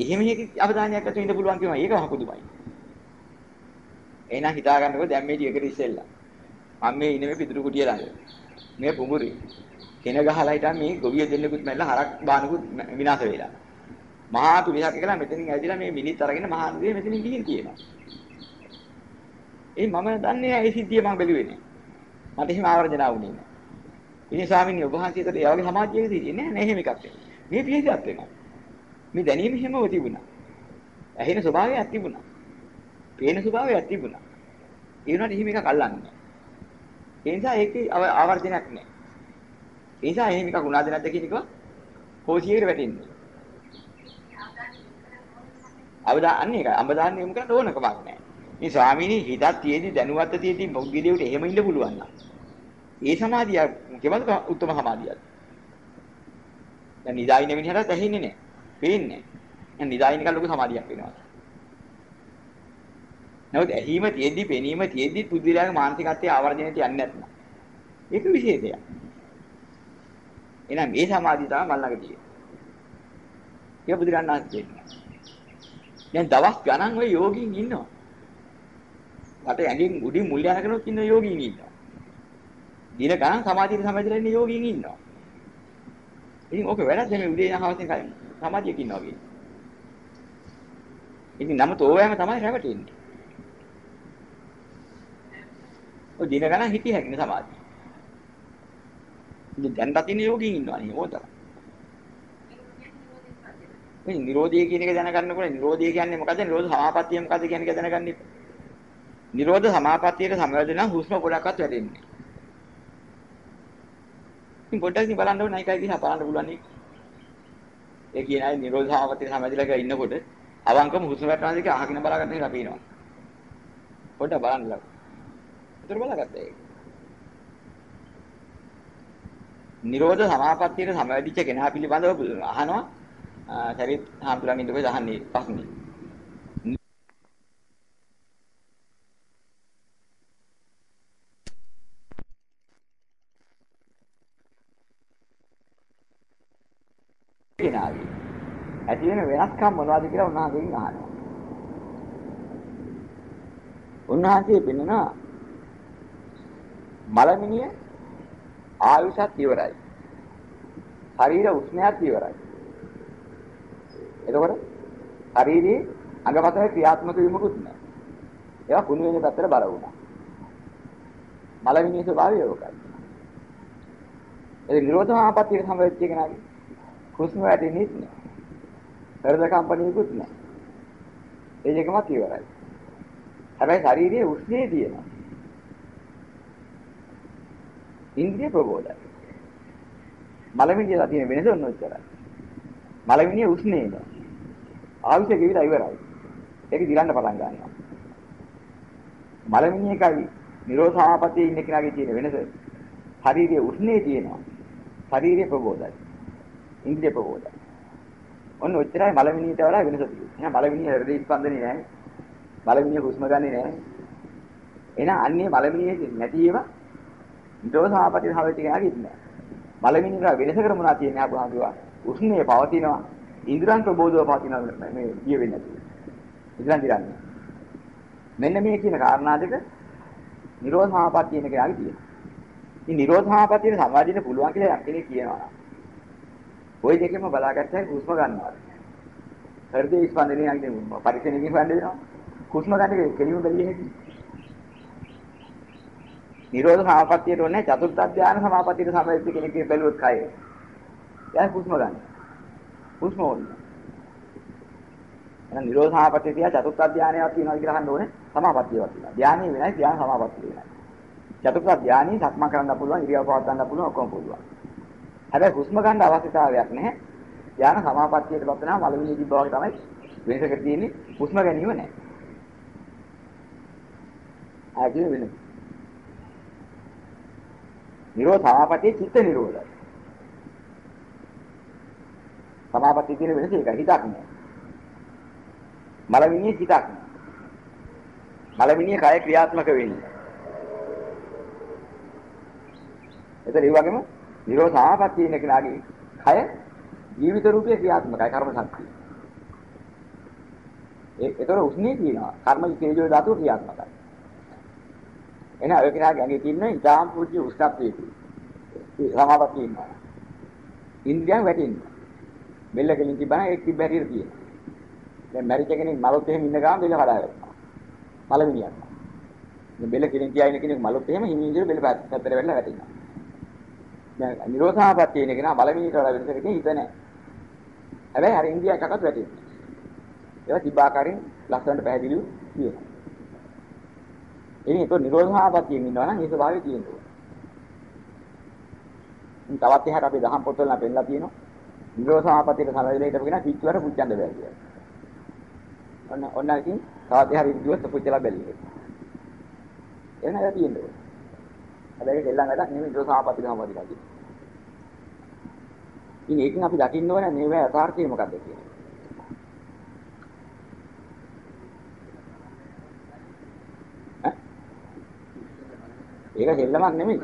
එහෙම එක අවධානයක් ඇතුව ඉන්න පුළුවන් කියනවා ඒක මහ පුදුමයි එහෙනම් හිතා ගන්නකො දැන් මේ ටිකකට ඉස්සෙල්ලා මම මේ ඉන්නේ මේ පිටුරු කුටිය ළඟ. මේ පුඹුරේ. කෙන ගහලා හිටන් මේ ගොවිය දෙන්නෙකුත් මැල්ලා හරක් බානකුත් විනාශ වෙලා. මහා පිරිසක් එකලා මෙතනින් ඇවිදලා මේ මිනිත් අරගෙන මහා නදියේ මෙතනින් ගිහින් කියනවා. ඒ මම දන්නේ නැහැ ඒ සිද්ධිය මම බැලුවේ නෑ. මට එහෙම ආවර්ජනා වුණේ නෑ. ඉතින් ස්වාමීන් වහන්සේ ඔබ වහන්සේට ඒ වගේ සමාජයකදී නෑ නෑ එහෙම එකක් මේ පිළිසියක් වෙනවා. මේ දැනීම හැමව තිබුණා. ඇහෙන ස්වභාවයක් තිබුණා. පේන ස්වභාවයක් තිබුණා. ඒ වුණාට එහෙම එකක් අල්ලන්නේ ඒ නිසා ඒකේ ආවර්ජනයක් නැහැ. ඒ නිසා එහෙම එකක් උනාද නැද්ද කියන එක කෝසියේට වැටෙන්නේ. අවදා අන්නේ එක අඹදාන්න යොමු කරන්න ඕන කමක් නැහැ. මේ ස්වාමීනි හිතක් තියේදී දැනුවත් තියේදී මොග්ගිලියට එහෙම ඉන්න පුළුවන් නම්. ඒ සමාධිය කෙවද උත්තම සමාධියද? දැන් නිදායින මිනිහට ඇහෙන්නේ නැහැ. පේන්නේ නැහැ. දැන් නිදායින එක ලොකු සමාධියක් වෙනවා. නමුත් ඇහිම තියෙද්දි පෙනීම තියෙද්දි පුදුලියාගේ මානසිකත්වයේ ආවර්ජනයට යන්නේ නැත්නම් ඒක විශේෂයක්. එහෙනම් මේ සමාධිය තමයි මල්ලක තියෙන්නේ. ඒක බුදුරණාහි කියන්නේ. දැන් දවස් ගණන් ඔය යෝගීන් ඉන්නවා. මට ඇඟෙන් උඩින් මුල් යන කෙනෙක් ඉන්න යෝගීන් ඉන්නවා. දින ගණන් සමාධියට සමවැදලා ඉන්න යෝගීන් ඉන්නවා. ඉතින් ඕක වැඩක් මේ උදේ යන හවසින් කලින් සමාධියක ඉන්නවා කියන්නේ. ඉතින් නමුත් ඕවෑම තමයි රැවටෙන්නේ. ඔය දින ගණන් හිටිය හැකිනේ සමාධිය. ඉතින් දැන් රකින්න යෝගීන් ඉන්නවා නේ ඕතර. මේ නිරෝධය කියන එක දැනගන්නකොට නිරෝධය කියන්නේ මොකද්ද? නිරෝධ සමාපත්තිය මොකද්ද කියන එක දැනගන්න ඉප. නිරෝධ සමාපත්තියට සමවැදෙන හුස්ම ගොඩක්වත් වැටෙන්නේ. ඉතින් පොඩ්ඩක් ඉතින් බලන්න ඕනේ නයිකයි දිහා බලන්න පුළුවන් නේ. ඒ කියන අය නිරෝධ සමාපත්තියට සමවැදලා කියලා ඉන්නකොට අවංකම හුස්ම වැටෙනවා දෙක අහගෙන බලාගන්න ඉඳලා පේනවා. පොඩ්ඩක් බලන්න ලක්. උතර බලාගත්තා ඒක. නිරෝධ සමාපත්තියට සමවැදිච්ච කෙනා පිළිබඳව අහනවා සරිත් හාමුදුරන් ඉන්නකොට අහන්නේ ප්‍රශ්නේ. කෙනාගේ ඇති වෙන වෙනස්කම් මොනවද කියලා උන්වහන්සේගෙන් අහනවා. උන්වහන්සේ පෙන්නනවා මලමිනිය ආයුෂත් ඉවරයි. ශරීර උෂ්ණයත් ඉවරයි. එතකොට ශරීරයේ අංගපතේ ක්‍රියාත්මක වීමකුත් නැහැ. ඒවා කුණු වෙන පැත්තට බර වුණා. මලමිනිය ස්වභාවය ඒකයි. ඒ නිරෝධමාපත්තියට සම්බන්ධ වෙච්ච කෙනාගේ හුස්ම වැටෙන්නේ නැහැ. හෘද කම්පනියකුත් නැහැ. ඒ දෙකමත් ඉවරයි. හැබැයි ශරීරයේ උෂ්ණේ තියෙනවා. ඉන්ද්‍රිය ප්‍රබෝධයි. මලමිණියලා තියෙන වෙනස ඔන්න ඔච්චරයි. මලමිණිය උෂ්ණේ නෑ. ආවිෂ ගෙවිලා ඉවරයි. ඒක දිලන්න පටන් ගන්නවා. මලමිණියකයි නිරෝධ සමාපත්තියේ ඉන්න කෙනාගේ තියෙන වෙනස ශරීරයේ උෂ්ණේ තියෙනවා. ශරීරයේ ප්‍රබෝධයි. ඉන්ද්‍රිය ප්‍රබෝධයි. ඔන්න ඔච්චරයි මලමිණියට වඩා වෙනස තියෙන්නේ. එහෙනම් මලමිණිය හෘද ස්පන්දනේ නැහැ. මලමිණිය හුස්ම ගන්නේ නැහැ. එහෙනම් අන්නේ මලමිණියේ නැති ඒවා නිරෝධ සමාපත්තිය හවෙච්ච කෙනාගේ ඉන්නේ. මලමිණියට වෙනසකට මොනවද තියෙන්නේ අහපුවා. උෂ්ණයේ පවතිනවා. ඉන්ද්‍රයන් ප්‍රබෝධව පවතිනවා මේ කිය වෙන්නේ නැති. ඉඳන් දිරන්නේ. මෙන්න මේ කියන කාරණා දෙක නිරෝධ සමාපත්තිය කියන කෙනාගේ තියෙනවා. ඉතින් නිරෝධ සමාපත්තියට සමාදින්න පුළුවන් කියලා කෙනෙක් කියනවා. ওই දෙකෙන්ම බලාගත්තා හුස්ම ගන්නවා. හෘද ස්පන්දනය යන්නේ පරිසරණකින් හොයන්න දෙනවා. හුස්ම ගන්න එක කෙලිම බැලිය හැකියි. නිරෝධ සමාපත්තියට ඕනේ චතුර්ථ ධානය සමාපත්තියට සමවැද්ද කෙනෙක් බැලුවොත් කය. එයා හුස්ම ගන්න. හුස්ම ඕනේ. එහෙනම් නිරෝධ සමාපත්තිය තියා චතුර්ථ ධානයක් තියෙනවා කියලා අහන්න ඕනේ සමාපත්තියක් තියෙනවා. ධානය වෙනයි ධාන සමාපත්තිය වෙනයි. චතුර්ථ ධානය සක්මන් කරන්න පුළුවන් ඉරියව් පවත් ගන්න පුළුවන් ඔක්කොම පුළුවන්. හැබැයි හුස්ම ගන්න අවශ්‍යතාවයක් නැහැ. ධාන සමාපත්තියට පත් වෙනවා මලමිණි තිබ්බා වගේ තමයි වෙනසක තියෙන්නේ හුස්ම ගැනීම නැහැ. ආදී වෙන. නිරෝධ සමාපත්තියේ චිත්ත නිරෝධයි. සමාපත්තිය කියන වෙනස ඒකයි හිතක් නෑ. මලමිණියේ හිතක් නෑ. මලමිණියේ කය ක්‍රියාත්මක වෙන්නේ. එතන ඒ වගේම නිරෝධ සමාපත්තිය ඉන්න කෙනාගේ කය ජීවිත රූපයේ ක්‍රියාත්මකයි කර්ම ශක්තිය. ඒ ඒතර උස්නේ තියෙනවා. කර්ම තේජෝ ධාතුව ක්‍රියාත්මකයි. එහෙනම් ඔය කෙනාගේ ඇඟේ තියෙන ඉතාම පුංචි උෂ්ණත්වයක සමාපත්තිය ඉන්නවා. ඉන්ද්‍රියන් වැටෙනවා. බෙල්ල කෙලින් තිබ්බනම් ඒක තිබ්බ හැටියට තියෙනවා. දැන් මැරිච්ච කෙනෙක් මලොත් එහෙම ඉන්න ගමන් බෙල්ල කඩා ගන්නවා. මලමිනියක්. මේ බෙල්ල කෙලින් තියා ඉන්න කෙනෙක් මලොත් එහෙම හිමින් ඉඳලා බෙල්ල පැත්තට වෙලා වැටෙනවා. දැන් නිරෝධාපත්තිය ඉන්න කෙනා මලමිනියට වඩා වෙනසකට හිත නැහැ. හැබැයි අර ඉන්ද්‍රිය එකකත් වැටෙනවා. ඒවා තිබ්බාකාරයෙන් ලස්සනට පැහැදිලිව කියනවා. එනි ඒක නිරෝධාපත්තියෙන් ඉන්නවා නම් ඒ ස්වභාවය තියෙනවා. තවත් එහාට අපි දහම් පොතවල පෙන්නලා තියෙනවා. නිරෝධාපත්තියට සමවැදලා හිටපු කෙනා පිටුවර පුච්චන්න බෑ කියලා. ඔන්න ඔන්න ඉතින් තවත් එහාට ඉදිරියට පුච්චලා බැලුවේ. එහෙනම් ඒක තියෙනවා. හැබැයි දෙල්ලන් වැඩක් නෙමෙයි නිරෝධාපත්තියට සමවැදලා තියෙන්නේ. ඉතින් ඒකෙන් අපි දකින්න ඕනේ මේ යථාර්ථය මොකක්ද කියන්නේ. ඒක දෙල්ලමක් නෙමෙයි.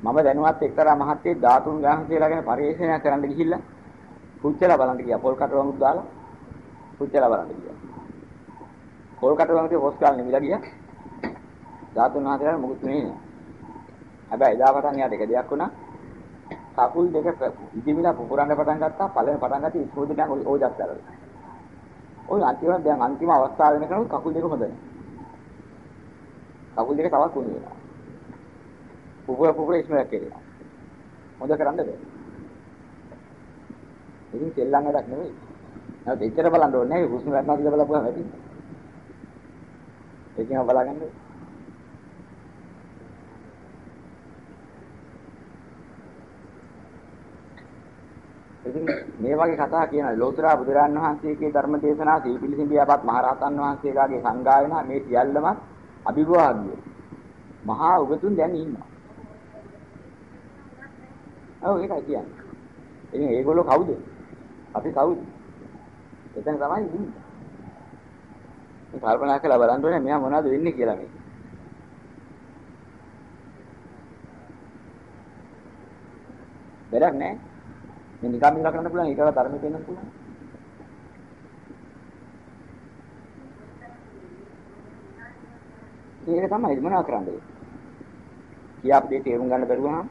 මම දැනුවත් එක්තරා මහත්තයෙක් ධාතුන් වහන්සේලා ගැන පරිශීලනය කරන්න ගිහිල්ලා පුච්චලා බලන්න ගියා. පොල් කට වමුත් දාලා පුච්චලා බලන්න ගියා. පොල් කට වමුත් හොස්පිටල් නෙමිලා ගියා. ධාතුන් වහන්සේලා මොකුත් නෙමෙයි. හැබැයි එදා පටන් යා දෙක දෙයක් වුණා. කකුල් දෙක ඉදිමිලා පුපුරන්න පටන් ගත්තා. පළවෙනි පටන් ගත්තේ ඉස්කෝලේ දැන් ඕජත් කරලා. ওই අන්තිම දැන් අන්තිම අවස්ථාව වෙනකන් කකුල් දෙක හොඳයි. කකුල් දෙක තවත් කුණු වෙනවා. පුපුර පුපුර ඉස්මයක් කෙරෙනවා. හොඳ කරන්න බෑ. ඉතින් සෙල්ලම් වැඩක් නෙවෙයි. නැත්නම් එච්චර බලන්න ඕනේ නැහැ. හුස්ම ගන්නවා කියලා බලපුවාම ඇති. ඒකම බලාගන්න. ඉතින් මේ වගේ කතා කියන ලෝතර බුදුරන් වහන්සේගේ ධර්ම දේශනා සීපිලිසිඹියාපත් මහරහතන් වහන්සේලාගේ සංගායන මේ සියල්ලම අභිභාග්‍ය. මහා උගතුන් දැන් ඉන්නවා. ඔව් ඒකයි කියන්නේ. ඉතින් ඒගොල්ලෝ කවුද? අපි කවුද? එතන තමයි ඉන්නේ. මේ කල්පනා කරලා බලන්න ඕනේ මෙයා මොනවද වෙන්නේ කියලා මේ. බැලක් නෑ. මේ නිකම් ඉඳලා කරන්න පුළුවන් ඊටව ධර්මෙ පෙන්වන්න පුළුවන්. ඒක තමයි මොනවා කරන්නේ. කියාපු දේ තේරුම් ගන්න බැරුවහම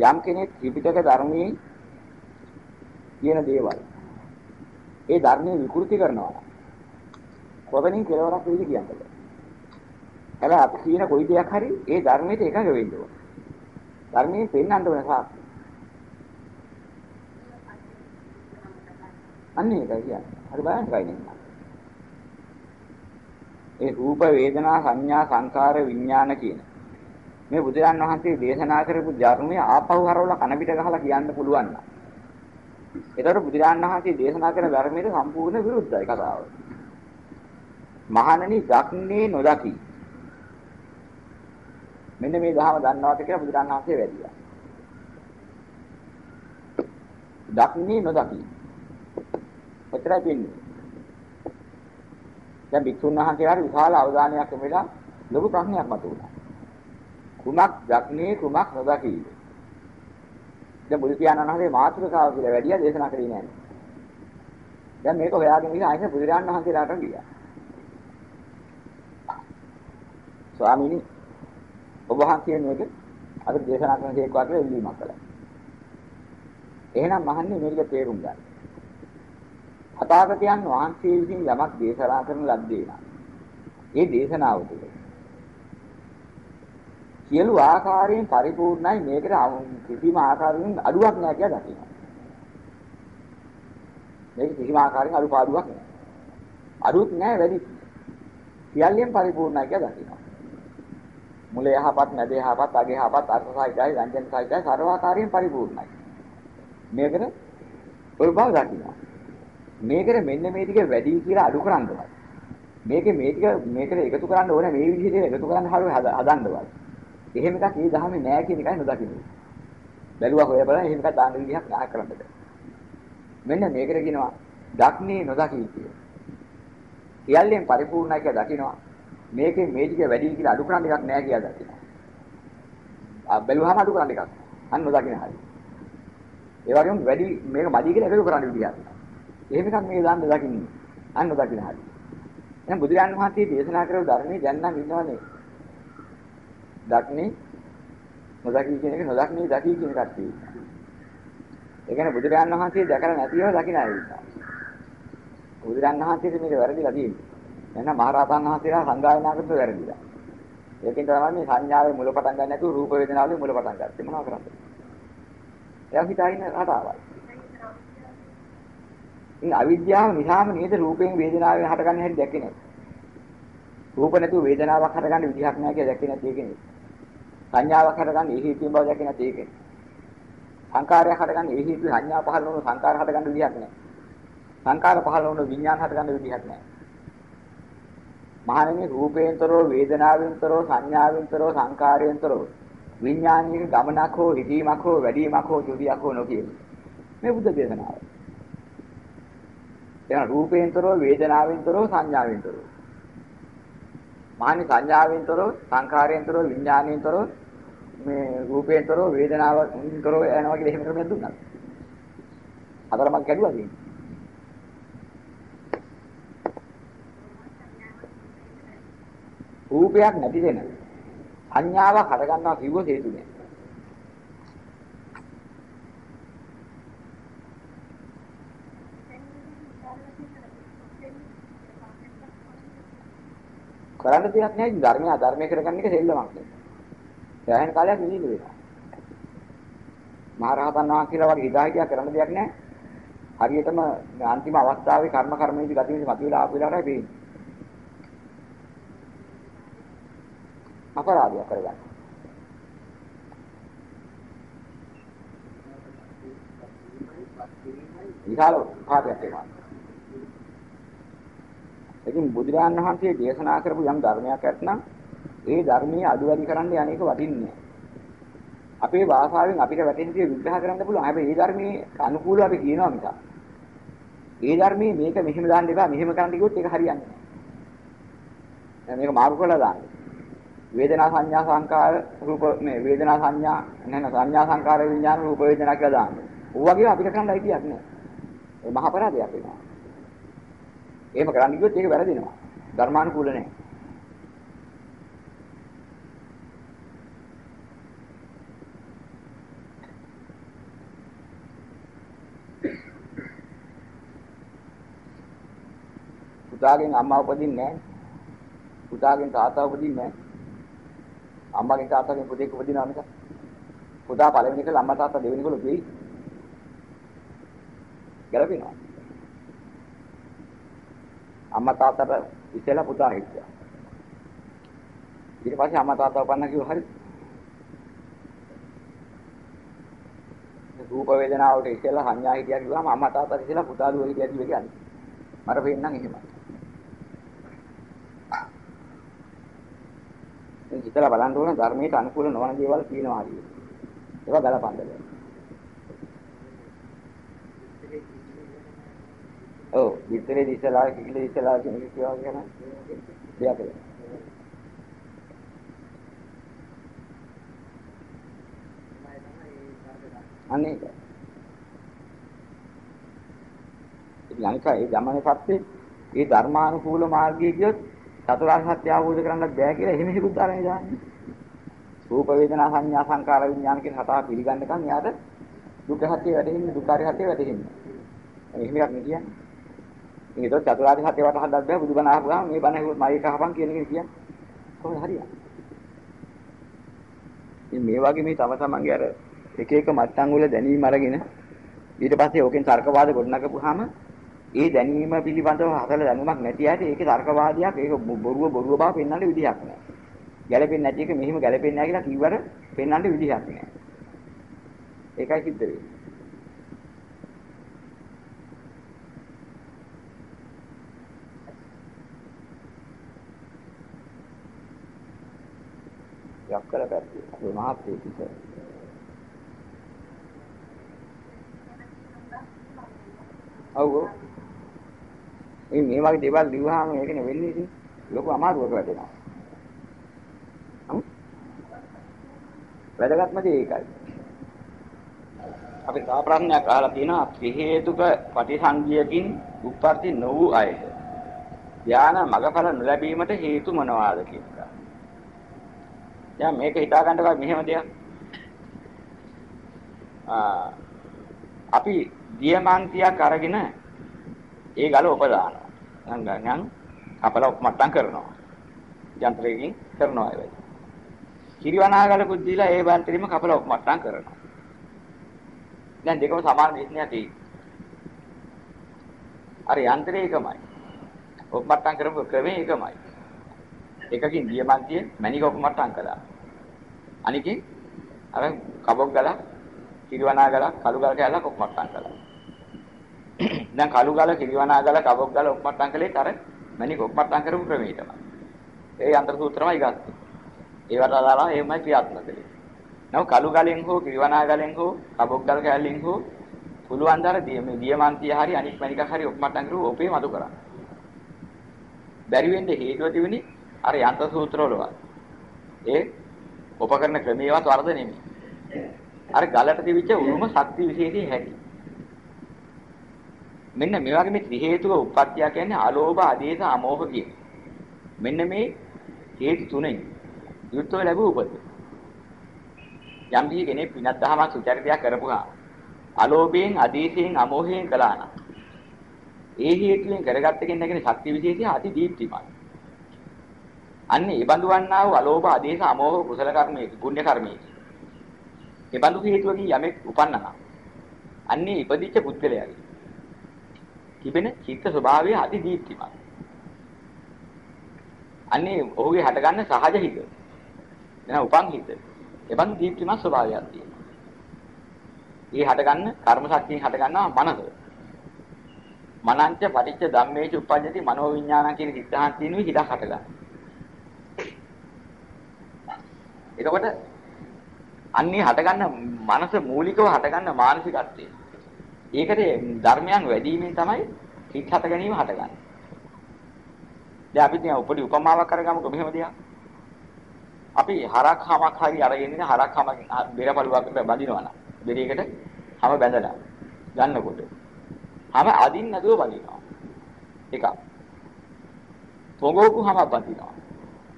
යම් කෙනෙක් ත්‍රිපිටක ධර්මයේ කියන දේවල් ඒ ධර්මයේ විකෘති කරනවා කොතනින් කෙලවරක් වෙයිද කියන්නේ. හැබැයි අපි කියන කොයි දෙයක් හරි ඒ ධර්මයට එකඟ වෙන්න ඕන. ධර්මයෙන් පෙන්වන්න ඕන සාක්. අන්නේ ඒකයි කියන්නේ. හරි බලන්න කයිනේ. ඒ රූප වේදනා සංඥා සංකාර විඥාන කියන මේ බුදුරන් වහන්සේ දේශනා කරපු ධර්මය ආපහු හරවලා කන පිට ගහලා කියන්න පුළුවන් නම් ඒතර බුදුරන් වහන්සේ දේශනා කරන ධර්මයට සම්පූර්ණ විරුද්ධයි කතාව. මහණනි දක්නේ නොදකි. මෙන්න මේ ධර්ම දන්නවාද කියලා බුදුරන් වහන්සේ වැදියා. දක්නේ නොදකි. ඔතරයි පින්නේ. දැන් භික්ෂුන් වහන්සේලාට විශාල අවධානයක් යොමු වෙලා ලොකු ප්‍රශ්නයක් මතුවුණා. කුමක් දක්නේ කුමක් නොදකීද? දැන් බුදු පියාණන් වහන්සේ මාතෘකාව කියලා වැඩිය දේශනා කරේ නෑ. දැන් මේක හොයාගෙන ඉන්න අයින බුදුරජාණන් වහන්සේලාට ගියා. ස්වාමීනි ඔබ වහන්සේ මේක අද දේශනා කරන හේක් වාක්‍ය ඉල්ලීමක් කළා. එහෙනම් මහන්නේ මේක තේරුම් ගන්න. තථාගතයන් වහන්සේ විසින් යමක් දේශනා කරන ලද්දේ නම් ඒ දේශනාව තුළ සියලු ආකාරයෙන් පරිපූර්ණයි මේකට කිසිම ආකාරයකින් අඩුවක් නැහැ කියලා දකිනවා. මේක කිසිම ආකාරයකින් අඩුපාඩුවක් නැහැ. අඩුත් නැහැ වැඩි. සියල්ලෙන් පරිපූර්ණයි කියලා දකිනවා. මුල යහපත් නැද යහපත් අග යහපත් අර්ථ සහිතයි රංජන සහිතයි සර්වාකාරයෙන් පරිපූර්ණයි. මේකට ප්‍රභාව දකිනවා. මේකට මෙන්න මේ ටික වැඩි කියලා අඩු කරන්නවත්. මේකේ මේ ටික මේකට එකතු කරන්න ඕනේ මේ විදිහට එකතු කරන්න හදන්නවත්. එහෙම එකක් මේ දහමේ නෑ කියන එකයි නොදකින්නේ. බැලුවා හොය බලන එහෙම එකක් දාන්න විදිහක් නැහැ කරන්න බෑ. මෙන්න මේකට කියනවා දක්නේ නොදකී කිය. සියල්ලෙන් පරිපූර්ණයි කියලා දකිනවා. මේකේ මේ ටික වැඩි කියලා අඩු කරන්න එකක් නෑ කියලා දකිනවා. ආ බැලුවාම අඩු කරන්න එකක්. අන්න නොදකින හරිය. ඒ වගේම වැඩි මේක මදි කියලා එකතු කරන්න විදිහක්. එහෙම එකක් මේ දාන්න දකින්නේ. අන්න දකින්න හරි. දැන් බුදුරජාණන් වහන්සේ දේශනා කරපු ධර්මයේ දැන් නම් ඉන්නවනේ. දක්නේ නොදකී කියන එක නොදක්නේ දකී කියන එකක් තියෙනවා. ඒ කියන්නේ බුදුරජාණන් වහන්සේ දැකලා නැතිව දකින්න අය ඉන්නවා. බුදුරජාණන් වහන්සේට මේක වැරදිලා තියෙන්නේ. එහෙනම් මහරහතන් වහන්සේලා සංගායනා කරද්දී වැරදිලා. ඒකෙන් තමයි මේ සංඥාවේ මුල පටන් ගන්න නැතුව රූප වේදනාවේ මුල පටන් ගත්තේ මොනවද කරන්නේ? එයා හිතාගෙන රටාවයි. මේ අවිද්‍යාව නිසාම නේද රූපයෙන් වේදනාවෙන් හටගන්න හැටි දැක්කේ නැහැ. රූප නැතුව වේදනාවක් හටගන්න විදිහක් නැහැ කියලා දැක්කේ නැති එකනේ. සංඥාවක් හටගන්න ඒ හේතුන් බව දැක්කේ නැති එකනේ. සංකාරයක් හටගන්න ඒ හේතු සංඥා පහළ වුණු සංකාර හටගන්න විදිහක් නැහැ. සංකාර පහළ වුණු විඥාන හටගන්න විදිහක් නැහැ. මහණෙනි රූපේන්තරෝ වේදනාවෙන්තරෝ සංඥාවෙන්තරෝ සංකාරයෙන්තරෝ විඥානීය ගමනක් හෝ හිතීමක් හෝ වැඩිවීමක් හෝ චුතියක් හෝ නොකිය. මේ බුද්ධ දේශනාව. එහෙනම් රූපයෙන්තරෝ වේදනාවෙන්තරෝ සංඥාවෙන්තරෝ. මානි සංඥාවෙන්තරෝ සංඛාරයෙන්තරෝ විඥාණයෙන්තරෝ මේ රූපයෙන්තරෝ වේදනාවෙන්තරෝ යනවා කියලා එහෙම ක්‍රමයක් දුන්නා. හතරමක් ගැඩුවා තියෙන්නේ. රූපයක් නැති දෙන සංඥාවක් හටගන්නවා කිව්ව හේතු නෑ. කරන්න දෙයක් නැහැ ධර්මය අධර්මය කරගන්න එක සෙල්ලමක් නේ. සෑහෙන කාලයක් නිදි වෙනවා. මහරහතන් වහන්සේලා වගේ හිතා හිතා කරන්න දෙයක් නැහැ. හරියටම අන්තිම අවස්ථාවේ කර්ම කර්මයේදී ගතිවිදි මතුවලා ආපු වෙලාවටයි පේන්නේ. අපරාධයක් කරගන්න. විශාල පාඩයක් එනවා. ඉතින් බුදුරජාණන් වහන්සේ දේශනා කරපු යම් ධර්මයක් ඇත්නම් ඒ ධර්මයේ අඩු වැඩි කරන්න යන්නේක වටින්නේ අපේ භාෂාවෙන් අපිට වැටෙන දේ විග්‍රහ කරන්න පුළුවන්. හැබැයි ඒ ධර්මයේ අනුකූලව අපි කියනවා මිසක්. ඒ ධර්මයේ මේක මෙහෙම දාන්න එපා මෙහෙම කරන්න කිව්වොත් ඒක හරියන්නේ නැහැ. මේක මාරු කරලා දාන්න. වේදනා සංඥා සංකාර රූප මේ වේදනා සංඥා නැත්නම් සංඥා සංකාර විඥාන රූප වේදනා කියලා දාන්න. ඕ වගේ අපිට කරන්න අයිතියක් නැහැ. ඒ මහා අපරාධයක් වෙනවා. එහෙම කරන්න කිව්වොත් ඒක වැරදිනවා. ධර්මානුකූල නැහැ. පුතාගෙන් අම්මා උපදින්නේ නැහැ. පුතාගෙන් තාත්තා උපදින්නේ නැහැ. අම්මගෙන් තාත්තගෙන් පුතෙක් උපදිනවා මිස. පුතා පළවෙනි එක අම්මා තාත්තා දෙවෙනි කළොත් වෙයි. ගැලපෙනවා. අම්මා තාත්තට ඉස්සෙල්ලා පුතා හිටියා. ඊට පස්සේ අම්මා තාත්තා උපන්න කිව්ව හරි. රූප වේදනාවට ඉස්සෙල්ලා සංඥා හිටියා කිව්වම අම්මා තාත්තා ඉස්සෙල්ලා පුතා දුව හිටියා කිව්ව කියන්නේ. මට පේන්නම් එහෙමයි. දැන් හිතලා බලන්න ඕන ධර්මයට අනුකූල නොවන දේවල් කියනවා හරියට. ඒවා බලපන්න බෑ. ඔව් විතරේ දිසලා කිකිලේ දිසලා කියන එක කියවා කියන දෙයක් ඒක. අනේක. ඉතින් අනිකා ඒ ගමනේ පස්සේ ඒ ධර්මානුකූල මාර්ගයේ ගියොත් චතුරාර්ය සත්‍ය අවබෝධ කරගන්නත් බෑ කියලා එහෙම හිකුත් දාන්නේ දාන්නේ. රූප වේදනා සංඥා සංකාර විඥාන කියන හතර පිළිගන්නකම් යාට දුක්ඛ සත්‍ය වැටෙන්නේ දුක්ඛාරිය සත්‍ය වැටෙන්නේ. එහෙම එකක් නේ කියන්නේ. ඉතින් ඒක චතුරාර්ය සත්‍ය වට හදන්න බෑ බුදුබණ අහපුවාම මේ බණ ඇහුවොත් මම ඒක අහපන් කියන එක කියන්නේ. කොහොමද හරියන්නේ? ඉතින් මේ වගේ මේ තම තමන්ගේ අර එක එක මට්ටම් වල දැනීම අරගෙන ඊට පස්සේ ඕකෙන් තර්කවාද ගොඩනගපුවාම ඒ දැනීම පිළිබඳව හතල දැනුමක් නැති ඇයි ඒකේ තර්කවාදයක් ඒක බොරුව බොරුව බව පෙන්වන්න විදිහක් නැහැ. ගැළපෙන්නේ නැති එක මෙහිම ගැළපෙන්නේ නැහැ කියලා කිව්වට පෙන්වන්න විදිහක් නැහැ. ඒකයි සිද්ධ වෙන්නේ. යක්කල පැත්තේ අපේ මහත්යේ කිසෙ. ඔව් ඔව් ඉතින් මේ වගේ දේවල් ලිව්වහම ඒකනේ වෙන්නේ ඉතින් ලොකු අමාරුවක වැටෙනවා. වැදගත්ම දේ ඒකයි. අපි තව ප්‍රශ්නයක් අහලා තියෙනවා ත්‍රි හේතුක ප්‍රතිසංගියකින් උප්පත්ති නොවූ අය. ධාන මගඵල නොලැබීමට හේතු මොනවාද කියලා. දැන් මේක හිතා ගන්නකොට මෙහෙම දෙයක්. ආ අපි දියමාන්තියක් අරගෙන ඒ ගල උපදානවා. සංගණන් අපල මට්ටම් කරනවා. යන්ත්‍රයකින් කරනවා ඒ වැඩි. කිරිවනාගලකුත් දීලා ඒ බන්තරීම කපල මට්ටම් කරනවා. දැන් දෙකම සමාන දේශනයක් තියෙයි. අර යන්ත්‍රය එකමයි. ඔප් මට්ටම් කරපු ක්‍රමය එකමයි. එකකින් දියමන්තිය මණික ඔප් මට්ටම් කළා. අනිකේ අර කබොක් ගල කිරිවනාගල කළු ගල කැලක් ඔප් මට්ටම් කළා. දැන් කළු ගල, කිරිවනා ගල, කබොක් ගල ඔක්මට්ටම් කළේ අර මණික ඔක්මට්ටම් කරපු ක්‍රමයටම. ඒ යන්ත්‍ර සූත්‍රමයි ගත්තේ. ඒවට අදාළව එහෙමයි ක්‍රියාත්මක කළේ. නමුත් කළු ගලෙන් හෝ කිරිවනා ගලෙන් හෝ කබොක් ගල කැලෙන් හෝ පුළුවන් දර මේ දියමන්තිය හරි අනික් මණිකක් හරි ඔක්මට්ටම් කරුවෝ ඔපේ මතු කරා. බැරි වෙන්නේ හේතුව තිබුණේ අර යන්ත්‍ර සූත්‍රවලවත්. ඒ උපකරණ ක්‍රමේවත් වර්ධ නෙමෙයි. අර ගලට තිබිච්ච උරුම ශක්ති විශේෂයේ හැටි. මෙන්න මේ වගේ මේ ත්‍රි හේතුක උප්පත්තිය කියන්නේ අලෝභ ආදේශ අමෝහ කියන. මෙන්න මේ හේතු තුනෙන් යුක්තව ලැබූ උපත. යම් කිසි කෙනෙක් පිනක් දහමක් සුචරිතයක් කරපුවා අලෝභයෙන් ආදේශයෙන් අමෝහයෙන් කළා නම් ඒ හේතුවෙන් කරගත්ත කෙනෙක්ගේ ශක්ති විශේෂය අති දීප්තිමත්. අන්න ඒ බඳු වන්නා වූ අලෝභ ආදේශ අමෝහ කුසල කර්මයේ පුණ්‍ය කර්මයේ. ඒ බඳු හේතුවකින් යමෙක් උපන්නා. අන්නේ ඉපදිච්ච පුද්ගලයාගේ. තිබෙන චිත්ත ස්වභාවය අති දීප්තිමත්. අන්නේ ඔහුගේ හටගන්න සහජ හිත. එන උපන් හිත. ඒ බඳු දීප්තිමත් ස්වභාවයක් තියෙනවා. ඒ හටගන්න කර්ම ශක්තියෙන් හටගන්නවා මනස. මනංච පටිච්ච ධම්මේච උප්පජ්ජති මනෝ විඥානං කියන සිද්ධාන්තිනුයි හිතක් හටගන්නවා. එතකොට අන්නේ හටගන්න මනස මූලිකව හටගන්න මානසිකත්වය. ඒකට ධර්මයන් වැඩිවීමෙන් තමයි හිත හට ගැනීම හටගන්නේ. දැන් අපි දැන් උපරි උපමාවක් කරගමුකෝ මෙහෙම දෙයක්. අපි හරක් හමක් හරි අරගෙන ඉන්න හරක් හම බෙරපළුවකට බඳිනවා නම් බෙරයකට හැම බැඳලා ගන්නකොට හැම අදින්න නැතුව බඳිනවා. එකක්. පොඟෝකු හැම බඳිනවා.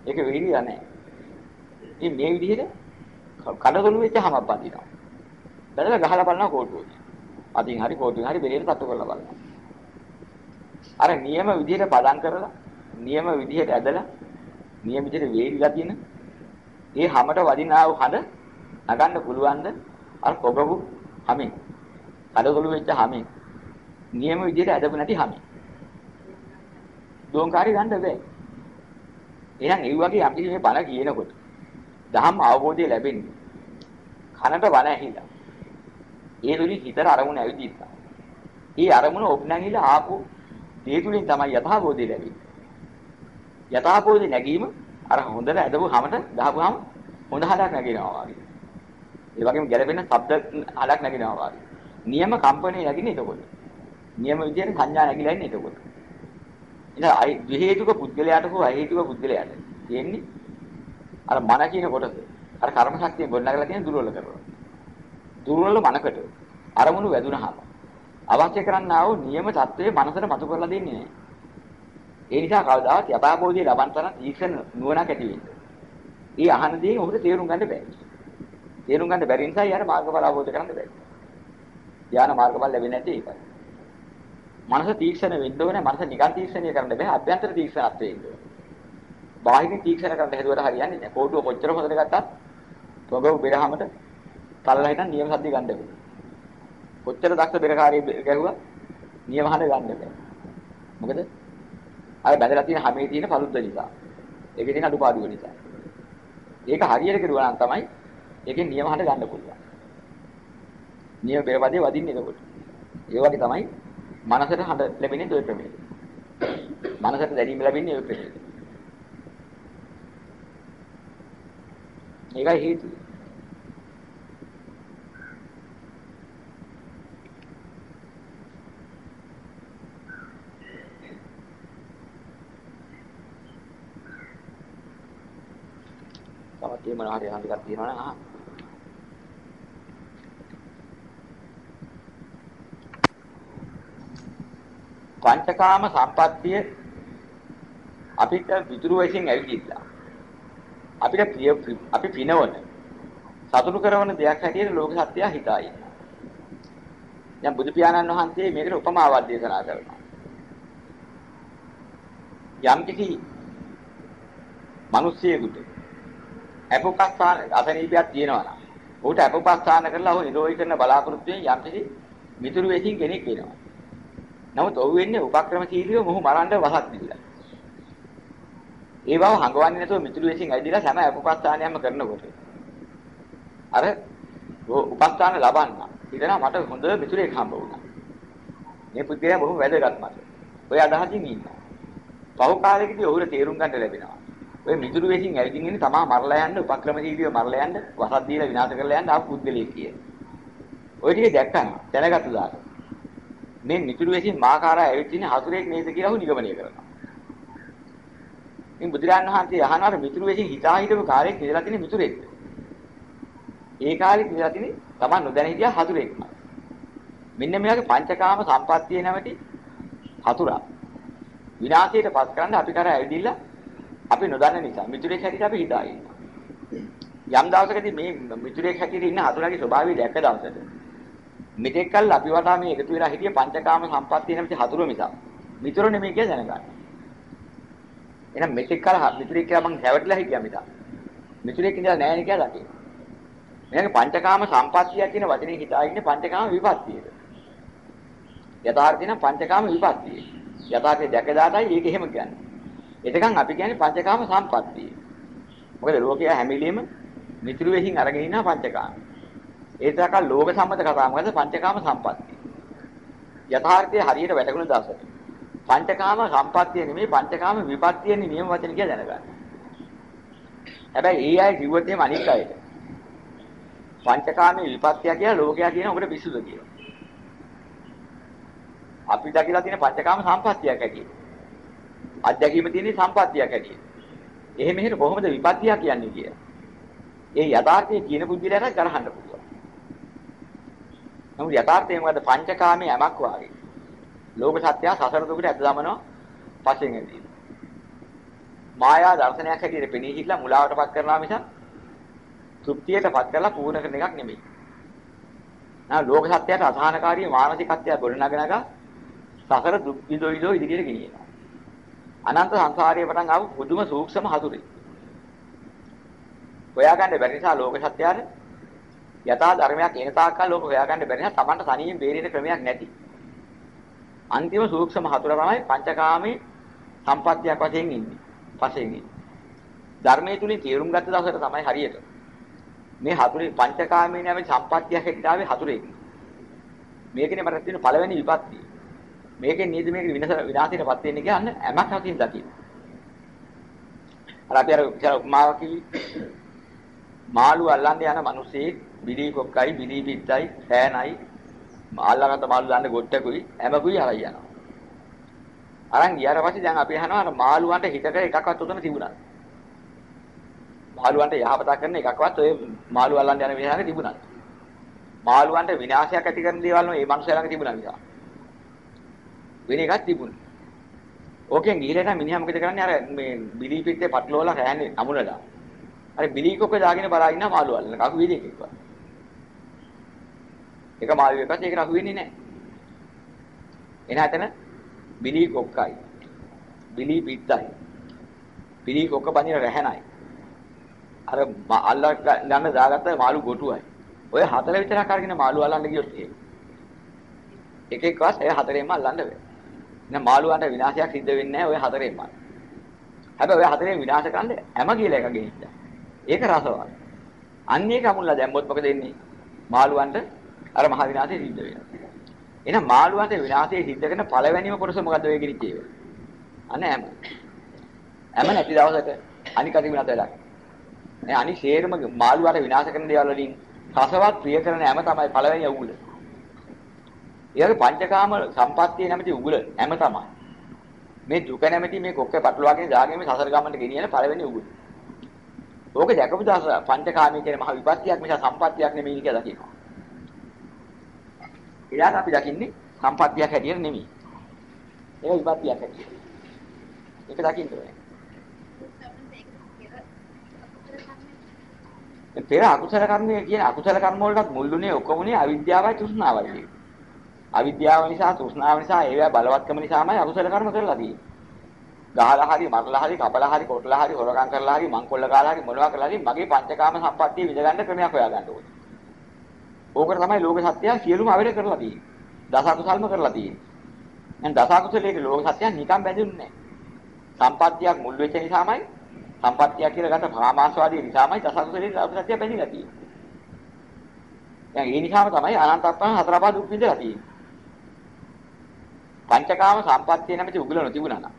ඒක වෙලිය නැහැ. ඉතින් මේ විදිහට කඩතොළු වෙච්ච හැමක් බඳිනවා. බැලලා ගහලා බලනවා කෝටුවේ. අදින් හරි කෝටුවෙන් හරි බෙරේට තට්ටු කරලා බලනවා. අර නියම විදිහට පදම් කරලා නියම විදිහට ඇදලා නියම විදිහට වේලිලා තියෙන ඒ හැමට වදිනා වූ හඳ නගන්න පුළුවන්ද අර කොගබු හැමෙන් කඩතොළු වෙච්ච හැමෙන් නියම විදිහට ඇදපු නැති හැමෙන් දෝංකාරي ගන්න බෑ එහෙනම් ඒ වගේ අපි මේ බණ කියනකොට දහම් අවබෝධය ලැබෙන්නේ කනට බණ ඇහිලා ඒ තුලින් හිතට අරමුණ ඇවිදින්න. ඒ අරමුණ ඔප්නැගිලා ආපු ඒ තුලින් තමයි යථාබෝධය ලැබෙන්නේ. යථාබෝධය නැගීම අර හොඳට ඇදපු හැමත ගහපුවාම හොඳ හලක් නැගිනවා වගේ. ඒ වගේම ගැළපෙන ශබ්ද හලක් නැගිනවා වගේ. නියම කම්පණය නැගින්නේ එතකොට. නියම විදියට සංඥා නැගිලා ඉන්නේ එතකොට. ඉතින් අයි ද්වි හේතුක පුද්ගලයාට හෝ අහේතුක පුද්ගලයාට තියෙන්නේ අර මන කියන කොටස. අර කර්ම ශක්තිය ගොඩනගලා තියෙන දුර්වල කරනවා. දුර්වල මනකට අරමුණු වැදුනහම අවශ්‍ය කරන්නා වූ නියම தત્ත්වයේ මනසට මතු කරලා දෙන්නේ නැහැ. ඒ නිසා කවදාවත් යථාබෝධිය ලබන්න තරම් තීක්ෂණ නුවණක් ඇති වෙන්නේ. ඒ අහන දේ ඔහුට තේරුම් ගන්න බැහැ. තේරුම් ගන්න බැරි නිසා යාර මාර්ගඵල අවබෝධ කරගන්න බැහැ. ධානා මාර්ගඵල ලැබෙන්නේ නැති ඒකයි. මනස තීක්ෂණ වෙන්න ඕනේ. මනස නිකන් තීක්ෂණය කරන්න බෑ. අභ්‍යන්තර තීක්ෂණත්වයේ ඉන්න ඕනේ. බාහිරින් තීක්ෂණ කරන්න හැදුවට හරියන්නේ නැහැ. කෝටුව කොච්චර හොඳට ගත්තත් තොගව බෙරහමට තල්ලා හිටන් නියම සද්ද ගන්න බෑ. කොච්චර දක්ෂ බෙරකාරී ගැහුවා නියම හඳ ගන්න බෑ. මොකද අර බැඳලා තියෙන හැමේ තියෙන පළුද්ද නිසා. ඒකේ තියෙන අඩුපාඩු නිසා. ඒක හරියට කරුවා නම් තමයි ඒකෙන් නියම හඳ ගන්න පුළුවන්. නියම බෙරපදේ වදින්නේ එතකොට. ඒ වගේ තමයි මනසට හඳ ලැබෙන්නේ ඔය ක්‍රමයේ. මනසට දැනීම ලැබෙන්නේ ඔය ක්‍රමයේ. ඒකයි හේතුව. තවත් ඒ මොනවා හරි අහන්න එකක් තියෙනවා නම් අහන්න. පංචකාම සම්පත්තිය අපිට විතුරු වශයෙන් ඇවිදිලා අපිට ප්‍රිය අපි පිනවන සතුටු කරන දෙයක් හැටියට ලෝක සත්‍යය හිතයි. දැන් බුදු පියාණන් වහන්සේ මේකට උපමාවක් දේශනා කරනවා. යම් කිසි මිනිසියෙකුට අපෝපස්ථාන අසනීපයක් තියෙනවා නම් ඌට අපෝපස්ථාන කරලා ඔහු නිරෝධී කරන බලාපොරොත්තු වෙන යම් කිසි මිතුරු වෙසින් කෙනෙක් වෙනවා. නමුත් ඔහු වෙන්නේ උපක්‍රමශීලීව මොහු මරන්න වසක් දීලා. ඒ බව හංගවන්නේ නැතුව මිතුරු වෙසින් ඇවිදලා හැම අපෝපස්ථානයක්ම කරනකොට අර උපස්ථාන ලබන්න හිතනවා මට හොඳ මිතුරෙක් හම්බ වුණා. මේ පුද්ගලයා බොහොම වැදගත් මට. ඔය අදහසින් ඉන්නවා. පහු කාලෙකදී ඔහුට තේරුම් ගන්න ලැබෙනවා. ඔය මිතුරු වෙසින් ඇවිදින් ඉන්නේ තමා මරලා යන්න උපක්‍රමශීලීව මරලා යන්න වසක් දීලා විනාශ කරලා යන්න ආපු පුද්ගලයෙක් කිය. ඔය ටික දැක්කම දැනගත්තු දාට මේ මිතුරු වෙසින් මාකාරය ඇවිත් හතුරෙක් නේද කියලා ඔහු නිගමනය කරනවා. ඉතින් බුදුරජාණන් වහන්සේ අහනවා මිතුරු වෙසින් හිතා හිටපු කාර්යයක් කියලා තියෙන මිතුරෙක්ද? ඒ කාලේ කියලා තියෙන්නේ Taman නොදැන හිටියා හතුරෙක්ම. මෙන්න මෙයාගේ පංචකාම සම්පත්තිය නැමැති හතුරා. විනාශයට පත් කරන්න අපි කර ඇවිදිලා අපි නොදන්න නිසා මිතුරෙක් හැටියට අපි හිතා ඉන්නවා. යම් දවසකදී මේ මිතුරෙක් හැටියට ඉන්න හතුරාගේ ස්වභාවය දැක්ක දවසට මෙතෙක් කල් අපි වටා මේ එකතු වෙලා හිටිය පංචකාම සම්පත්තිය නැමැති හතුරු මිසක් මිතුරු නෙමෙයි කියලා දැනගන්න. එහෙනම් මෙතෙක් කල මිතුරෙක් කියලා මං හැවටලා හිටියා මිසක් මිතුරෙක් ඉඳලා නැහැ නේ කියලා දකින්න. මේක පංචකාම සම්පත්තිය කියන වචනේ හිතා ඉන්නේ පංචකාම විපත්තියද. යථාර්ථය නම් පංචකාම විපත්තිය. යථාර්ථය දැක දාතයි ඒක එහෙම කියන්නේ. එතකන් අපි කියන්නේ පංචකාම සම්පත්තිය. මොකද ලෝකයා හැමිලියෙම මිතුරු වෙහින් අරගෙන ඉන්නා පංචකාම. ඒතක ලෝක සම්මත කතා මොකද පංචකාම සම්පත්තිය. යථාර්ථය හරියට වැටකුණු දවසට. පංචකාම සම්පත්තිය නෙමෙයි පංචකාම විපත්තියනේ නියම වචන කියලා දැනගන්න. හැබැයි ඒ අය කිව්වොත් එහෙම අනිත් අයට. පංචකාමී විපත්තිය කියලා ලෝකයා කියන උකට පිස්සුද කියලා. අපි දකිලා තියෙන පංචකාම සම්පත්තියක් ඇටියෙ. අධ්‍යක්ීම තියෙන සම්පත්තියක් ඇටියෙ. එහෙම එහෙට කොහොමද විපත්තිය කියන්නේ කියලා. ඒ යථාර්ථයේ කියන බුද්ධිලට ගරහන්න පුළුවන්. නමුත් යථාර්ථය මොකද පංචකාමයේ යමක් වාගේ. ලෝක සත්‍ය සසර දුකට ඇද දමනවා පස්සෙන් ඇදී. මායා දර්ශනයක් හැටියට පෙනී හිටලා මුලාවටපත් කරනවා මිස තෘප්තියටපත් කරලා පූර්ණ කරන එකක් නෙමෙයි. නා ලෝක සත්‍යයට අසහනකාරී මානසිකත්වය ගොඩනගනගා සසර දුක් විඳෝයිදෝ ඉදිරියට ගෙනියනවා. අනන්ත සංසාරයේ පටන් ආපු පුදුම සූක්ෂම හතුරේ. හොයාගන්න බැරි නිසා ලෝක සත්‍යයට යථා ධර්මයක් එන තාක්කල් ලෝක හොයාගන්න බැරි නිසා Tamanට තනියෙන් බේරෙන ක්‍රමයක් නැති. අන්තිම සූක්ෂම හතුර තමයි පංචකාමී සම්පත්තියක් වශයෙන් ඉන්නේ. පස්යෙන් ඉන්නේ. ධර්මයේ තුලින් තේරුම් ගත්ත දවසට තමයි හරියට මේ හතුරේ පංචකාමී නැමෙ සම්පත්තියක් හැටියට ආවේ හතුරේ. මේකනේ මට තියෙන පළවෙනි විපත්තිය. මේකෙන් නේද මේක විනාශ විනාශයටපත් වෙන්නේ කියන්නේ ඇමක් හතින් දකින්න. අර අපි අර උපමාවක් කිව්වේ මාළු අල්ලන්න යන මිනිස්සේ බිලී කොක්කයි බිලී පිටයි ඈනයි අල්ලගත්ත මාළු දාන්න ගොට්ටකුයි හැමකුයි අරයි යනවා. අරන් ගියාට පස්සේ දැන් අපි අහනවා අර මාළුවන්ට හිතට එකක්වත් උතන තිබුණාද? මාළුවන්ට යහපතක් කරන එකක්වත් ඔය මාළු අල්ලන්න යන විදිහට තිබුණාද? මාළුවන්ට විනාශයක් ඇති කරන දේවල් මේ මනුස්සයා ළඟ තිබුණා නිසා. වෙන එකක් තිබුණා. ඕකෙන් ගිහිල්ලා නම් මිනිහා මොකද කරන්නේ අර මේ බිලී පිටේ පටලවලා රෑන්නේ අමුණලා. අර බිලී කොක්ක දාගෙන බලා ඉන්න මාළු අල්ලන කකු වීදි එකක්. එක මාළු එකක් ඒකට අහු වෙන්නේ නැහැ. එන හතන බිලී කොක්කයි. බිලී පිටයි. බිලී කොක්ක බඳින රැහැනයි. අර අල්ලා ගන්න දාගත්ත මාළු ගොටුවයි. ඔය හතර විතරක් අරගෙන මාළු අල්ලන්න ගියොත් එක එකවත් ඒ හතරෙන්ම අල්ලන්න බෑ. නෑ මාළුවන්ට විනාශයක් සිද්ධ වෙන්නේ නැහැ ඔය හතරෙන්ම. හැබැයි ඔය හතරෙන් විනාශ කරන්න හැම කියලා එකක් ගෙනිච්චා. ඒක රසවත්. අන්න ඒක අමුල්ලා දැම්මොත් මොකද වෙන්නේ? මාළුවන්ට අර මහ විනාශය සිද්ධ වෙනවා. එහෙනම් මාළුවන්ට විනාශය සිද්ධ කරන පළවෙනිම කොටස මොකද්ද ඔය ගෙනිච්ච ඒවා? අන්න හැම. හැම නැති දවසක අනික අති විනාශ වෙලා. නේ අනික ෂේරම මාළුවාට විනාශ කරන දේවල් වලින් රසවත් ප්‍රිය කරන හැම තමයි පළවෙනි උගුල. ඊළඟ පංචකාම සම්පත්තිය නැමැති උගුල හැම තමයි. මේ දුක නැමැති මේ කොක්ක පටලවාගෙන දාගෙන මේ සසර ගමනට ගෙනියන පළවෙනි උගුල. ඕක දැකපු දාස පංචකාමී කියන මහ විපත්තියක් මිස සම්පත්තියක් නෙමෙයි කියලා දකිනවා. ඊළඟ අපි දකින්නේ සම්පත්තියක් හැටියට නෙමෙයි. ඒක විපත්තියක් හැටියට. ඒක දකින්න ඕනේ. පෙර අකුසල කර්මය කියන අකුසල කර්ම වලටත් මුල්ුනේ ඔක්කොමනේ අවිද්‍යාවයි තෘෂ්ණාවයි. අවිද්‍යාව නිසා තෘෂ්ණාව නිසා ඒවා බලවත්කම නිසාමයි අකුසල කර්ම කරලා තියෙන්නේ. ගහලා හරි මරලා හරි කපලා හරි කොටලා හරි හොරකම් කරලා හරි මංකොල්ල කාලා හරි මොනවා කරලා හරි මගේ පංචකාම සම්පත්තිය විඳගන්න ක්‍රමයක් හොයාගන්න ඕනේ. ඕකට තමයි ලෝක සත්‍යය සියලුම අවේද කරලා තියෙන්නේ. දස අකුසල්ම කරලා තියෙන්නේ. දැන් දස අකුසලයේ ලෝක සත්‍යය නිකන් බැඳුන්නේ නැහැ. සම්පත්තියක් මුල් වෙච්ච නිසාමයි සම්පත්තිය කියලා ගන්න කාමාස්වාදී නිසාමයි දස අකුසලයේ ලෝක සත්‍යය බැඳිලා තියෙන්නේ. දැන් ඒ නිසාම තමයි අනන්ත අප්පන හතර පහ දුක් විඳලා තියෙන්නේ. පංචකාම සම්පත්තිය නැමැති උගල නොතිබුණා නම්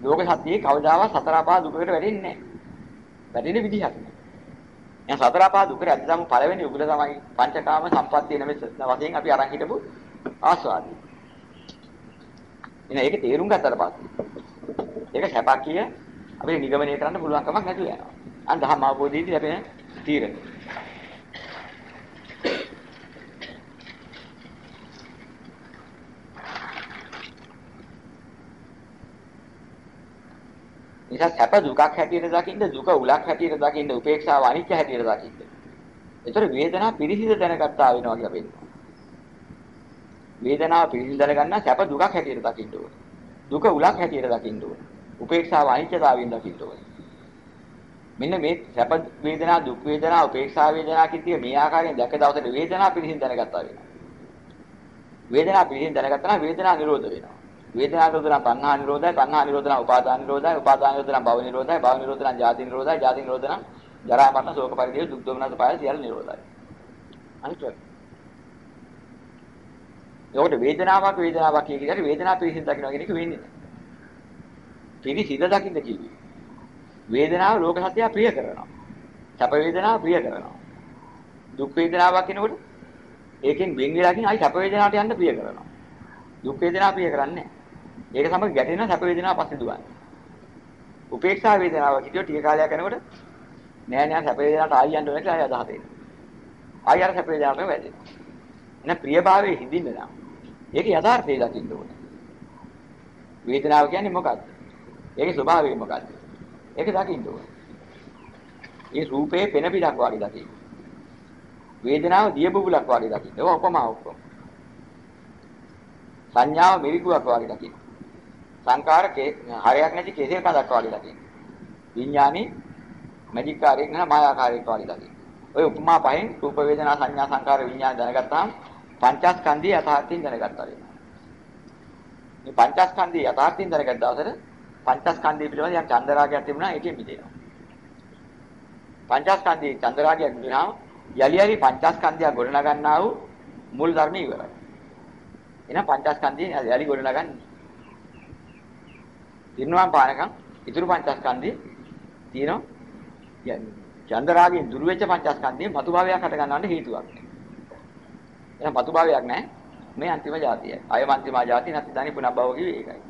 ලෝක සත්‍යයේ කවදාවත් සතර පහ දුකකට වැටෙන්නේ නැහැ. වැටෙන විදිහක් නෑ. එහෙනම් සතර පහ දුකට අදටම පළවෙනි උගල තමයි පංචකාම සම්පත්තිය නැමැති වශයෙන් අපි අරන් හිටපු ආස්වාදය. එහෙනම් ඒක තේරුම් ගත්තට පස්සේ ඒක සැපක් කිය අපිට නිගමනය කරන්න පුළුවන් කමක් නැතුව යනවා. අන් දහම අවබෝධයේදී ලැබෙන තීරණය. නිසා සැප දුකක් හැටියට දකින්න දුක උලක් හැටියට දකින්න උපේක්ෂාව අනිත්‍ය හැටියට දකින්න. ඒතර වේදනාව පිරිසිදු දැනගත්තා වෙනවා කියලා පෙන්නනවා. වේදනාව පිරිසිදු දැනගන්න සැප දුකක් හැටියට දකින්න ඕනේ. දුක උලක් හැටියට දකින්න ඕනේ. උපේක්ෂාව අනිත්‍යතාවයෙන් දකින්න ඕනේ. මෙන්න මේ සැප වේදනා දුක් වේදනා උපේක්ෂා වේදනා කිතිය මේ ආකාරයෙන් දැක දවසට වේදනා පිළිසින් දැනගත්තා වෙනවා. වේදනා පිළිසින් දැනගත්තා නම් වේදනා නිරෝධ වෙනවා. වේදනා නිරෝධ නම් තණ්හා නිරෝධයි, තණ්හා නිරෝධ නම් උපාදාන නිරෝධයි, උපාදාන නිරෝධ නම් භව නිරෝධයි, භව නිරෝධ නම් ජාති නිරෝධයි, ජාති නිරෝධ නම් ජරා මරණ ශෝක පරිදේව දුක් දොමනස පාය සියල්ල නිරෝධයි. අනිත් ඒකට වේදනාවක් වේදනාවක් කිය කියට වේදනාව පිළිසින් දකින්න කියන එක වෙන්නේ නැහැ. පිළිසිඳ දකින්න කිව්වේ. වේදනාව ලෝක සත්‍යය ප්‍රිය කරනවා. සැප වේදනාව ප්‍රිය කරනවා. දුක් වේදනාවක් කෙනකොට ඒකෙන් වෙන් වෙලා කින් ආයි සැප වේදනාවට යන්න ප්‍රිය කරනවා. දුක් වේදනාව ප්‍රිය කරන්නේ නැහැ. ඒක සමග ගැටෙන සැප වේදනාව පස්සේ දුවන්නේ. උපේක්ෂා වේදනාව කිටියෝ ටික කාලයක් යනකොට නෑ නෑ සැප වේදනාවට ආයි යන්න ඕනේ කියලා ආය අදහස එනවා. ආයි අර සැප වේදනාවට වැදෙනවා. එන ප්‍රියභාවයේ හිඳින්න නම් ඒක යථාර්ථය දකින්න ඕනේ. වේදනාව කියන්නේ මොකක්ද? ඒකේ ස්වභාවය මොකක්ද? ඒක දකින්න ඕනේ. ඒ රූපේ පෙන පිටක් වගේ දකින්න. වේදනාව දිය බුබුලක් වගේ දකින්න. ඒක ඔක්කොම ඔක්කොම. සංඥාව මිරිකුවක් වගේ දකින්න. සංකාරකේ හරයක් නැති කෙසෙල් කඳක් වගේ දකින්න. විඥානේ මැජික් කාර්යයක් නෑ මායාකාරයක් වගේ දකින්න. ඔය උපමා පහෙන් රූප වේදනා සංඥා සංකාර විඥාන දැනගත්තාම පංචස්කන්ධය යථාර්ථයෙන් දැනගත්තා වෙනවා. මේ පංචස්කන්ධය යථාර්ථයෙන් දැනගත්ත දවසට පංචස්කන්ධය පිළිබඳ යම් චන්දරාගයක් තිබුණා ඒකෙන් මිදෙනවා. පංචස්කන්ධයේ චන්දරාගයක් මිදුණාම යලි යලි පංචස්කන්ධය ගොඩනගා ගන්නා වූ මුල් ධර්ම ඉවරයි. එහෙනම් පංචස්කන්ධය යලි ගොඩනගා ගන්න. ඉන්නවා පානකම් ඉතුරු පංචස්කන්ධය තියෙනවා. චන්දරාගයෙන් දුර වෙච්ච පංචස්කන්ධයේ මතු භාවයක් හට ගන්නවට හේතුවක්. එහෙනම් මතු භාවයක් නැහැ. මේ අන්තිම જાතියයි. අයම අන්තිම જાතිය නැති තනි පුනබ්බව කිව්වේ ඒකයි.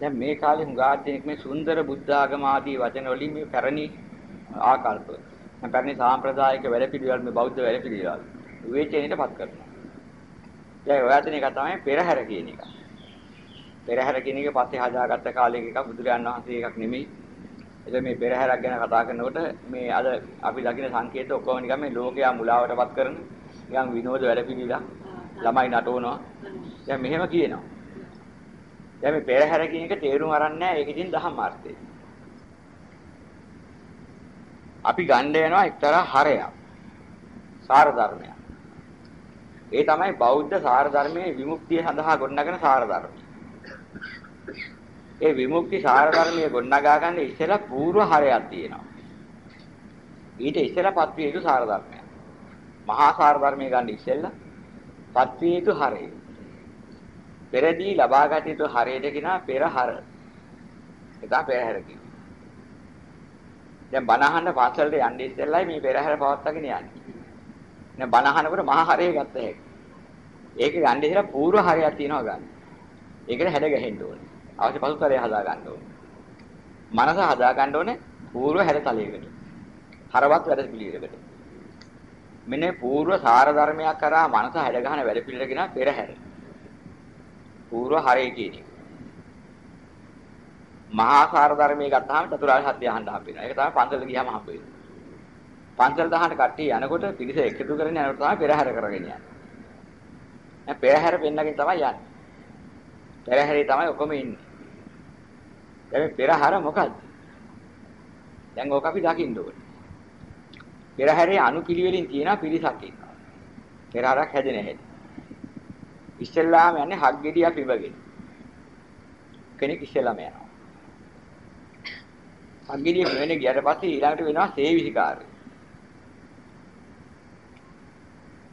දැන් මේ කාලේ හුඟා දෙනෙක් මේ සුන්දර බුද්ධ ආගම ආදී වචන වලින් මේ පැරණි ආකල්ප දැන් පැරණි සාම්ප්‍රදායික වැඩපිළිවෙල මේ බෞද්ධ වැඩපිළිවෙල විවේචනයටපත් කරනවා. දැන් ඔය අතන එක තමයි පෙරහැර කියන එක. පෙරහැර කියන එක පස්සේ හදාගත්ත කාලයක එකක් බුදුරජාණන් වහන්සේ එකක් නෙමෙයි. එතකොට මේ පෙරහැරක් ගැන කතා කරනකොට මේ අද අපි දකින සංකේත ඔක්කොම නිකන් මේ ලෝකයා මුලාවටපත් කරන නිකන් විනෝද වැඩපිළිවෙල ළමයි නටවනවා. දැන් මෙහෙම කියනවා. දැන් මේ පෙරහැර කියන එක තේරුම් අරන් නැහැ ඒක ඉතින් දහම් අර්ථය. අපි ගන්න යනවා එක්තරා හරයක්. සාර ධර්මයක්. ඒ තමයි බෞද්ධ සාර ධර්මයේ විමුක්තිය සඳහා ගොඩනගන සාර ධර්මය. ඒ විමුක්ති සාර ධර්මයේ ගොඩනගා ගන්න ඉස්සෙල්ලා පූර්ව හරයක් තියෙනවා. ඊට ඉස්සෙල්ලා පත්විය යුතු සාර ධර්මයක්. මහා සාර ධර්මයේ ගන්න ඉස්සෙල්ලා පත්විය යුතු හරය. පෙරදී ලබාගත යුතු හරයට කියනවා පෙරහර. ඒක පෙරහැර කියනවා. දැන් බණහන්න පාසලට යන්නේ ඉස්සෙල්ලයි මේ පෙරහැර පවත්වාගෙන යන්නේ. දැන් බණහනකොට මහා හරය ගත්ත හැකි. ඒක යන්නේ ඉස්සෙල්ලා පූර්ව හරයක් තියෙනවා ගන්න. ඒකට හැඩ ගැහෙන්න ඕනේ. අවශ්‍ය පසුතරය හදා ගන්න ඕනේ. මනස හදා ගන්න ඕනේ පූර්ව හැඩතලයකට. හරවත් වැඩ පිළිවෙලකට. මෙන්න පූර්ව සාර ධර්මයක් කරා මනස හැඩ ගන්න වැඩ පිළිවෙල කියන පෙරහැර. පූර්ව හරය කියන එක. මහා සාර ධර්මයේ ගත්තාම චතුරාර්ය සත්‍ය අහන්න හම්බෙනවා. ඒක තමයි පන්සලට ගියාම හම්බ වෙන්නේ. පන්සල් දහන කට්ටිය යනකොට පිරිස එකතු කරගෙන යනකොට තමයි පෙරහැර කරගෙන යන්නේ. දැන් පෙරහැර පෙන්නගෙන තමයි යන්නේ. පෙරහැරේ තමයි ඔකම ඉන්නේ. දැන් මේ පෙරහැර මොකද්ද? දැන් ඕක අපි දකින්න ඕනේ. පෙරහැරේ අනුපිළිවෙලින් තියෙන පිරිසක් ඉන්නවා. පෙරහැරක් හැදෙන හැටි. ඉස්සෙල්ලාම යන්නේ හක් ගෙඩියක් ඉවගෙන. කෙනෙක් ඉස්සෙල්ලාම යනවා. හක් ගෙඩිය මෙවෙන ගියට පස්සේ ඊළඟට වෙනවා සේවිසිකාරය.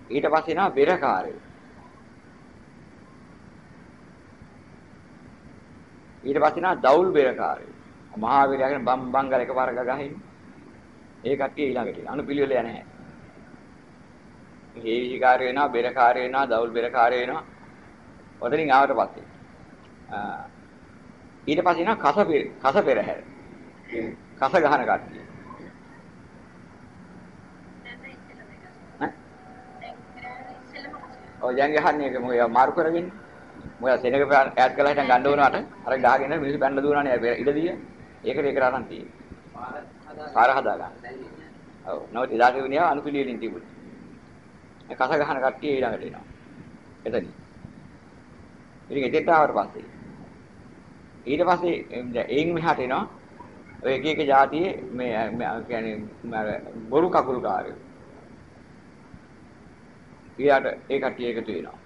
ඊට පස්සේ එනවා බෙරකාරය. ඊට පස්සේ එනවා දවුල් බෙරකාරය. මහා වීරයාගෙන බම් බංගල එකපාර ගගහින්. ඒ කට්ටිය ඊළඟට එනවා. අනුපිළිවෙල යන්නේ නැහැ. හේවිකාරය වෙනවා, බෙරකාරය වෙනවා, දවුල් බෙරකාරය වෙනවා. ඔතනින් ආවට පස්සේ ඊට පස්සේ එනවා කස කස පෙරහැර. කස ගහන කට්ටිය. ඔය දැන් ගහන්නේ ඒක මොකද මාරු කරගෙන? මොකද සෙනග ඈඩ් කරලා හිටන් ගන්න ඕනකට අර ගහගෙන මිනිස්සු බැන්න දුවනනේ ඉඩදිය ඒකට ඒකට අරන් තියෙන්නේ. පාර හදා ගන්න. ඔව්. නමුත් එදාට විනියා අනුපිළිවෙලින් තිබුණේ. කස ගහන කට්ටිය ඊළඟට එනවා. එතනින්. ඉතින් එතෙට ආවට පස්සේ. ඊට පස්සේ එයින් මෙහාට එනවා ඔය එක එක જાතියේ මේ කියන්නේ බොරු කකුල් කාර්යය. ඊට ඒ කට්ටිය එකතු වෙනවා.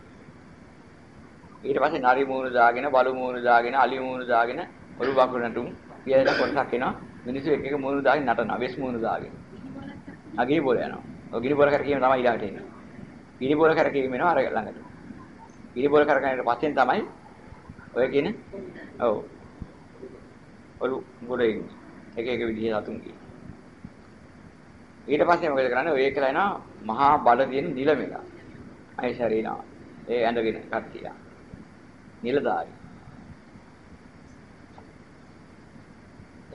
ඊට පස්සේ නරි මූණු දාගෙන බලු මූණු දාගෙන අලි මූණු දාගෙන ඔලු බකුරු නටුම් කියලා කොටසක් එනවා. මිනිස්සු එක එක මූණු දාගෙන නටනවා. වෙස් මූණු දාගෙන. අගිනි බෝල යනවා. ඔය ගිනි බෝල කරකීම තමයි ඊළඟට එන්නේ. ගිනි බෝල කරකීම එනවා අර ළඟට. ගිනි බෝල කරකීමට පස්සෙන් තමයි ඔය කියන ඔව්. ඔලු ගොඩ ඉන්නේ. එක එක විදිහේ සතුන් කියන. ඊට පස්සේ මොකද කරන්නේ? ඔය කියලා එනවා මහා බල තියෙන නිලමෙලා. අය ශරීරා. ඒ ඇඳගෙන කට්ටිය. නිලධාරි.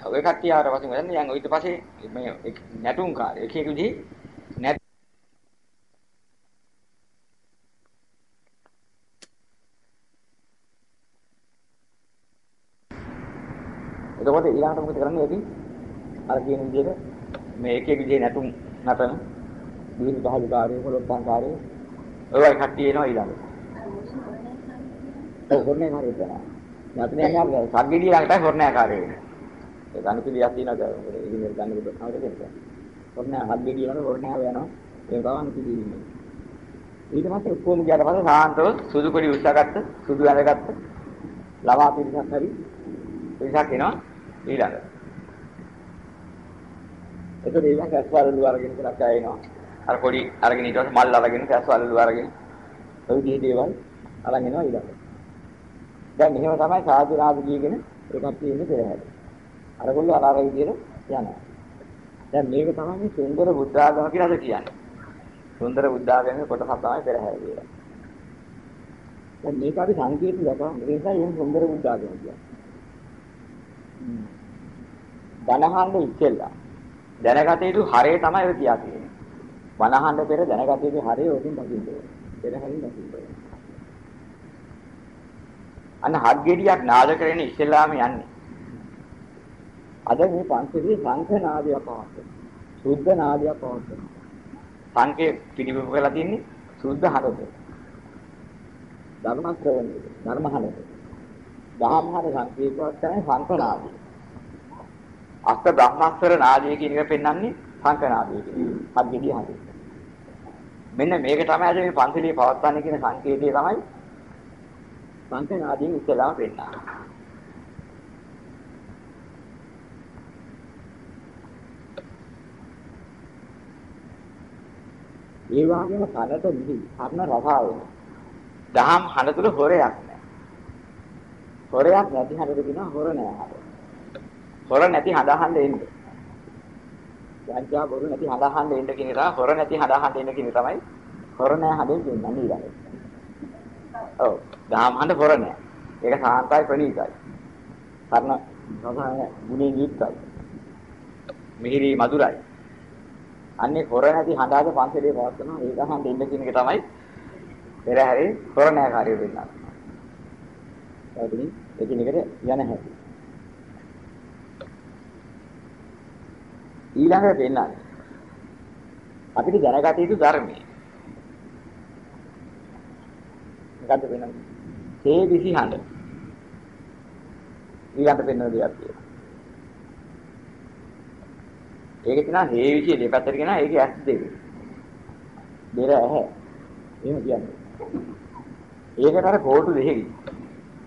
ඔය කට්ටිය ආවට පස්සේ මොකද දැන් ඊට පස්සේ මේ නැටුම් කාර්ය එක එක විදිහේ නැත් එතකොට ඊළඟට මොකද කරන්නේ ඒකි අර කියන විදිහට මේ එක එක විදිහේ නැටුම් නටන දීර්ඝ පහළු කාර්යය පොළොප්පන් කාර්යය ඔය වගේ කට්ටිය එනවා ඊළඟට. ඔව් හොරනේ කාර්යය කරනවා නැත්නම් යන්නේ සද්දෙඩිය ළඟටයි හොරනේ කාර්යය වෙන්නේ. ඒ ගන්න පිළියක් තියෙනවා ඉතින් මේක ගන්න කොට නවත දෙන්න. හොරනේ හද්දෙඩිය වල හොරනේ යනවා. ඒ ගාන පිළිගන්නේ ඊට පස්සේ ඔක්කොම ගියාට පස්සේ සාහන්තව සුදු කොඩි උස්සගත්ත සුදු ඇඳගත්ත ලවා පිරිසක් හරි පිරිසක් එනවා. ඊළඟ. එතකොට ඊළඟ ඇස්වලු අරගෙන කරක් ආයෙනවා. අර පොඩි අරගෙන ඊට පස්සේ මල් අරගෙන ඇස්වලු අරගෙන ඔය විදිහේ දේවල් අරන් එනවා ඊළඟ. දැන් මෙහෙම තමයි සාදු රාජු කියගෙන ඒකත් තියෙන්නේ පෙරහැර. අරගොල්ලෝ අර අර විදිහට යනවා. දැන් මේක තමයි සුන්දර බුද්ධ ආගම කියලා අද කියන්නේ. සුන්දර බුද්ධ ආගමේ කොටසක් තමයි පෙරහැර කියලා. දැන් මේක අපි සංකේත දක්වන නිසා මේ සුන්දර බුද්ධ ආගම කියන්නේ. බණහන්න ඉස්සෙල්ලා දැනගත යුතු හරය තමයි ඔය කියා තියෙන්නේ. බණහන්න පෙර දැනගත යුතු හරය ඔකින් දකින්න ඕනේ. පෙරහැරින් දකින්න ඕනේ. අන්න හත් ගෙඩියක් නාද කරගෙන ඉස්සෙල්ලාම යන්නේ. අද මේ පන්සලේ සංඝ නාදයක් පවත්වනවා. සුද්ධ නාදයක් පවත්වනවා. සංඝේ පිළිබිඹු කරලා තින්නේ සුද්ධ හරද. ධර්ම ශ්‍රවණය, ධර්ම හරද. දහම් හර සංකේතවත් තමයි සංඝ නාදය. අෂ්ට බ්‍රහ්මස්තර නාදය කියන එක පෙන්වන්නේ සංඝ නාදය කියන හත් ගෙඩිය හදේ. මෙන්න මේක තමයි අද මේ පන්සලේ පවත්වන්නේ කියන සංකේතය තමයි සංඝ නාදයෙන් ඉස්සෙල්ලාම පෙන්නන්නේ. ඒ වගේම කනට මිහි කර්ණ රසාව දහම් හන තුල හොරයක් නැහැ. හොරයක් නැති හනද කියනවා හොර නෑ හර. හොර නැති හඳහන්න එන්න. වංචා බොරු නැති හඳහන්න එන්න කියන එක හොර නැති හඳහන්න එන්න කියන තමයි හොර නෑ හදෙන් කියන්නේ ඊළඟ. ඔව් දහම් හඳ හොර නෑ. ඒක සාන්තයි ප්‍රණීතයි. කර්ණ රසායන ගුණේ යුක්තයි. මිහිරි මధుරයි. අන්නේ හොර නැති හඳාද පන්සලේ පවත්වනවා ඒක අහන්න දෙන්න කියන එක තමයි පෙරහැරේ හොර නෑ කාර්යය වෙන්නා. ඒකෙන් එකිනෙකට යන හැටි. ඊළඟට වෙන්නන්නේ අපිට දැනගත යුතු ධර්මයේ. මොකද්ද වෙනන්නේ? තේ විසි හඬ. ඊළඟට වෙන්න දෙයක් තියෙනවා. ඒක තියෙනවා හේ විසිය දෙපැත්තට කියනවා ඒකේ ඇස් දෙක. දෙර ඇහැ. එහෙම කියන්නේ. ඒකට අර කෝටු දෙකකින්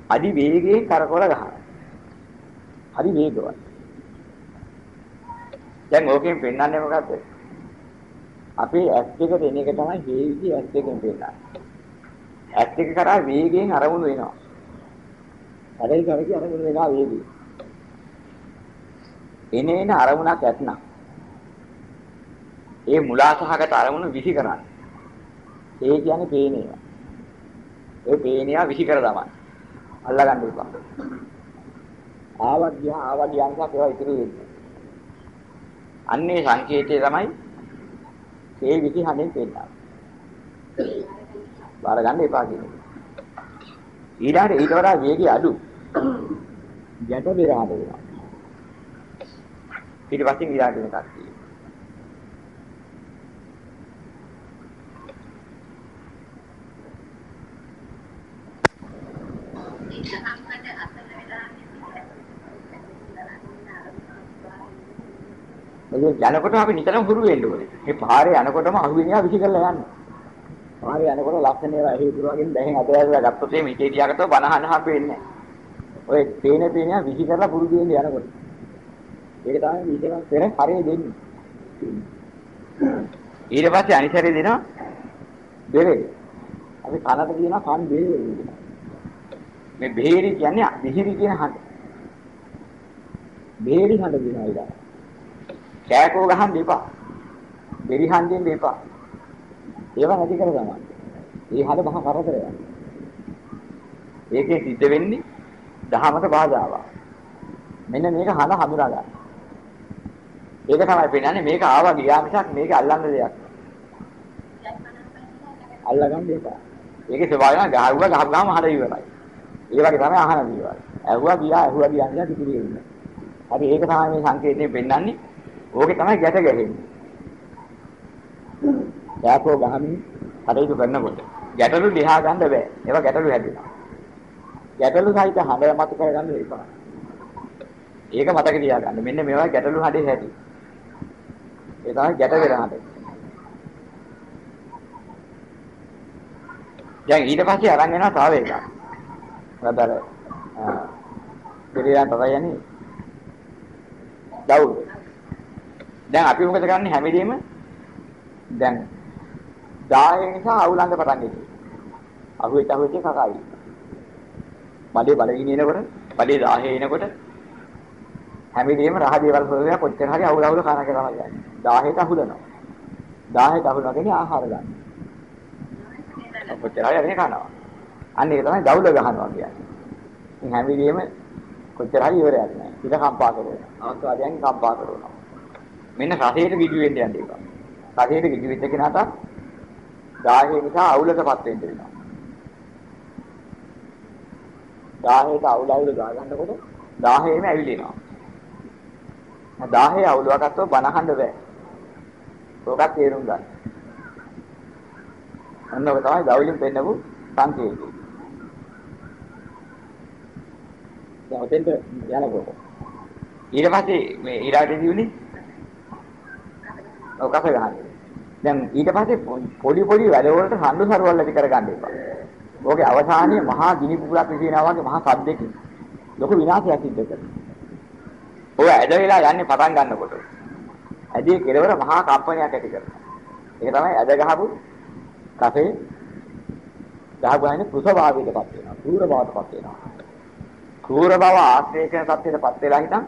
අදි වේගයෙන් කරකවල ගහනවා. හරි වේගවත්. දැන් ඕකෙන් පෙන්වන්නේ මොකද්ද? අපේ ඇස් දෙක දෙන එක තමයි හේ විසිය ඇස් දෙකෙන් පෙන්වන්නේ. ඇස් දෙක කරා වේගයෙන් අරමුණු වෙනවා. කඩේ කරකි අරමුණු වෙනවා වේගයෙන්. එනේන අරමුණක් ඇත්නම් ඒ මුලාසහගත අරමුණු විසි කරන්නේ. ඒ කියන්නේ පේනේවා. ඒ පේනියා විසි කර දමන්න. අල්ලගන්න එපා. ආවග්ය ආවග්යන්ක ඒවා ඉතුරු වෙන්නේ. අන්නේ සංකේතය තමයි ඒ විසි හඬෙන් පෙන්නන්නේ. බාර ගන්න එපා කියන්නේ. ඊළඟට ඊට වඩා වේගය අඩු. යට බෙරහද වෙනවා. ඊට පස්සේ ඊළඟට වෙන කට්ටිය. මේ යනකොට අපි නිතරම හුරු වෙන්න ඕනේ. මේ පාරේ යනකොටම අහුවෙනියා විසි කරලා යන්න. පාරේ යනකොට ලක්ෂණේ හේතු වලින් දැහෙන් අදලා ගත්තොත් මේ ඉතේ තියාගත්තොත් බනහන හම්බෙන්නේ ඔය තේන තේනියා විසි කරලා පුරුදු වෙන්න යනකොට. ඒක තමයි විසිකම් පෙර හරිය දෙන්නේ. ඊට පස්සේ අනිසරේ දෙනවා බෙරේ. අපි කනට කියනවා කන් බෙරේ මේ බෙහෙරි කියන්නේ මිහිරි කියන හඬ. බෙහෙරි හඬ දෙනවා ඊට. කෑකෝ ගහන්න එපා. බෙරි හන්දියෙන් එපා. ඒව නැති කර ගන්න. ඒ හද මහා කරදරයක්. ඒකේ සිද්ධ වෙන්නේ දහමට බාධාවක්. මෙන්න මේක හද හඳුනා ගන්න. ඒක තමයි පෙන්නන්නේ මේක ආවා ගියා මිසක් මේක අල්ලන්න දෙයක්. අල්ලගන්න එපා. ඒකේ ස්වභාවය නම් ගහුවා ගහපු ගාම හද ඉවරයි. ඒ වගේ තමයි අහන දේවල්. ඇහුවා ගියා ඇහුවා ගියා නිසා කිපිලි වෙන්නේ. හරි ඒක තමයි මේ සංකේතයෙන් පෙන්නන්නේ. ඕකේ තමයි ගැට ගැහෙන්නේ. යාකෝ ගහමින් කටයුතු කරනකොට ගැටලු ලියා ගන්න බෑ. ඒවා ගැටලු හැදෙනවා. ගැටලු සහිත හඬ මත කර ගන්න එපා. ඒක මතක තියාගන්න. මෙන්න මේවා ගැටලු හඬේ හැටි. ඒ තමයි ගැට වෙන හඬ. දැන් ඊට පස්සේ අරන් එනවා තව එකක්. රබර ආ දෙවියන් තමයි යන්නේ. දවුල්. දැන් අපි මොකද කරන්නේ හැමදේම දැන් 10 නිසා අවුලංග පටන් ගන්නේ. අහුවෙච්ච අහුවෙච්ච කකයි. බඩේ බලගිනි එනකොට බඩේ 10 එනකොට හැමදේම රහ දේවල් හොයලා කොච්චර හරි අවුල අවුල කන එක තමයි යන්නේ. 10ට අහුලනවා. 10ට අහුලනවා කියන්නේ ආහාර ගන්න. කොච්චර හරි අරගෙන කනවා. අන්න ඒක තමයි දවුල ගහනවා කියන්නේ. ඉතින් හැමදේම කොච්චර හරි ඉවරයක් නෑ. ඉත කම්පා කරනවා. ආස්වාදයන් කම්පා කරනවා. මෙන්න රසයට ගිජු වෙන්න යන්න එපා. රසයට ගිජු වෙච්ච කෙනාට 10 නිසා අවුලටපත් වෙන්න වෙනවා. 10ට අවුල අවුල ගා ගන්නකොට 10ෙම ඇවිලෙනවා. 10 අවුල වකත්තෝ බනහන්න බෑ. ඔකත් තේරුම් ගන්න. අන්න ඔක තමයි දවලින් පෙන්නපු සංකේතය. දැන් ඔතෙන්ට යනකොට ඊට පස්සේ මේ ඊරාට දියුනේ ඔක කස ගහන්නේ. දැන් ඊට පස්සේ පොඩි පොඩි වැඩ වලට සම්ඩු සරවල් ඇති කරගන්න එපා. ඕකේ අවසානයේ මහා ගිනි පුපුරක් විසිනවා වගේ මහා සද්දකින් ලොකු විනාශයක් සිද්ධ කරනවා. ඔය ඇද වෙලා යන්නේ පටන් ගන්නකොට. ඇදී කෙලවර මහා කම්පනයක් ඇති කරනවා. ඒක තමයි ඇද ගහපු කසේ ගහපු ගානේ කුසභාවයටපත් වෙනවා. කූර බවටපත් වෙනවා. කූර බව ආශ්‍රය කරන සත්‍යයටපත් වෙලා හිටන්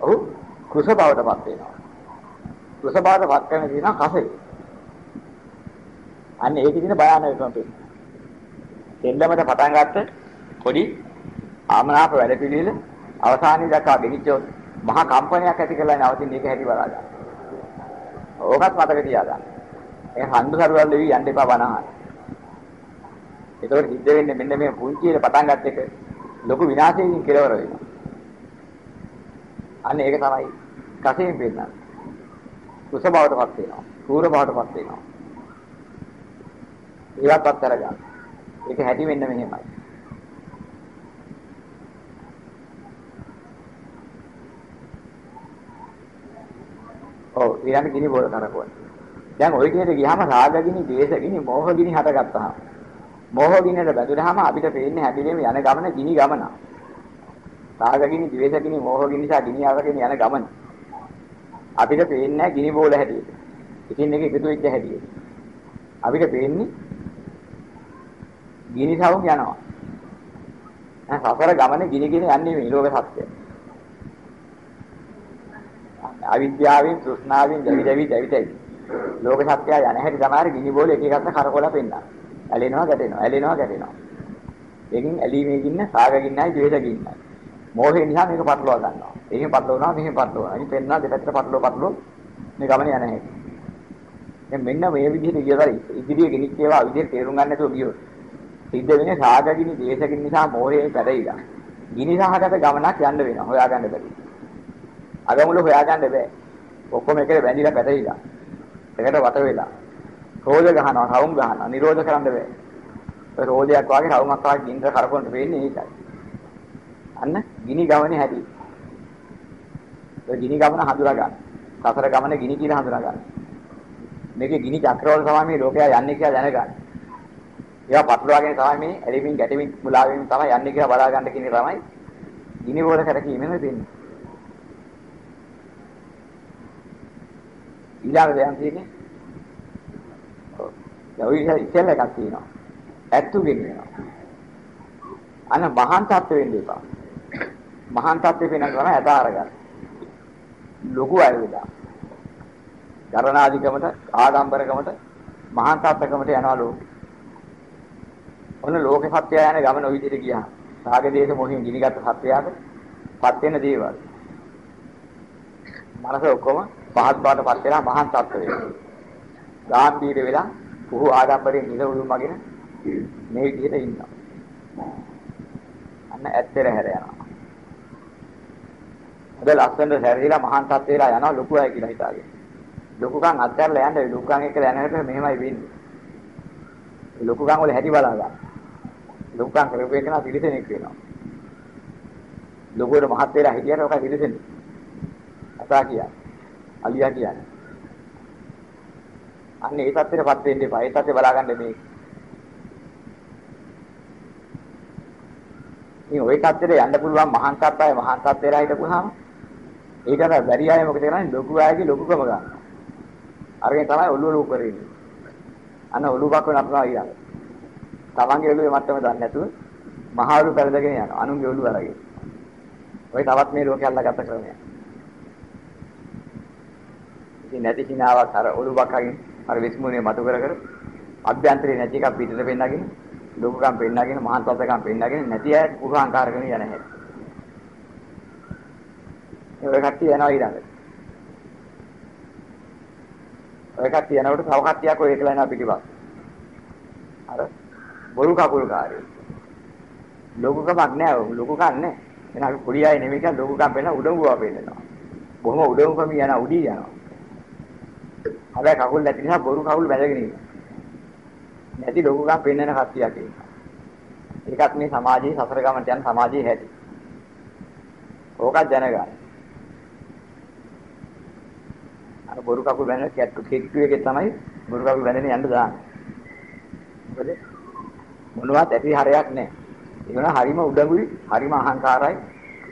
ඔහු කුස බවටපත් වෙනවා. කුස බවටපත් කරන දිනා කසේ. අන්න ඒකේ තියෙන භයානකකම පෙන්නනවා. දෙන්නමද පටන් ගත්ත පොඩි ආමනාප වැඩ පිළිවිල අවසානයේ දක්වා ගෙනිච්චොත් මහා කම්පනයක් ඇති කරලා නවතින එක හැටි බලා ගන්න. ඕකත් මතක තියාගන්න. ඒ හන්දු සරුවල් දෙවි යන්න එපා බනහන්. ඒතකොට සිද්ධ වෙන්නේ මෙන්න මේ පුංචියේ පටන් ගත්ත එක ලොකු විනාශයකින් කෙලවර වෙනවා. අන්න ඒක තමයි කසෙන් පෙන්නන්නේ. කුස බවටපත් වෙනවා. කූර බවටපත් වෙනවා. ඒකත් අත්හැර ගන්න. ඒක හැටි වෙන්න මෙහෙමයි. ඔව් ඊළඟ ගිනි බෝල කරකවන. දැන් ওই විදිහට ගියාම රාගගිනි, ද්වේෂගිනි, මෝහගිනි හටගත්තාම මෝහගිනියට බැඳුනහම අපිට පේන්නේ හැබැයිම යන ගමන ගිනි ගමන. රාගගිනි, ද්වේෂගිනි, මෝහගිනි සහ ගිනි ආවගෙන යන ගමන. අපිට පේන්නේ නැහැ ගිනි බෝල හැටියට. ඉතින් එක එකතු වෙච්ච හැටියට. අපිට පේන්නේ ගිනි සවුම් යනවා. දැන් සසර ගමනේ ගිනි ගිනි යන්නේ මේ ලෝක සත්‍යය. අවිද්‍යාවෙන් තෘෂ්ණාවෙන් ජවි ජවි ජවි ජවි ලෝක සත්‍යය යන හැටි තමයි ගිනි බෝල එක එකක් කරකවලා පෙන්නනවා. ඇලෙනවා ගැටෙනවා ඇලෙනවා ගැටෙනවා. එකින් ඇලීමේ ගින්න සාග ගින්නයි ද්වේෂ ගින්නයි. මෝහේ නිසා මේක පටලවා ගන්නවා. එහෙම පටලවනවා මෙහෙම පටලවනවා. ඉතින් පෙන්නා දෙපැත්තට පටලව පටලව මේ ගමන යන හැටි. දැන් මෙන්න මේ විදිහට ගියදා ඉදිරියේ ගෙනිච්ච ඒවා විදිහට තේරුම් ගන්න නැතුව ගියොත් සිද්ධ වෙන්නේ සාගගිනි දේශකින් නිසා මෝහයෙන් පැටලිලා. ගිනි සහගත ගමනක් යන්න වෙනවා. හොයාගන්න බැරි. අගමුල හොයාගන්න බෑ. ඔක්කොම එකට බැඳිලා පැටලිලා. එකට වට වෙලා. රෝධ ගහනවා, රවුම් ගහනවා. නිරෝධ කරන්න බෑ. ඒ රෝධයක් වගේ රවුමක් වගේ ගින්දර කරකවන්න වෙන්නේ ඒකයි. අන්න ගිනි ගමනේ හැටි. ඒ ගිනි ගමන හඳුනා ගන්න. සසර ගමනේ ගිනි කියලා හඳුනා ගන්න. මේකේ ගිනි චක්‍රවල තමයි මේ ලෝකයා යන්නේ කියලා දැනගන්න. ඒවා පටලවාගෙන තමයි මේ ඇලිමින් ගැටමින් මුලාවෙමින් තමයි යන්නේ කියලා බලා ගන්න කියන තමයි ගිනි වල කරකීමෙන් දෙන්නේ. ඊළඟ දෙයක් තියෙන්නේ. ඔව්. ඔය ඉතින් එකක් තියෙනවා. ඇත්තු ගෙනියනවා. අන්න මහාන් තත්ත්වෙ වෙන්න එපා. මහාන් තත්ත්වෙ වෙනකන් තමයි ඇත අරගන්න. ලොකු අය වෙලා. කරණාධිකමට ආඩම්බරකමට මහාන් තත්ත්වකමට යනවා ලෝකෙ. ඔන්න ලෝකේ සත්‍යය යන ගමන ওই විදිහට ගියා. රාග දේශ මොහින් ගිනිගත් සත්‍යයට පත් වෙන දේවල්. මනස ඔක්කොම පහත් බාටපත් වෙලා මහාන් තත්ත්ව වෙනවා. ගාම්භීර වෙලා පුහු ආඩම්බරයෙන් නිරවුල් මගින මේ විදිහට ඉන්නවා. අන්න ඇත්තට හැර යනවා. අද ලස්සනට හැරිලා මහාන් තත්ත්ව වෙලා යනවා ලොකු අය කියලා හිතාගෙන. ලොකුකම් අත්හැරලා යන්න ලොකුකම් එක්ක යනකොට මෙහෙමයි වෙන්නේ. ලොකුකම් වල හැටි බලා ගන්න. ලොකුකම් කරපු එක නා පිළිසෙනෙක් වෙනවා. ලොකුවට මහත් වෙලා හිටියට ඔක පිළිසෙන්නේ. අතා කියන්නේ. අලියා කියන්නේ. අන්න ඒ තත්ත්වෙටපත් වෙන්න එපා. ඒ තත්ත්වේ බලා ගන්න මේ. ඉතින් ওই තත්ත්වෙට යන්න පුළුවන් මහාන් තත්ත්වය මහාන් තත්ත්වයට හිටපුවාම ඒකට බැරි අය මොකද කරන්නේ ලොකු අයගේ ලොකුකම ගන්නවා. අරගෙන තමයි ඔළුව ලොකු කරන්නේ. අන්න ඔළුවක් වෙන අපරා ඊළඟ. තමන්ගේ ඔළුවේ මට්ටම දන්නේ නැතුව මහාලු පැලදගෙන යනවා. අනුන්ගේ ඔළුව අරගෙන. ඔය තවත් මේ ලෝකේ අල්ලගත්ත ක්‍රමයක්. ඉතින් නැති සිනාවක් අර ඔළුවක් අගින් අර විස්මුනේ මතු කර කර අභ්‍යන්තරේ නැති එකක් පිටට පෙන්නගෙන ලෝකකම් පෙන්නගෙන මහාන් තත්ත්වකම් පෙන්නගෙන නැති අය පුරුහංකාර කරගෙන යන හැටි. ඒ කට්ටිය යනවා ඊළඟට. ඔය කට්ටිය යනකොට තව කට්ටියක් ඔය එකලා යනවා පිටිපස්ස. අර බොරු කකුල් කාර්යය. ලෝකකමක් නෑ ලෝකකම් නෑ. එන අපි පොඩි අය නෙමෙයි කියලා ලෝකකම් පෙන්න උඩඟුවා පෙන්නනවා. බොහොම උඩඟුකම යන උඩී යනවා. හැබැයි කකුල් නැති නිසා බොරු කකුල් බැඳගෙන ඉන්නවා. නැති ලෝකකම් පෙන්නන කට්ටියක් ඉන්නවා. ඒකත් මේ සමාජයේ සසර ගමනට යන සමාජයේ හැටි. ඕකත් දැනගන්න. අර බොරු කකුල් බැඳලා කැට්ටු කෙට්ටු එකේ තමයි බොරු කකුල් බැඳගෙන යන්න දාන්නේ. මොකද මොනවත් ඇති හරයක් නැහැ. ඒ වුණා හරිම උඩඟුයි, හරිම අහංකාරයි,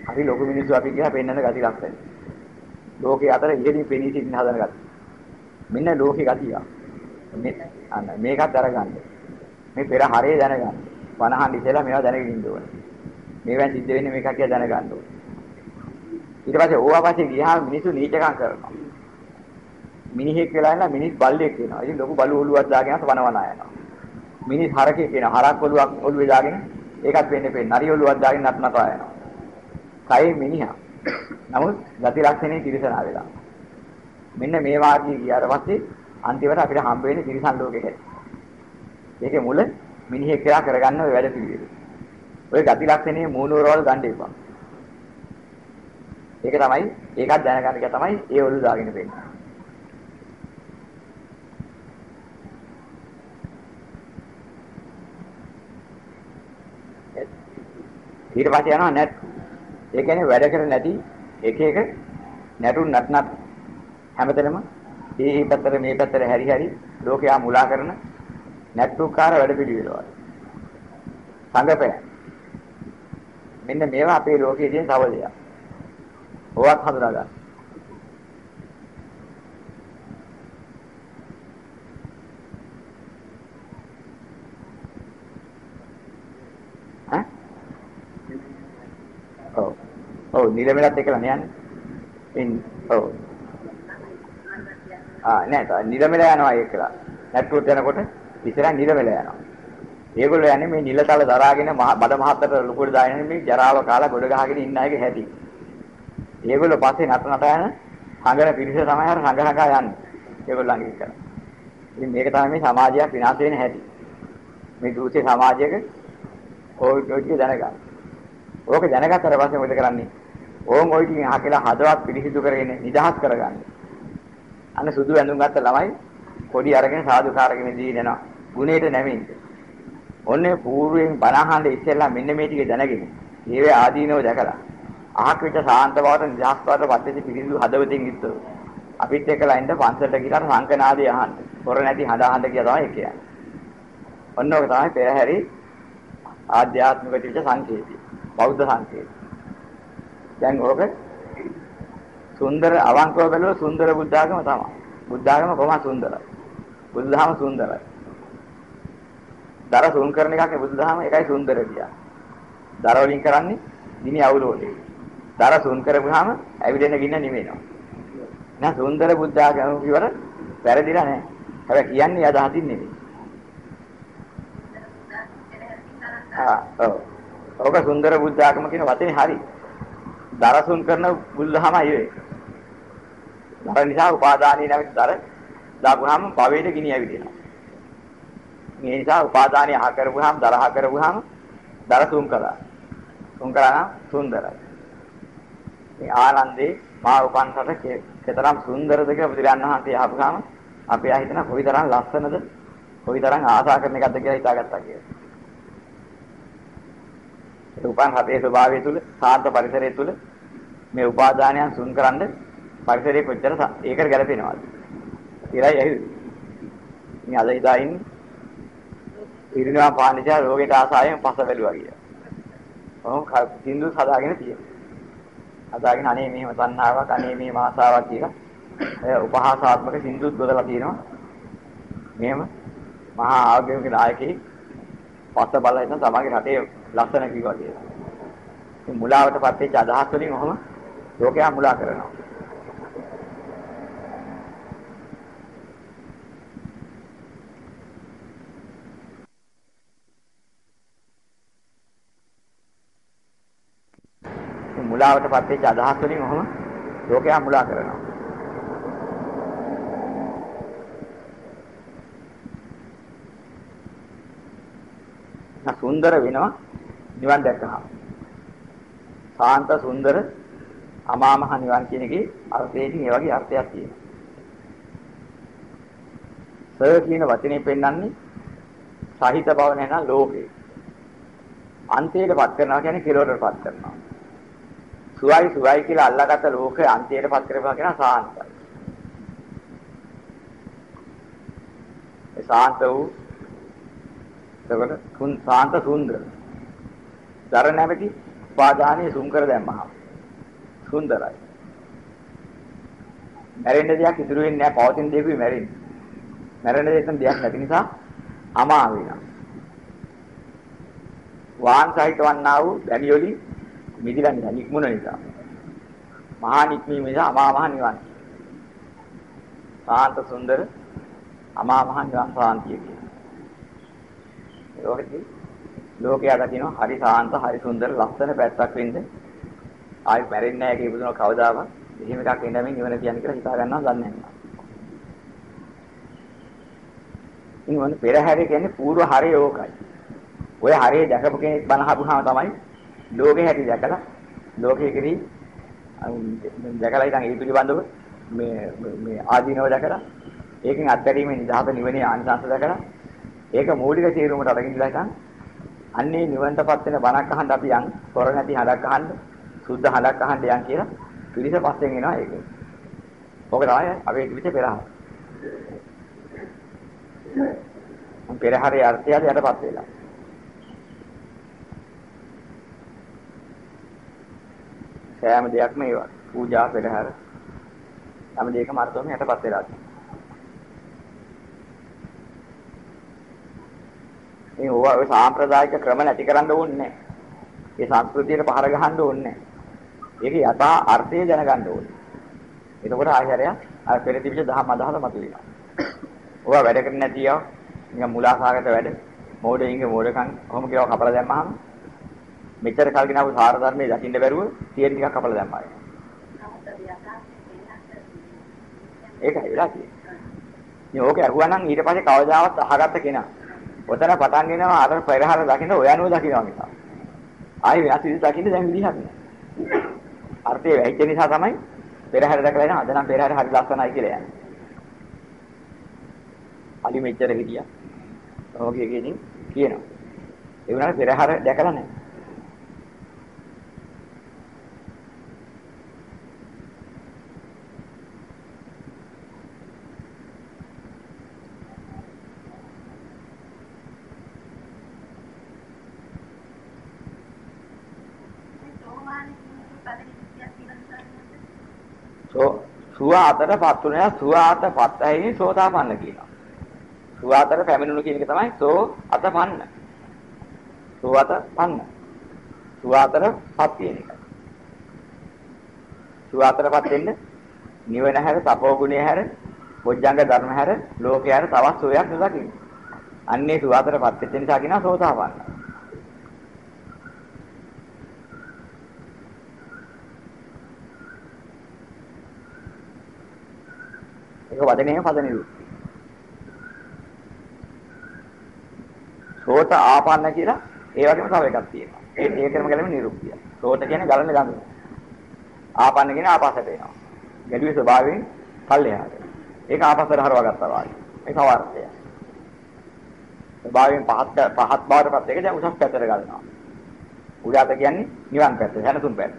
හරි ලොකු මිනිස්සු අපි කියලා පෙන්වන්න ගති ලක්ෂණ. ලෝකේ අතර ඉහළින් පෙනී සිටින හදන ගති. මෙන්න ලෝකේ ගතිය. මේ අන්න මේකත් අරගන්න. මේ පෙර හරේ දැනගන්න. වනහන් ඉතලා මේවා දැනගෙන ඉන්න ඕනේ. මේවෙන් සිද්ධ වෙන්නේ මේකක් කියලා දැනගන්න ඕනේ. ඊට පස්සේ ඕවා පස්සේ ගියාම මිනිස්සු නීචකම් කරනවා. මිනිහෙක් වෙලා ඉන්න මිනිස් බල්ලෙක් වෙනවා. ඉතින් ලොකු බලු ඔලුවක් දාගෙන වනවනා යනවා. මිනිස් හරකෙක් වෙනවා. හරක් ඔලුවක් ඔලුවේ දාගෙන ඒකත් වෙන්නේ පෙන්නේ. නරි ඔලුවක් දාගෙන නත් නටා යනවා. කයි මිනිහා. නමුත් ගති ලක්ෂණේ තිරසනා වෙලා. මෙන්න මේ වාග්ය ගියාට පස්සේ අන්තිමට අපිට හම්බ වෙන්නේ තිරසන් ලෝකෙක. ඒකේ මුල මිනිහෙක් කියලා කරගන්න ඔය වැඩ පිළිවෙල. ඔය ගති ලක්ෂණේ මූලවරවල් ගන්න එපා. ඒක තමයි ඒකත් දැනගන්න එක තමයි ඒ ඔලු දාගෙන වෙන්නේ. ඊට පස්සේ යනවා නැට්. ඒ කියන්නේ වැඩ කර නැති එක එක නැටුන් නටනත් හැමතැනම මේ පැත්තට මේ පැත්තට හැරි හැරි ලෝකයා මුලා කරන නැට්ටුකාර වැඩ පිළිවෙලවල. සංගපය. මෙන්න මේවා අපේ ලෝකයේ තියෙන තවලයක්. ඕවත් හඳුනා ගන්න. ඈ? ඔව්. ඔව් නිලමෙලත් එකලා යන්නේ. ඉන් ඔව්. ආ නෑ නිලමෙල යනවා ඒකලා. නැට්ටුවට යනකොට ඉස්සරහ නිලමෙල යනවා. ඒගොල්ලෝ යන්නේ මේ නිලතල දරාගෙන බඩ මහත්තට ලොකුට දාගෙන මේ ජරාව කාලා ගොඩ ගහගෙන ඉන්න අයගේ හැටි. ඒගොල්ලෝ පස්සේ නට නට යන සංගර පිරිස තමයි අර සංගරකා යන්නේ. ඒගොල්ලන්ගේ එක. ඉතින් මේක තමයි මේ සමාජයක් විනාශ වෙන හැටි. මේ දුෂ්‍ය සමාජයක ඔය ඔය ටික දැනගන්න. ඕක දැනගත්තට පස්සේ මොකද කරන්නේ? ඕම් ඔය ටිකෙන් අහකලා හදවත් පිළිසිදු කරගෙන නිදහස් කරගන්න. අන්න සුදු ඇඳුම් ගත්ත ළමයි කොඩි අරගෙන සාදුකාරගෙන දී දෙනවා. ගුණයට නැමෙන්න. ඔන්නේ పూర్වයෙන් බණහඬ ඉස්සෙල්ලා මෙන්න මේ ටික දැනගෙන ඒවේ ආදීනව දැකලා අහක් විට සාන්ත බවට නිදහස් බවට පත්වෙච්ච පිරිසිදු හදවතින් යුක්තව අපිත් එක්කලා ඉන්න පන්සලට ගිහලා සංකනාදී අහන්න. පොර නැති හඳ අහන්න කියලා තමයි කියන්නේ. ඔන්න ඔක තමයි පෙරහැරි ආධ්‍යාත්මික ටික සංකේතය. බෞද්ධ සංකේතය. දැන් ඕක සුන්දර අවංකව බැලුවොත් සුන්දර බුද්ධාගම තමයි. බුද්ධාගම කොහොම සුන්දරයි. බුදුදහම සුන්දරයි. දර සුන් කරන එකක් නේ බුදුදහම ඒකයි සුන්දර කියන්නේ. දර වලින් කරන්නේ ගිනි අවුලෝලේ. දර සුන් කරපුවාම ඇවිදෙන ගින්න නිවෙනවා. නෑ සුන්දර බුද්ධාගම කියවර වැරදිලා නෑ. හැබැයි කියන්නේ අදහසින් නෙමෙයි. ආ ඔව්. ඔබ සුන්දර බුද්ධාගම කියන වචනේ හරි. දරසුන් කරන බුදුදහමයි ඒ. දර නිසා උපාදානී නැමැති දර දාපුවාම භවයට ගිනි ඇවිදිනවා. මේ නිසා උපාදානී අහ කරපුවාම දර අහ කරපුවාම දරසුන් කළා. සුන් කරා නම් සුන්දරයි. මේ ආනන්දේ මා උපන්සට කෙතරම් සුන්දරද කියලා බුදුරජාණන් වහන්සේ අහපුවාම අපි ආ හිතන කොයිතරම් ලස්සනද කොයිතරම් ආසා කරන එකක්ද කියලා හිතාගත්තා කියලා. ඒ උපන් හතේ ස්වභාවය තුල සාර්ථ පරිසරය තුල මේ උපාදානයන් සුන් කරන්න පරිසරයේ කොච්චර ඒකට ගැලපෙනවද? ඉරයි ඇහි. මේ අද ඉදා ඉන්නේ ඉරිනවා පානිචා රෝගයට ආසාවෙන් පස බැලුවා කියලා. ඔහොම සින්දු හදාගෙන තියෙනවා. හදාගෙන අනේ මෙහෙම තණ්හාවක් අනේ මෙහෙම ආසාවක් කියලා එය උපහාසාත්මක සින්දුත් ගොඩලා තියෙනවා. මෙහෙම මහා ආගමික නායකයෙක් පස්ස බලලා ඉතින් තමගේ රටේ ලස්සන කිව්වා කියලා. මේ මුලාවටපත් වෙච්ච අදහස් වලින් ඔහම ලෝකයා මුලා කරනවා. මුලාවටපත් වෙච්ච අදහස් වලින් ඔහම ලෝකයා මුලා කරනවා. සුන්දර වෙනවා නිවන් දැක්කහම. සාන්ත සුන්දර අමා මහ නිවන් කියන එකේ අර්ථයෙන් ඒ වගේ අර්ථයක් තියෙනවා. සර් කියන වචනේ පෙන්වන්නේ සහිත බව නැන ලෝකේ. අන්තයටපත් කරනවා කියන්නේ කෙලවරටපත් කරනවා. සුවයි සුවයි කියලා අල්ලාගත්ත ලෝකේ අන්තයටපත් කරපුවා කියන සාන්තයි. ඒ සාන්ත වූ එතකොට කුන් සාන්ත සුන්දර. දර නැමැති උපාදානයේ සුන් කර දැම්මහම සුන්දරයි. මැරෙන්න දෙයක් ඉතුරු වෙන්නේ නැහැ පවතින දෙයකුයි මැරෙන්නේ. මැරෙන්න දෙයක් නැති නිසා අමා වෙනවා. වාන් සහිත වන්නා වූ දැනියොලි මිදිලා නිසා නික්මුණ නිසා. මහා නික්මීම නිසා අමා මහ නිවන්. සාන්ත සුන්දර අමා මහ නිවන් සාන්තිය කියන. ඒකදී ලෝකයා දකින්න හරි සාන්ත හරි සුන්දර ලස්සන පැත්තක් වෙන්න ආයි මැරෙන්නේ නැහැ කියපුදුන කවදාවත් එහෙම එකක් එන්නමින් නිවන කියන්නේ කියලා හිතා ගන්නවා දන්නේ නැහැ. ඉතින් පෙරහැරේ කියන්නේ పూర్ව හරය ඕකයි. ඔය හරය දැකපු කෙනෙක් බණ අහපුවාම තමයි ලෝකේ හැටි දැකලා ලෝකයේ කෙරෙහි දැකලා ඉතින් ඒ පිළිබඳව මේ මේ ආදීනව දැකලා ඒකෙන් අත්දැකීමේ නිදහස නිවනේ ආනිසංස දැකලා ඒක මූලික තේරුමට අරගෙන ඉඳලා ඉතින් අන්නේ නිවන්ටපත් වෙන බණක් අහන්න අපි යන් තොර නැති හඩක් අහන්න සුද්ධ හඩක් අහන්න යන් කියලා පිළිස පස්සෙන් එනවා ඒක. ඕක තමයි අපේ ත්‍රිවිධ පෙරහර. පෙරහරේ අර්ථය යටපත් වෙලා. සෑම දෙයක්ම ඒවා පූජා පෙරහර හැම දෙයකම අර්ථවම යටපත් වෙලා තියෙනවා. මේ ඕවා ඔය සාම්ප්‍රදායික ක්‍රම නැති කරන්න ඕනේ නැහැ. ඒ සංස්කෘතියට පහර ගහන්න ඕනේ නැහැ. ඒක යථා අර්ථය දැනගන්න ඕනේ. එතකොට ආයතරය අර පෙර තිබිච්ච දහම් අදහස මතුවෙනවා. ඕවා වැඩ කරන්නේ නැතිව නිකන් මුලාසාගත වැඩ මෝඩයින්ගේ මෝඩකම් කොහොම කියලා කපලා දැම්මහම මෙච්චර කල් ගෙනාවු සාර ධර්මයේ දකින්න බැරුව තියෙන ටිකක් කපලා දැම්මා. ඒකයි වෙලා තියෙන්නේ. මේ ඕක අරුවා නම් ඊට පස්සේ කවදාවත් අහගත්ත කෙනා ඔතන පටන් ගෙනවා අර පෙරහැර දකින්න ඔය අනුව දකින්නවා නිසා. ආයි වෙනස් විදිහට දකින්න දැන් විදිහක් නෑ. අර්ථය වැහිච්ච නිසා තමයි පෙරහැර දැකලා ඉන්න අද නම් පෙරහැර හරි ලස්සනයි කියලා යන්නේ. අලි මෙච්චර හිටියා. ඔහොගේ කියනින් කියනවා. ඒ වුණාට පෙරහැර දැකලා නැහැ. සුව අතරපත් උනේ සුව අතරපත් ඇහිනේ සෝතාපන්න කියනවා. සුව අතර පැමිණුණු කියන එක තමයි සෝ අතපන්න. සුව අතපන්න. සුව අතරපත් කියන එක. සුව අතරපත් වෙන්න නිවන හැර තපෝ ගුණය හැර බොජ්ජංග ධර්ම හැර ලෝකේ හැර තවත් සෝයක් නෙලකින්. අන්නේ සුව අතරපත් වෙච්ච නිසා කියනවා සෝතාපන්න. ඒක වදනේම පද නිරුක්ති. සෝත ආපන්න කියලා ඒ වගේම තව එකක් තියෙනවා. ඒ ඒකම ගැලෙම නිරුක්තිය. සෝත කියන්නේ ගලන ගඳ. ආපන්න කියන්නේ ආපස්සට එනවා. ගැඩුවේ ස්වභාවයෙන් පල්ලෙහාට. ඒක ආපස්සට හරවා ගත්තා වාගේ. ඒක අවර්ථය. ස්වභාවයෙන් පහත් පහත් බවටපත් එක දැන් උසස් පැත්තට ගලනවා. උඩාත කියන්නේ නිවන් පැත්ත, හැනතුන් පැත්ත.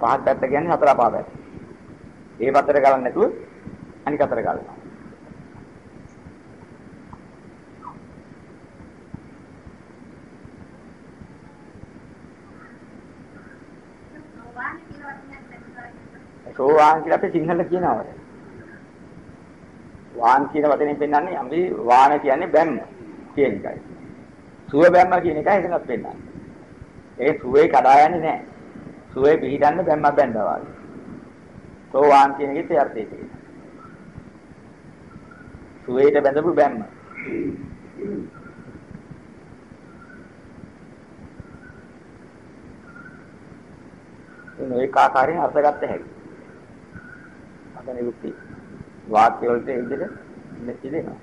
පහත් පැත්ත කියන්නේ හතර පහ පැත්ත. ඒ පැත්තට ගලන්නේ නැතුව අනික අතට ගලනවා. සෝවාන් කියලා අපි සිංහල කියනවා. වාන් කියන වචනේ පෙන්නන්නේ අපි වාන කියන්නේ බැම්ම කියන එකයි. සුව බැම්ම කියන එකයි එතනත් පෙන්නන්නේ. ඒ සුවේ කඩා යන්නේ නැහැ. සුවේ පිහිටන්න බැම්මක් බැඳවා වගේ. සෝවාන් කියන එකේ අර්ථය තියෙනවා. සුවේට බැඳපු බැම්ම. ඒ ආකාරයෙන් අර්ථ ගන්න හැකියි. අද නිරුක්ති වාක්‍ය වලට ඒ විදිහට මෙච්චි දෙනවා.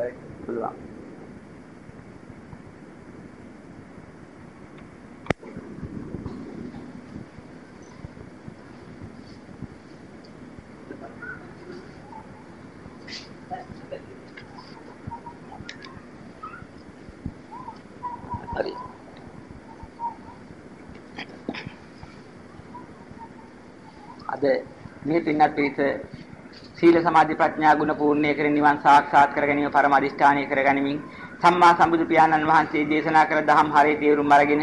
ඒක පුළුවන්. හරි. අද මේ පින්නත් පිට සීල සමාධි ප්‍රඥා ගුණ පූර්ණේ කර නිවන් සාක්ෂාත් කර ගැනීම පරම අදිෂ්ඨානීය කර ගැනීමෙන් සම්මා සම්බුදු පියාණන් වහන්සේ දේශනා කර දහම් හරේ තේරුම් අරගෙන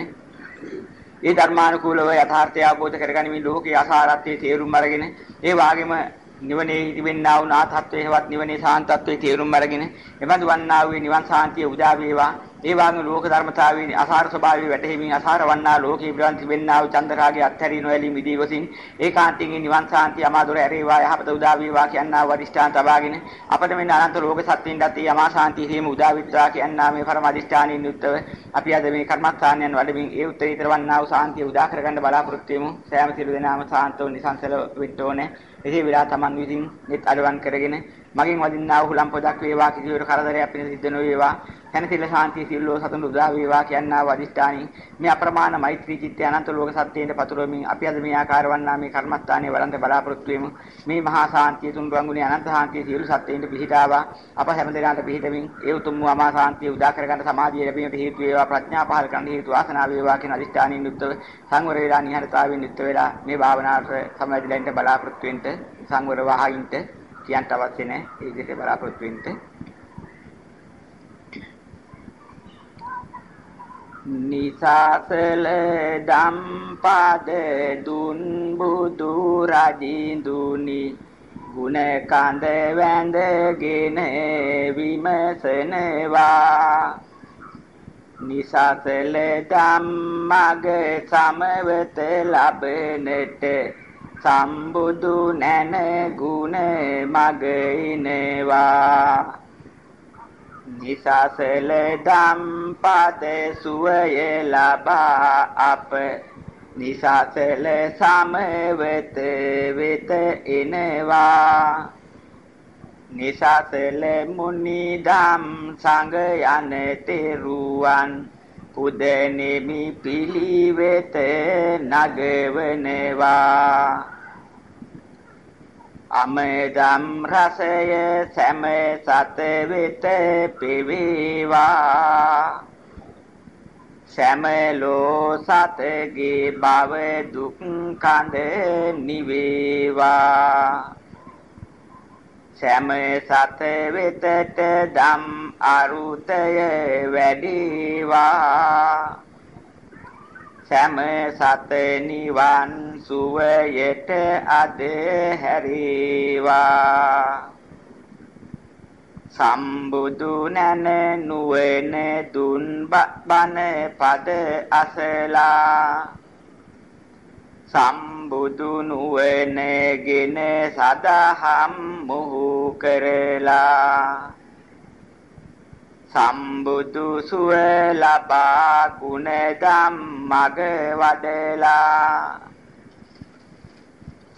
ඒ ධර්මානුකූලව යථාර්ථය අවබෝධ කර ගැනීම ලෝකේ අසාරත්වයේ තේරුම් අරගෙන ඒ වාගේම නිවනේ තිබෙන්නා වූ නාථත්වයේ හෙවත් නිවනේ සාන්තත්වයේ තේරුම් අරගෙන එබඳු වන්නා වූ නිවන් සාන්තිය උදා වේවා. ඒ වාගේ ලෝක ධර්මතාවයේ අසාර ස්වභාවය වැටහෙමින් අසාර වන්නා ලෝකේ පිළිවන් තිබෙන්නා වූ චන්දරාගයේ අත්හැරී නොඇලී මිදී වසින් ඒකාන්තයෙන් නිවන් සාන්තිය අමාදොර ඇරේවා යහපත උදා වේවා කියනා වදිෂ්ඨාන තබාගෙන අපට මේ අනන්ත ලෝක සත්‍යින්වත් ඒ අමා සාන්තිය හේම උදා විත්‍රා කියනා මේ පරම අදිෂ්ඨානින් යුක්තව අපි අද මේ කර්මස්ථානයන් වඩමින් ඒ උත්තරීතර වන්නා වූ සාන්තිය උදා කරගන්න බලාපොරොත්තු වෙමු. සෑම සිළු දෙනාම සාන්තව නිසංසල වෙන්න ඕනේ. එසේ විලා තමන් විසින් net අඩවන් කරගෙන මගෙන් වදින්නා වූ හුලම් පොදක් වේවා. කිසිවෙර කරදරයක් පිණිස සිද්ධ නොවේවා. හැනසිල ශාන්තිය සිල්ලෝ සතුන් උදා වේවා කියනා වදිෂ්ඨානි මේ අප්‍රමාණ මෛත්‍රී චිත්තය අනන්ත ලෝක සත්‍යයෙන් පතුරවමින් අපි අද මේ ආකාර වන්නා මේ කර්මස්ථානයේ වළඳ බලාපොරොත්තු වෙමු. මේ මහා ශාන්තිය තුන් රංගුනේ අනන්ත ශාන්තිය සියලු සත්‍යයෙන් පිහිටාවා. අප හැම දිනකට පිහිටමින් ඒ උතුම් වූ අමා ශාන්තිය උදා කරගන්න සමාධිය ලැබීමට හේතු වේවා ප්‍රඥා පහල කරන්න හේතු වාසනාව වේවා කියන අදිෂ්ඨානින් යුක්තව සංවර වේලා නිහඬතාවයෙන් යුක්ත වෙලා මේ භාවනාවට සමවැදිලා ඉන්න බලාපොරොත්තු වෙන්න සංවර වහින්ට කියන්න අවශ්‍ය නැහැ. ඒ විදිහට බලාපොරොත්තු වෙන්න. නිසාසල ධම්පද දුන් බුදු රජින්දුනි. ගුණ කඳ වැඳගෙන විමසනවා. නිසාසල ධම්මග සමවත ලබනට සම්බුදු නැන ගුණ මග ඉනවා. නිසසල ධම්පද සුවය ලබා අප. නිසසල සමවත වෙත එනවා නිසසල මුනි ධම් සංග යන තෙරුවන් පුදෙනෙමි පිළිවෙත නගවනවා. අමෙදම් රසය සෑම සත වෙත පිවේවා. සෑමලෝ සතගේ භව දුක් කඳ නිවේවා. සෑම සත වෙතට දම් අරුතය වැඩිවා. සෑම සත නිවන් සුවයට අද හැරීවා සම්බුදු නැන නුවණ දුන් බණ පද අසලා. සම්බුදු නුවණගෙන සදහම් මොහු කරලා. සම්බුදු සුව ලබා ගුණ ධම්මග වඩලා.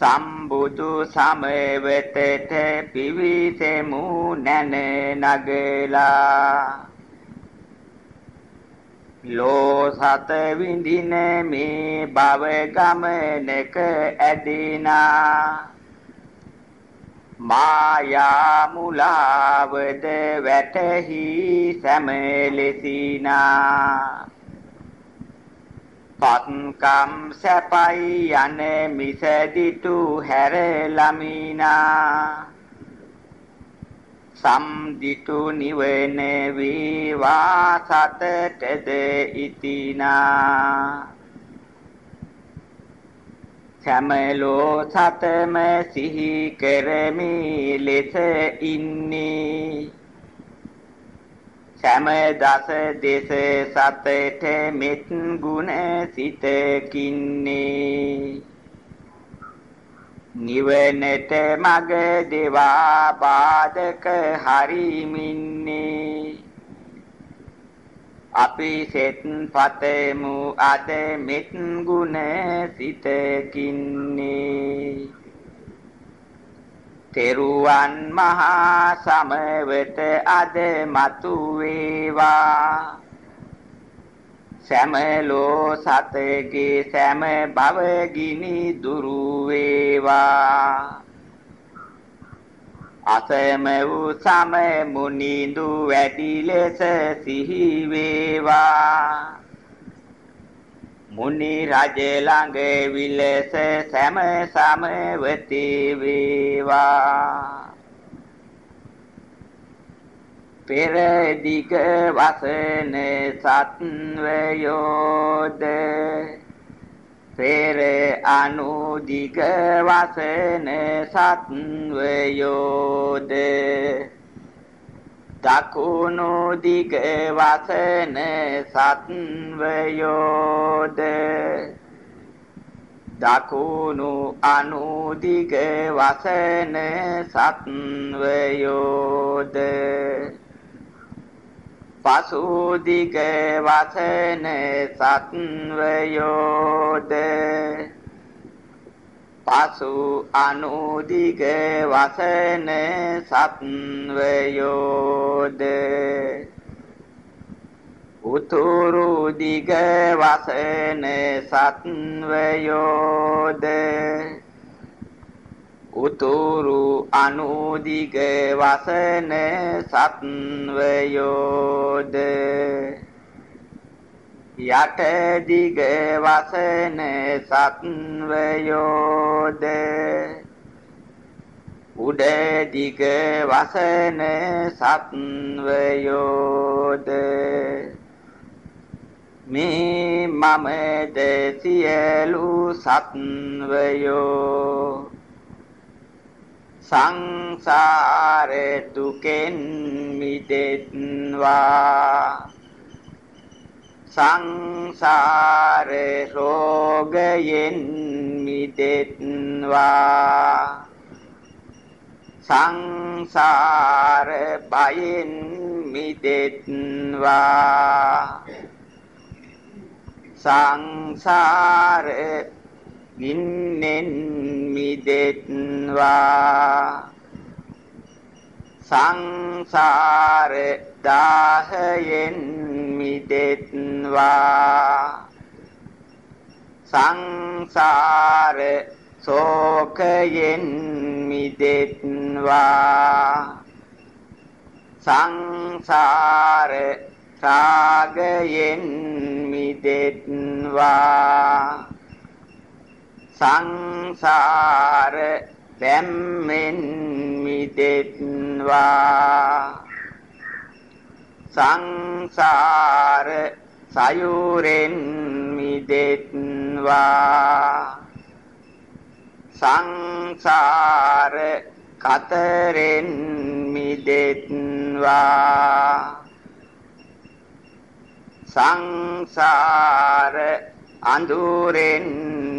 සම්බුදු සමවතට පිවිසෙමු නැන නගලා. ලෝ සත විඳින මේ භව ගමනක ඇදිනා. මායා මුලාවද වැටහි සැමලෙසිනා. පත්කම් සැපයි යන මිසදිටු හැර ළමිනා. සම්දිටු නිවන වේවා සතටද ඉතිනා. සමලෝ සතම සිහි කරමි ලෙස ඉන්නේ. සෑම දස දෙස සතට මෙත් ගුණ සිතකින්නේ. නිවනට මග දෙවා බාධක හරිමින්නේ. අපි සෙත් පතමු අද මෙත් ගුණ සිතකින්නේ. තෙරුවන් මහා සමවත අද මතු වේවා. සෑමලෝ සතගේ සෑම භව ගිනි දුරු වේවා. අසම වූ සම මුනිඳු වැඩි ලෙස සිහි වේවා. මුනි රජ ළඟ විලස සෑම සමවති වේවා. පෙර දිග වසන සත්වයෝද පෙර අනු දිග වසන සත්වයෝද? දකුණු දිග වසන සත්වයෝද? දකුණු අනු දිග වසන සත්වයෝද? පසු දිග වසන සත්වයෝද? පසු අනුදිග වසන සත්වයෝද? උතුරු දිග වසන සත්වයෝද? උතුරු අනුදිග වසන සත්වයෝද? යට දිග වසන සත්වයෝද? උඩ දිග වසන සත්වයෝද? මේ මමද සියලු සත්වයෝ සංසාර දුකෙන් මිදෙත්වා සංසාර රෝගයෙන් මිදෙත්වා සංසාර බයෙන් මිදෙත්වා සංසාර ගින්නෙන් මිදෙත්වා. සංසාර දාහයෙන් මිදෙත්වා. සංසාර ශෝකයෙන් මිදෙත්වා. සංසාර රාගයෙන් මිදෙත්වා. සංසාර බැම්මෙන් මිදෙත්වා. සංසාර සයුරෙන් මිදෙත්වා. සංසාර කතරෙන් මිදෙත්වා. සංසාර අඳුරෙන්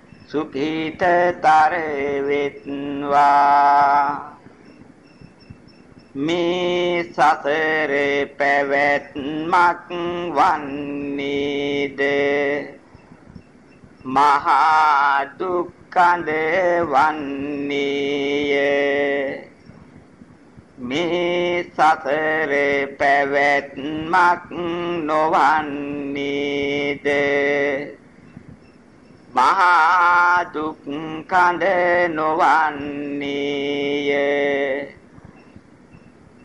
සුඛීතතර වෙත්වා මේ සසරේ පැවැත්මක් වන්නේද? මහා දුක්ඛඳ වන්නේය. මේ සසරේ පැවැත්මක් නොවන්නේද? මහා දුක්ඛඳ නොවන්නේය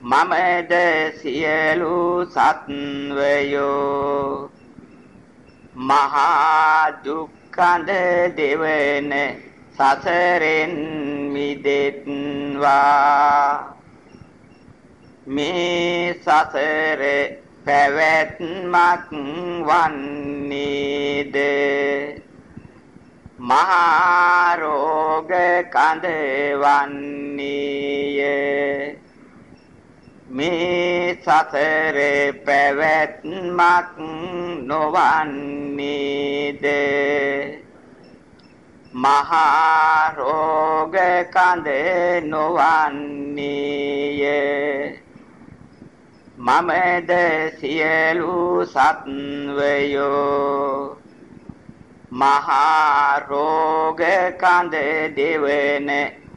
මමද සියලු සත්වයෝ මහා දුක්ඛඳ දෙවන සසරෙන් මිදෙත්වා. මේ සසර පැවැත්මක් වන්නේද? මහා රෝග කඳ වන්නේය මේ සසරේ පැවැත්මක් නොවන්නේද? මහා රෝග කඳ නොවන්නේය. මමද සියලු සත්වයෝ මහා රෝග කඳ දෙවන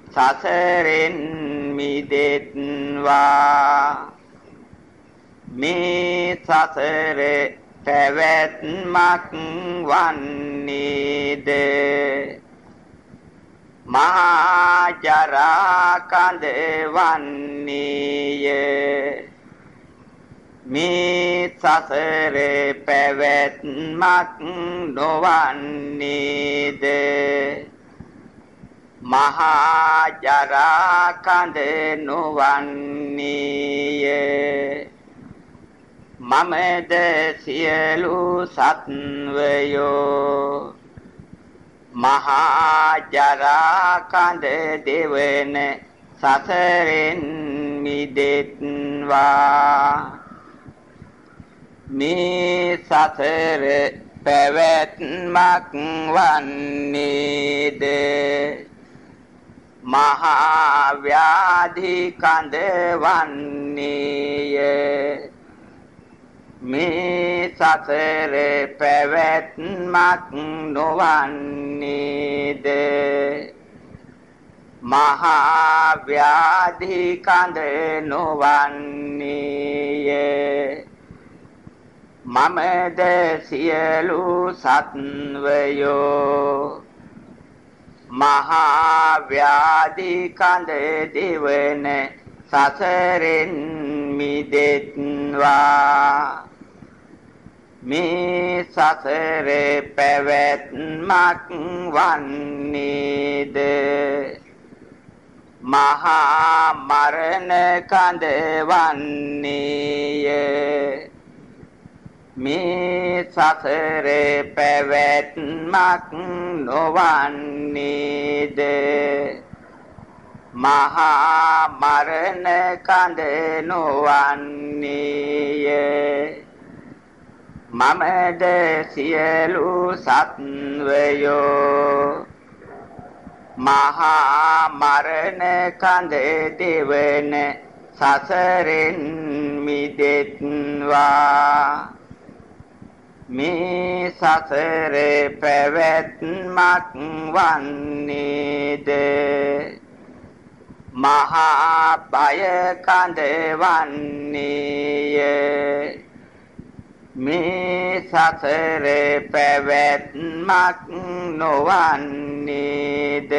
සසරෙන් මිදෙත්වා. මේ සසර පැවැත්මක් වන්නේද? මහා ජරා කඳ වන්නේය. මේ සසර පැවැත්මක් නොවන්නේද? මහා ජරා කඳ නොවන්නේය. මමද සියලු සත්වයෝ මහා ජරා කඳ දෙවන සසරෙන් මිදෙත්වා. මේ සසර පැවැත්මක් වන්නේද? මහා ව්‍යාධි කඳ වන්නේය. මේ සසර පැවැත්මක් නොවන්නේද? මහා ව්‍යාධි කඳ නොවන්නේය. මමද සියලු සත්වයෝ මහා ව්‍යාධි කඳ දෙවන සසරෙන් මිදෙත්වා. මේ සසරේ පැවැත්මක් වන්නේද? මහා මරණ කඳ වන්නේය. මේ සසරේ පැවැත්මක් නොවන්නේද? මහා මරණ කඳ නොවන්නේය. මමද සියලු සත්වයෝ මහා මරණ කඳ දෙවන සසරෙන් මිදෙත්වා. මේ සසරේ පැවැත්මක් වන්නේද? මහා බය කඳවන්නේය මේ සසරේ පැවැත්මක් නොවන්නේද?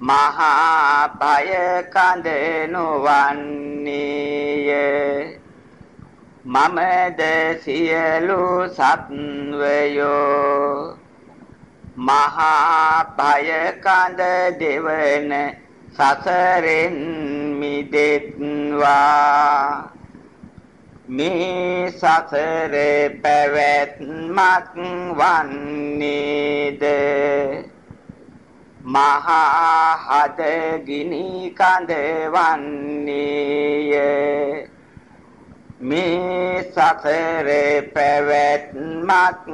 මහා බය කඳ නොවන්නේය. මමද සියලු සත්වයෝ මහා භය කඳ දෙවන සසරෙන් මිදෙත්වා. මේ සසරේ පැවැත්මක් වන්නේද? මහා හද ගිනි කඳ වන්නේය. මේ සසරේ පැවැත්මක්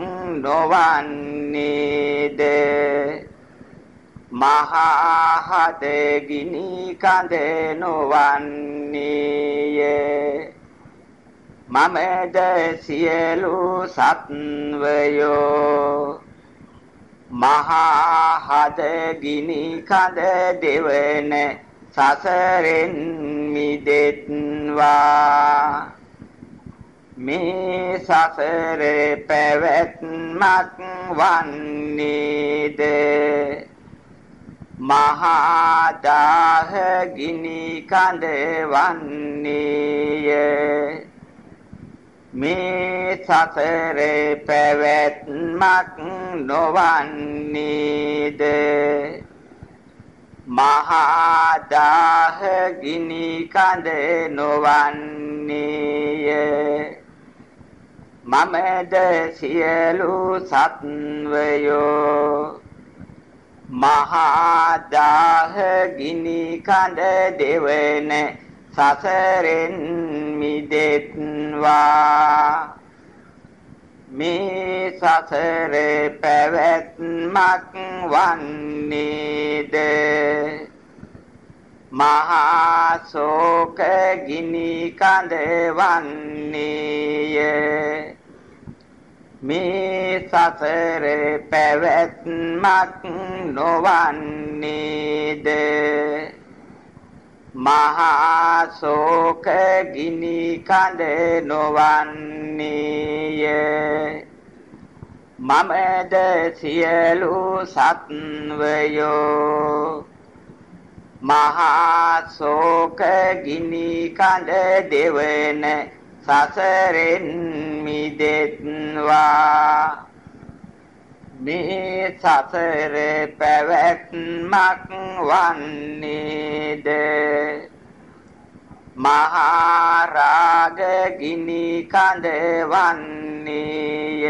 නොවන්නේද? මහා හද ගිනි කඳ නොවන්නේය. මමද සියලු සත්වයෝ මහා හද ගිනි කඳ දෙවන සසරෙන් මිදෙත්වා. මේ සසරේ පැවැත්මක් වන්නේද? මහා දාහ ගිනි කඳ වන්නේය මේ සසරේ පැවැත්මක් නොවන්නේද? මහා දාහ ගිනි කඳ නොවන්නේය. මමද සියලු සත්වයෝ මහා දාහ ගිනි කඳ දෙවන සසරෙන් මිදෙත්වා. මේ සසරේ පැවැත්මක් වන්නේද? මහා ශෝක ගිනි කඳ වන්නේය. මේ සසරේ පැවැත්මක් නොවන්නේද? මහා ශෝක ගිනි කඳ නොවන්නේය. මමද සියලු සත්වයෝ මහා ශෝක ගිනි කඳ දෙවන සසරෙන් මිදෙත්වා. මේ සසර පැවැත්මක් වන්නේද? මහා රාග ගිනි කඳ වන්නේය.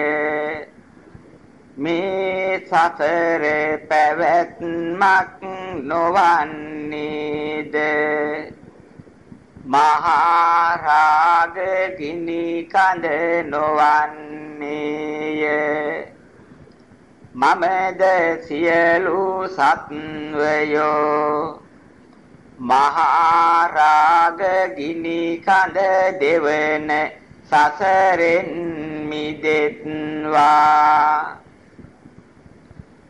මේ සසර පැවැත්මක් නොවන්නේද? මහා රාග ගිනි කඳ නොවන්නේය. මමද සියලු සත්වයෝ මහා රාග ගිනි කඳ දෙවන සසරෙන් මිදෙත්වා.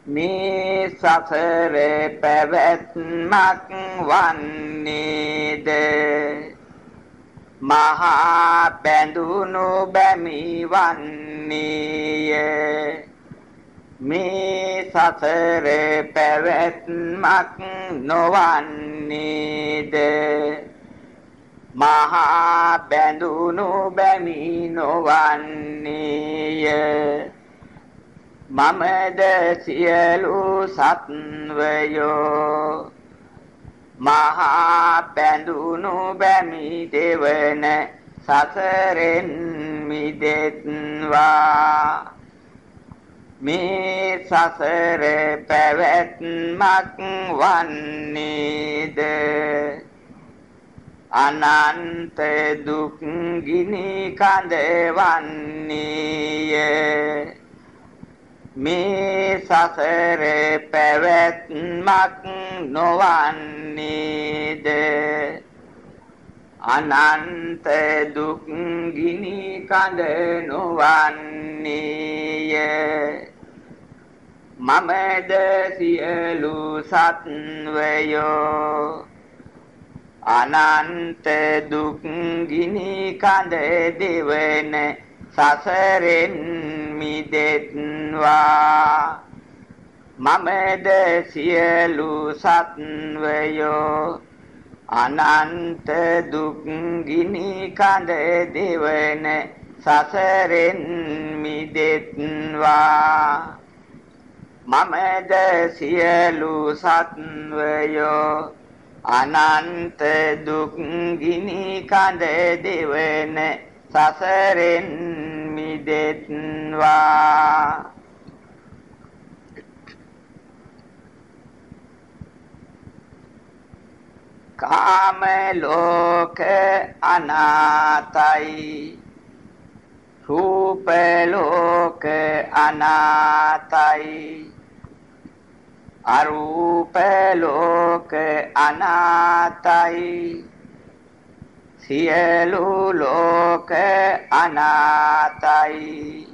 මේ සසර පැවැත්මක් වන්නේද? මහා බැඳුණු බැමි වන්නේය. මේ සසර පැවැත්මක් නොවන්නේද? මහා බැඳුණු බැමි නොවන්නේය. මමද සියලු සත්වයෝ මහා බැඳුණු බැමි දෙවන සසරෙන් මිදෙත්වා. මේ සසර පැවැත්මක් වන්නේද? අනන්ත දුක් ගිනි කඳ වන්නේය. මේ සසර පැවැත්මක් නොවන්නේද? අනන්ත දුක් ගිනි කඳ නොවන්නේය. මමද සියලු සත්වයෝ අනන්ත දුක් ගිනි කඳ දෙවන සසරෙන් මිදෙත්වා. මමද සියලු සත්වයෝ අනන්ත දුක් ගිනි කඳ දෙවන සසරෙන් මිදෙත්වා. මමද සියලු සත්වයෝ අනන්ත දුක් ගිනි කඳ දෙවන සසරෙන් මිදෙත්වා. කාම ලෝක අනාතයි. රූප ලෝක අනාතයි. අරූප ලෝක අනාතයි. සියලු ලෝක අනාතයි.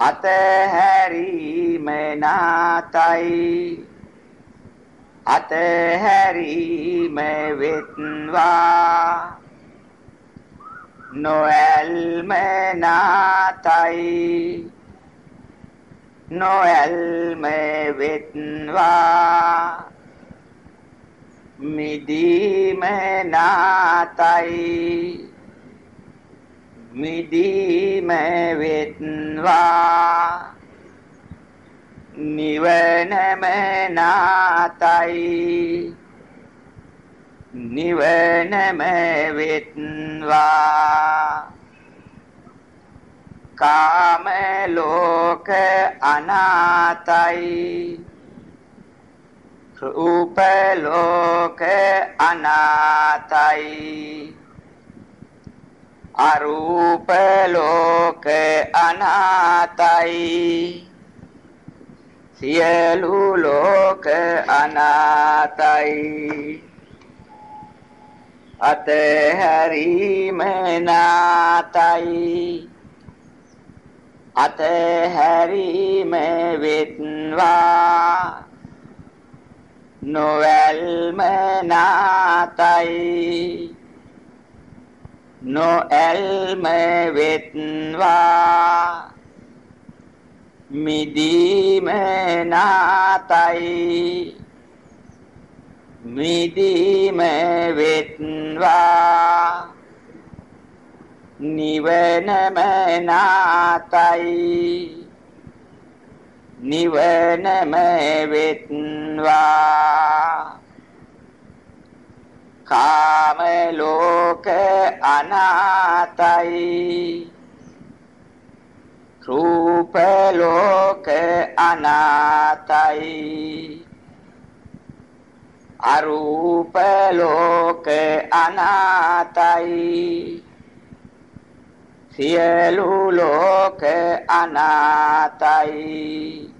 අතහැරීම නාතයි. අතහැරීම වෙත්වා. නොඇල්ම නාතයි. නොඇල්ම වෙත්වා. මිදීම නාතයි මිදීම වෙත්වා නිවනම නාතයි නිවනම වෙත්වා කාම ලෝක අනාතයි. රූප ලෝක අනාතයි. අරූප ලෝක අනාතයි. සියලු ලෝක අනාතයි. අතහැරීම නාතයි. අතහැරීම වෙත්වා. නොවැල්ම නාතයි නොඇල්ම වෙත්වා මිදීම නාතයි මිදීම වෙත්වා නිවනම නාතයි නිවනම වෙත්වා කාම ලෝක අනාතයි රූප ලෝක අනාතයි අරූප ලෝක අනාතයි සියලු ලෝක අනාතයි.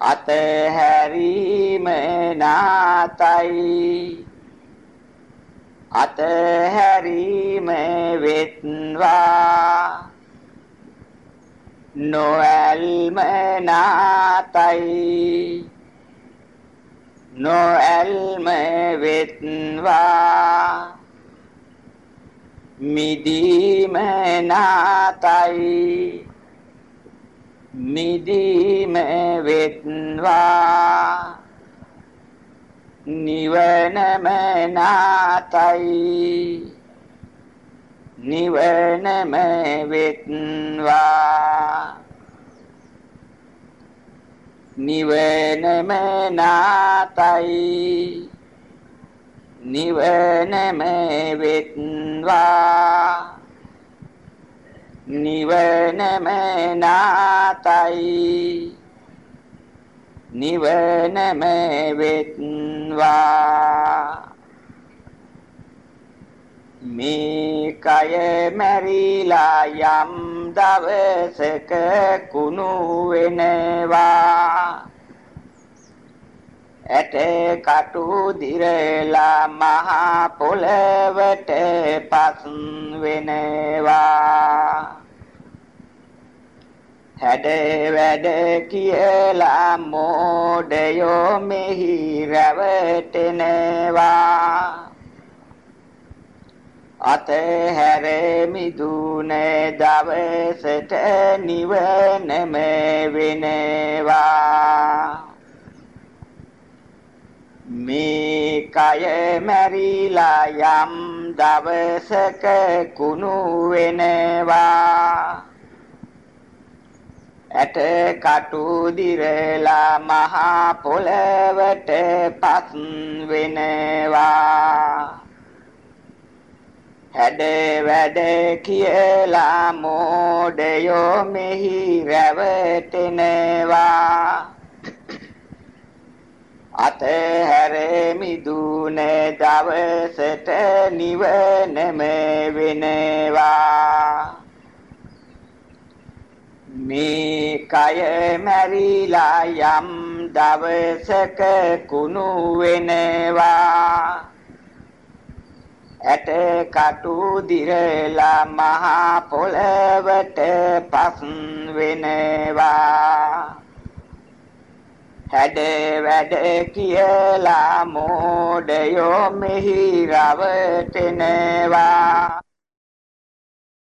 අතහැරීම නාතයි. අතහැරීම වෙත්වා. නොඇල්ම නාතයි. නොඇල්ම වෙත්වා. මිදීම නාතයි මිදීම වෙත්වා නිවනම නාතයි නිවනම වෙත්වා නිවනම නාතයි නිවනම වෙත්වා නිවනම නාතයි නිවනම වෙත්වා මේ කය මැරිලා යම් දවසක කුණු වෙනවා. ඇට කටු දිරලා මහා පොළවට පස් වෙනවා. හැඩ වැඩ කියලා මෝඩයෝ මෙහි රැවටෙනවා. අත හැර මිදුනේ දවසට නිවනම වෙනවා. මේ කය මැරිලා යම් දවසක කුණු වෙනවා. ඇට කටු දිරලා මහා පොළවට පස් වෙනවා. හැඩ වැඩ කියලා මෝඩයෝ මෙහි රැවටෙනවා. අතහැර මිදුන දවසට නිවනම වෙනවා. මේ කය මැරිලා යම් දවසක කුණු වෙනවා. ඇට කටු දිරලා මහා පොළවට පස් වෙනවා. හැඩ වැඩ කියලා මෝඩයෝ මෙහි රවටෙනවා.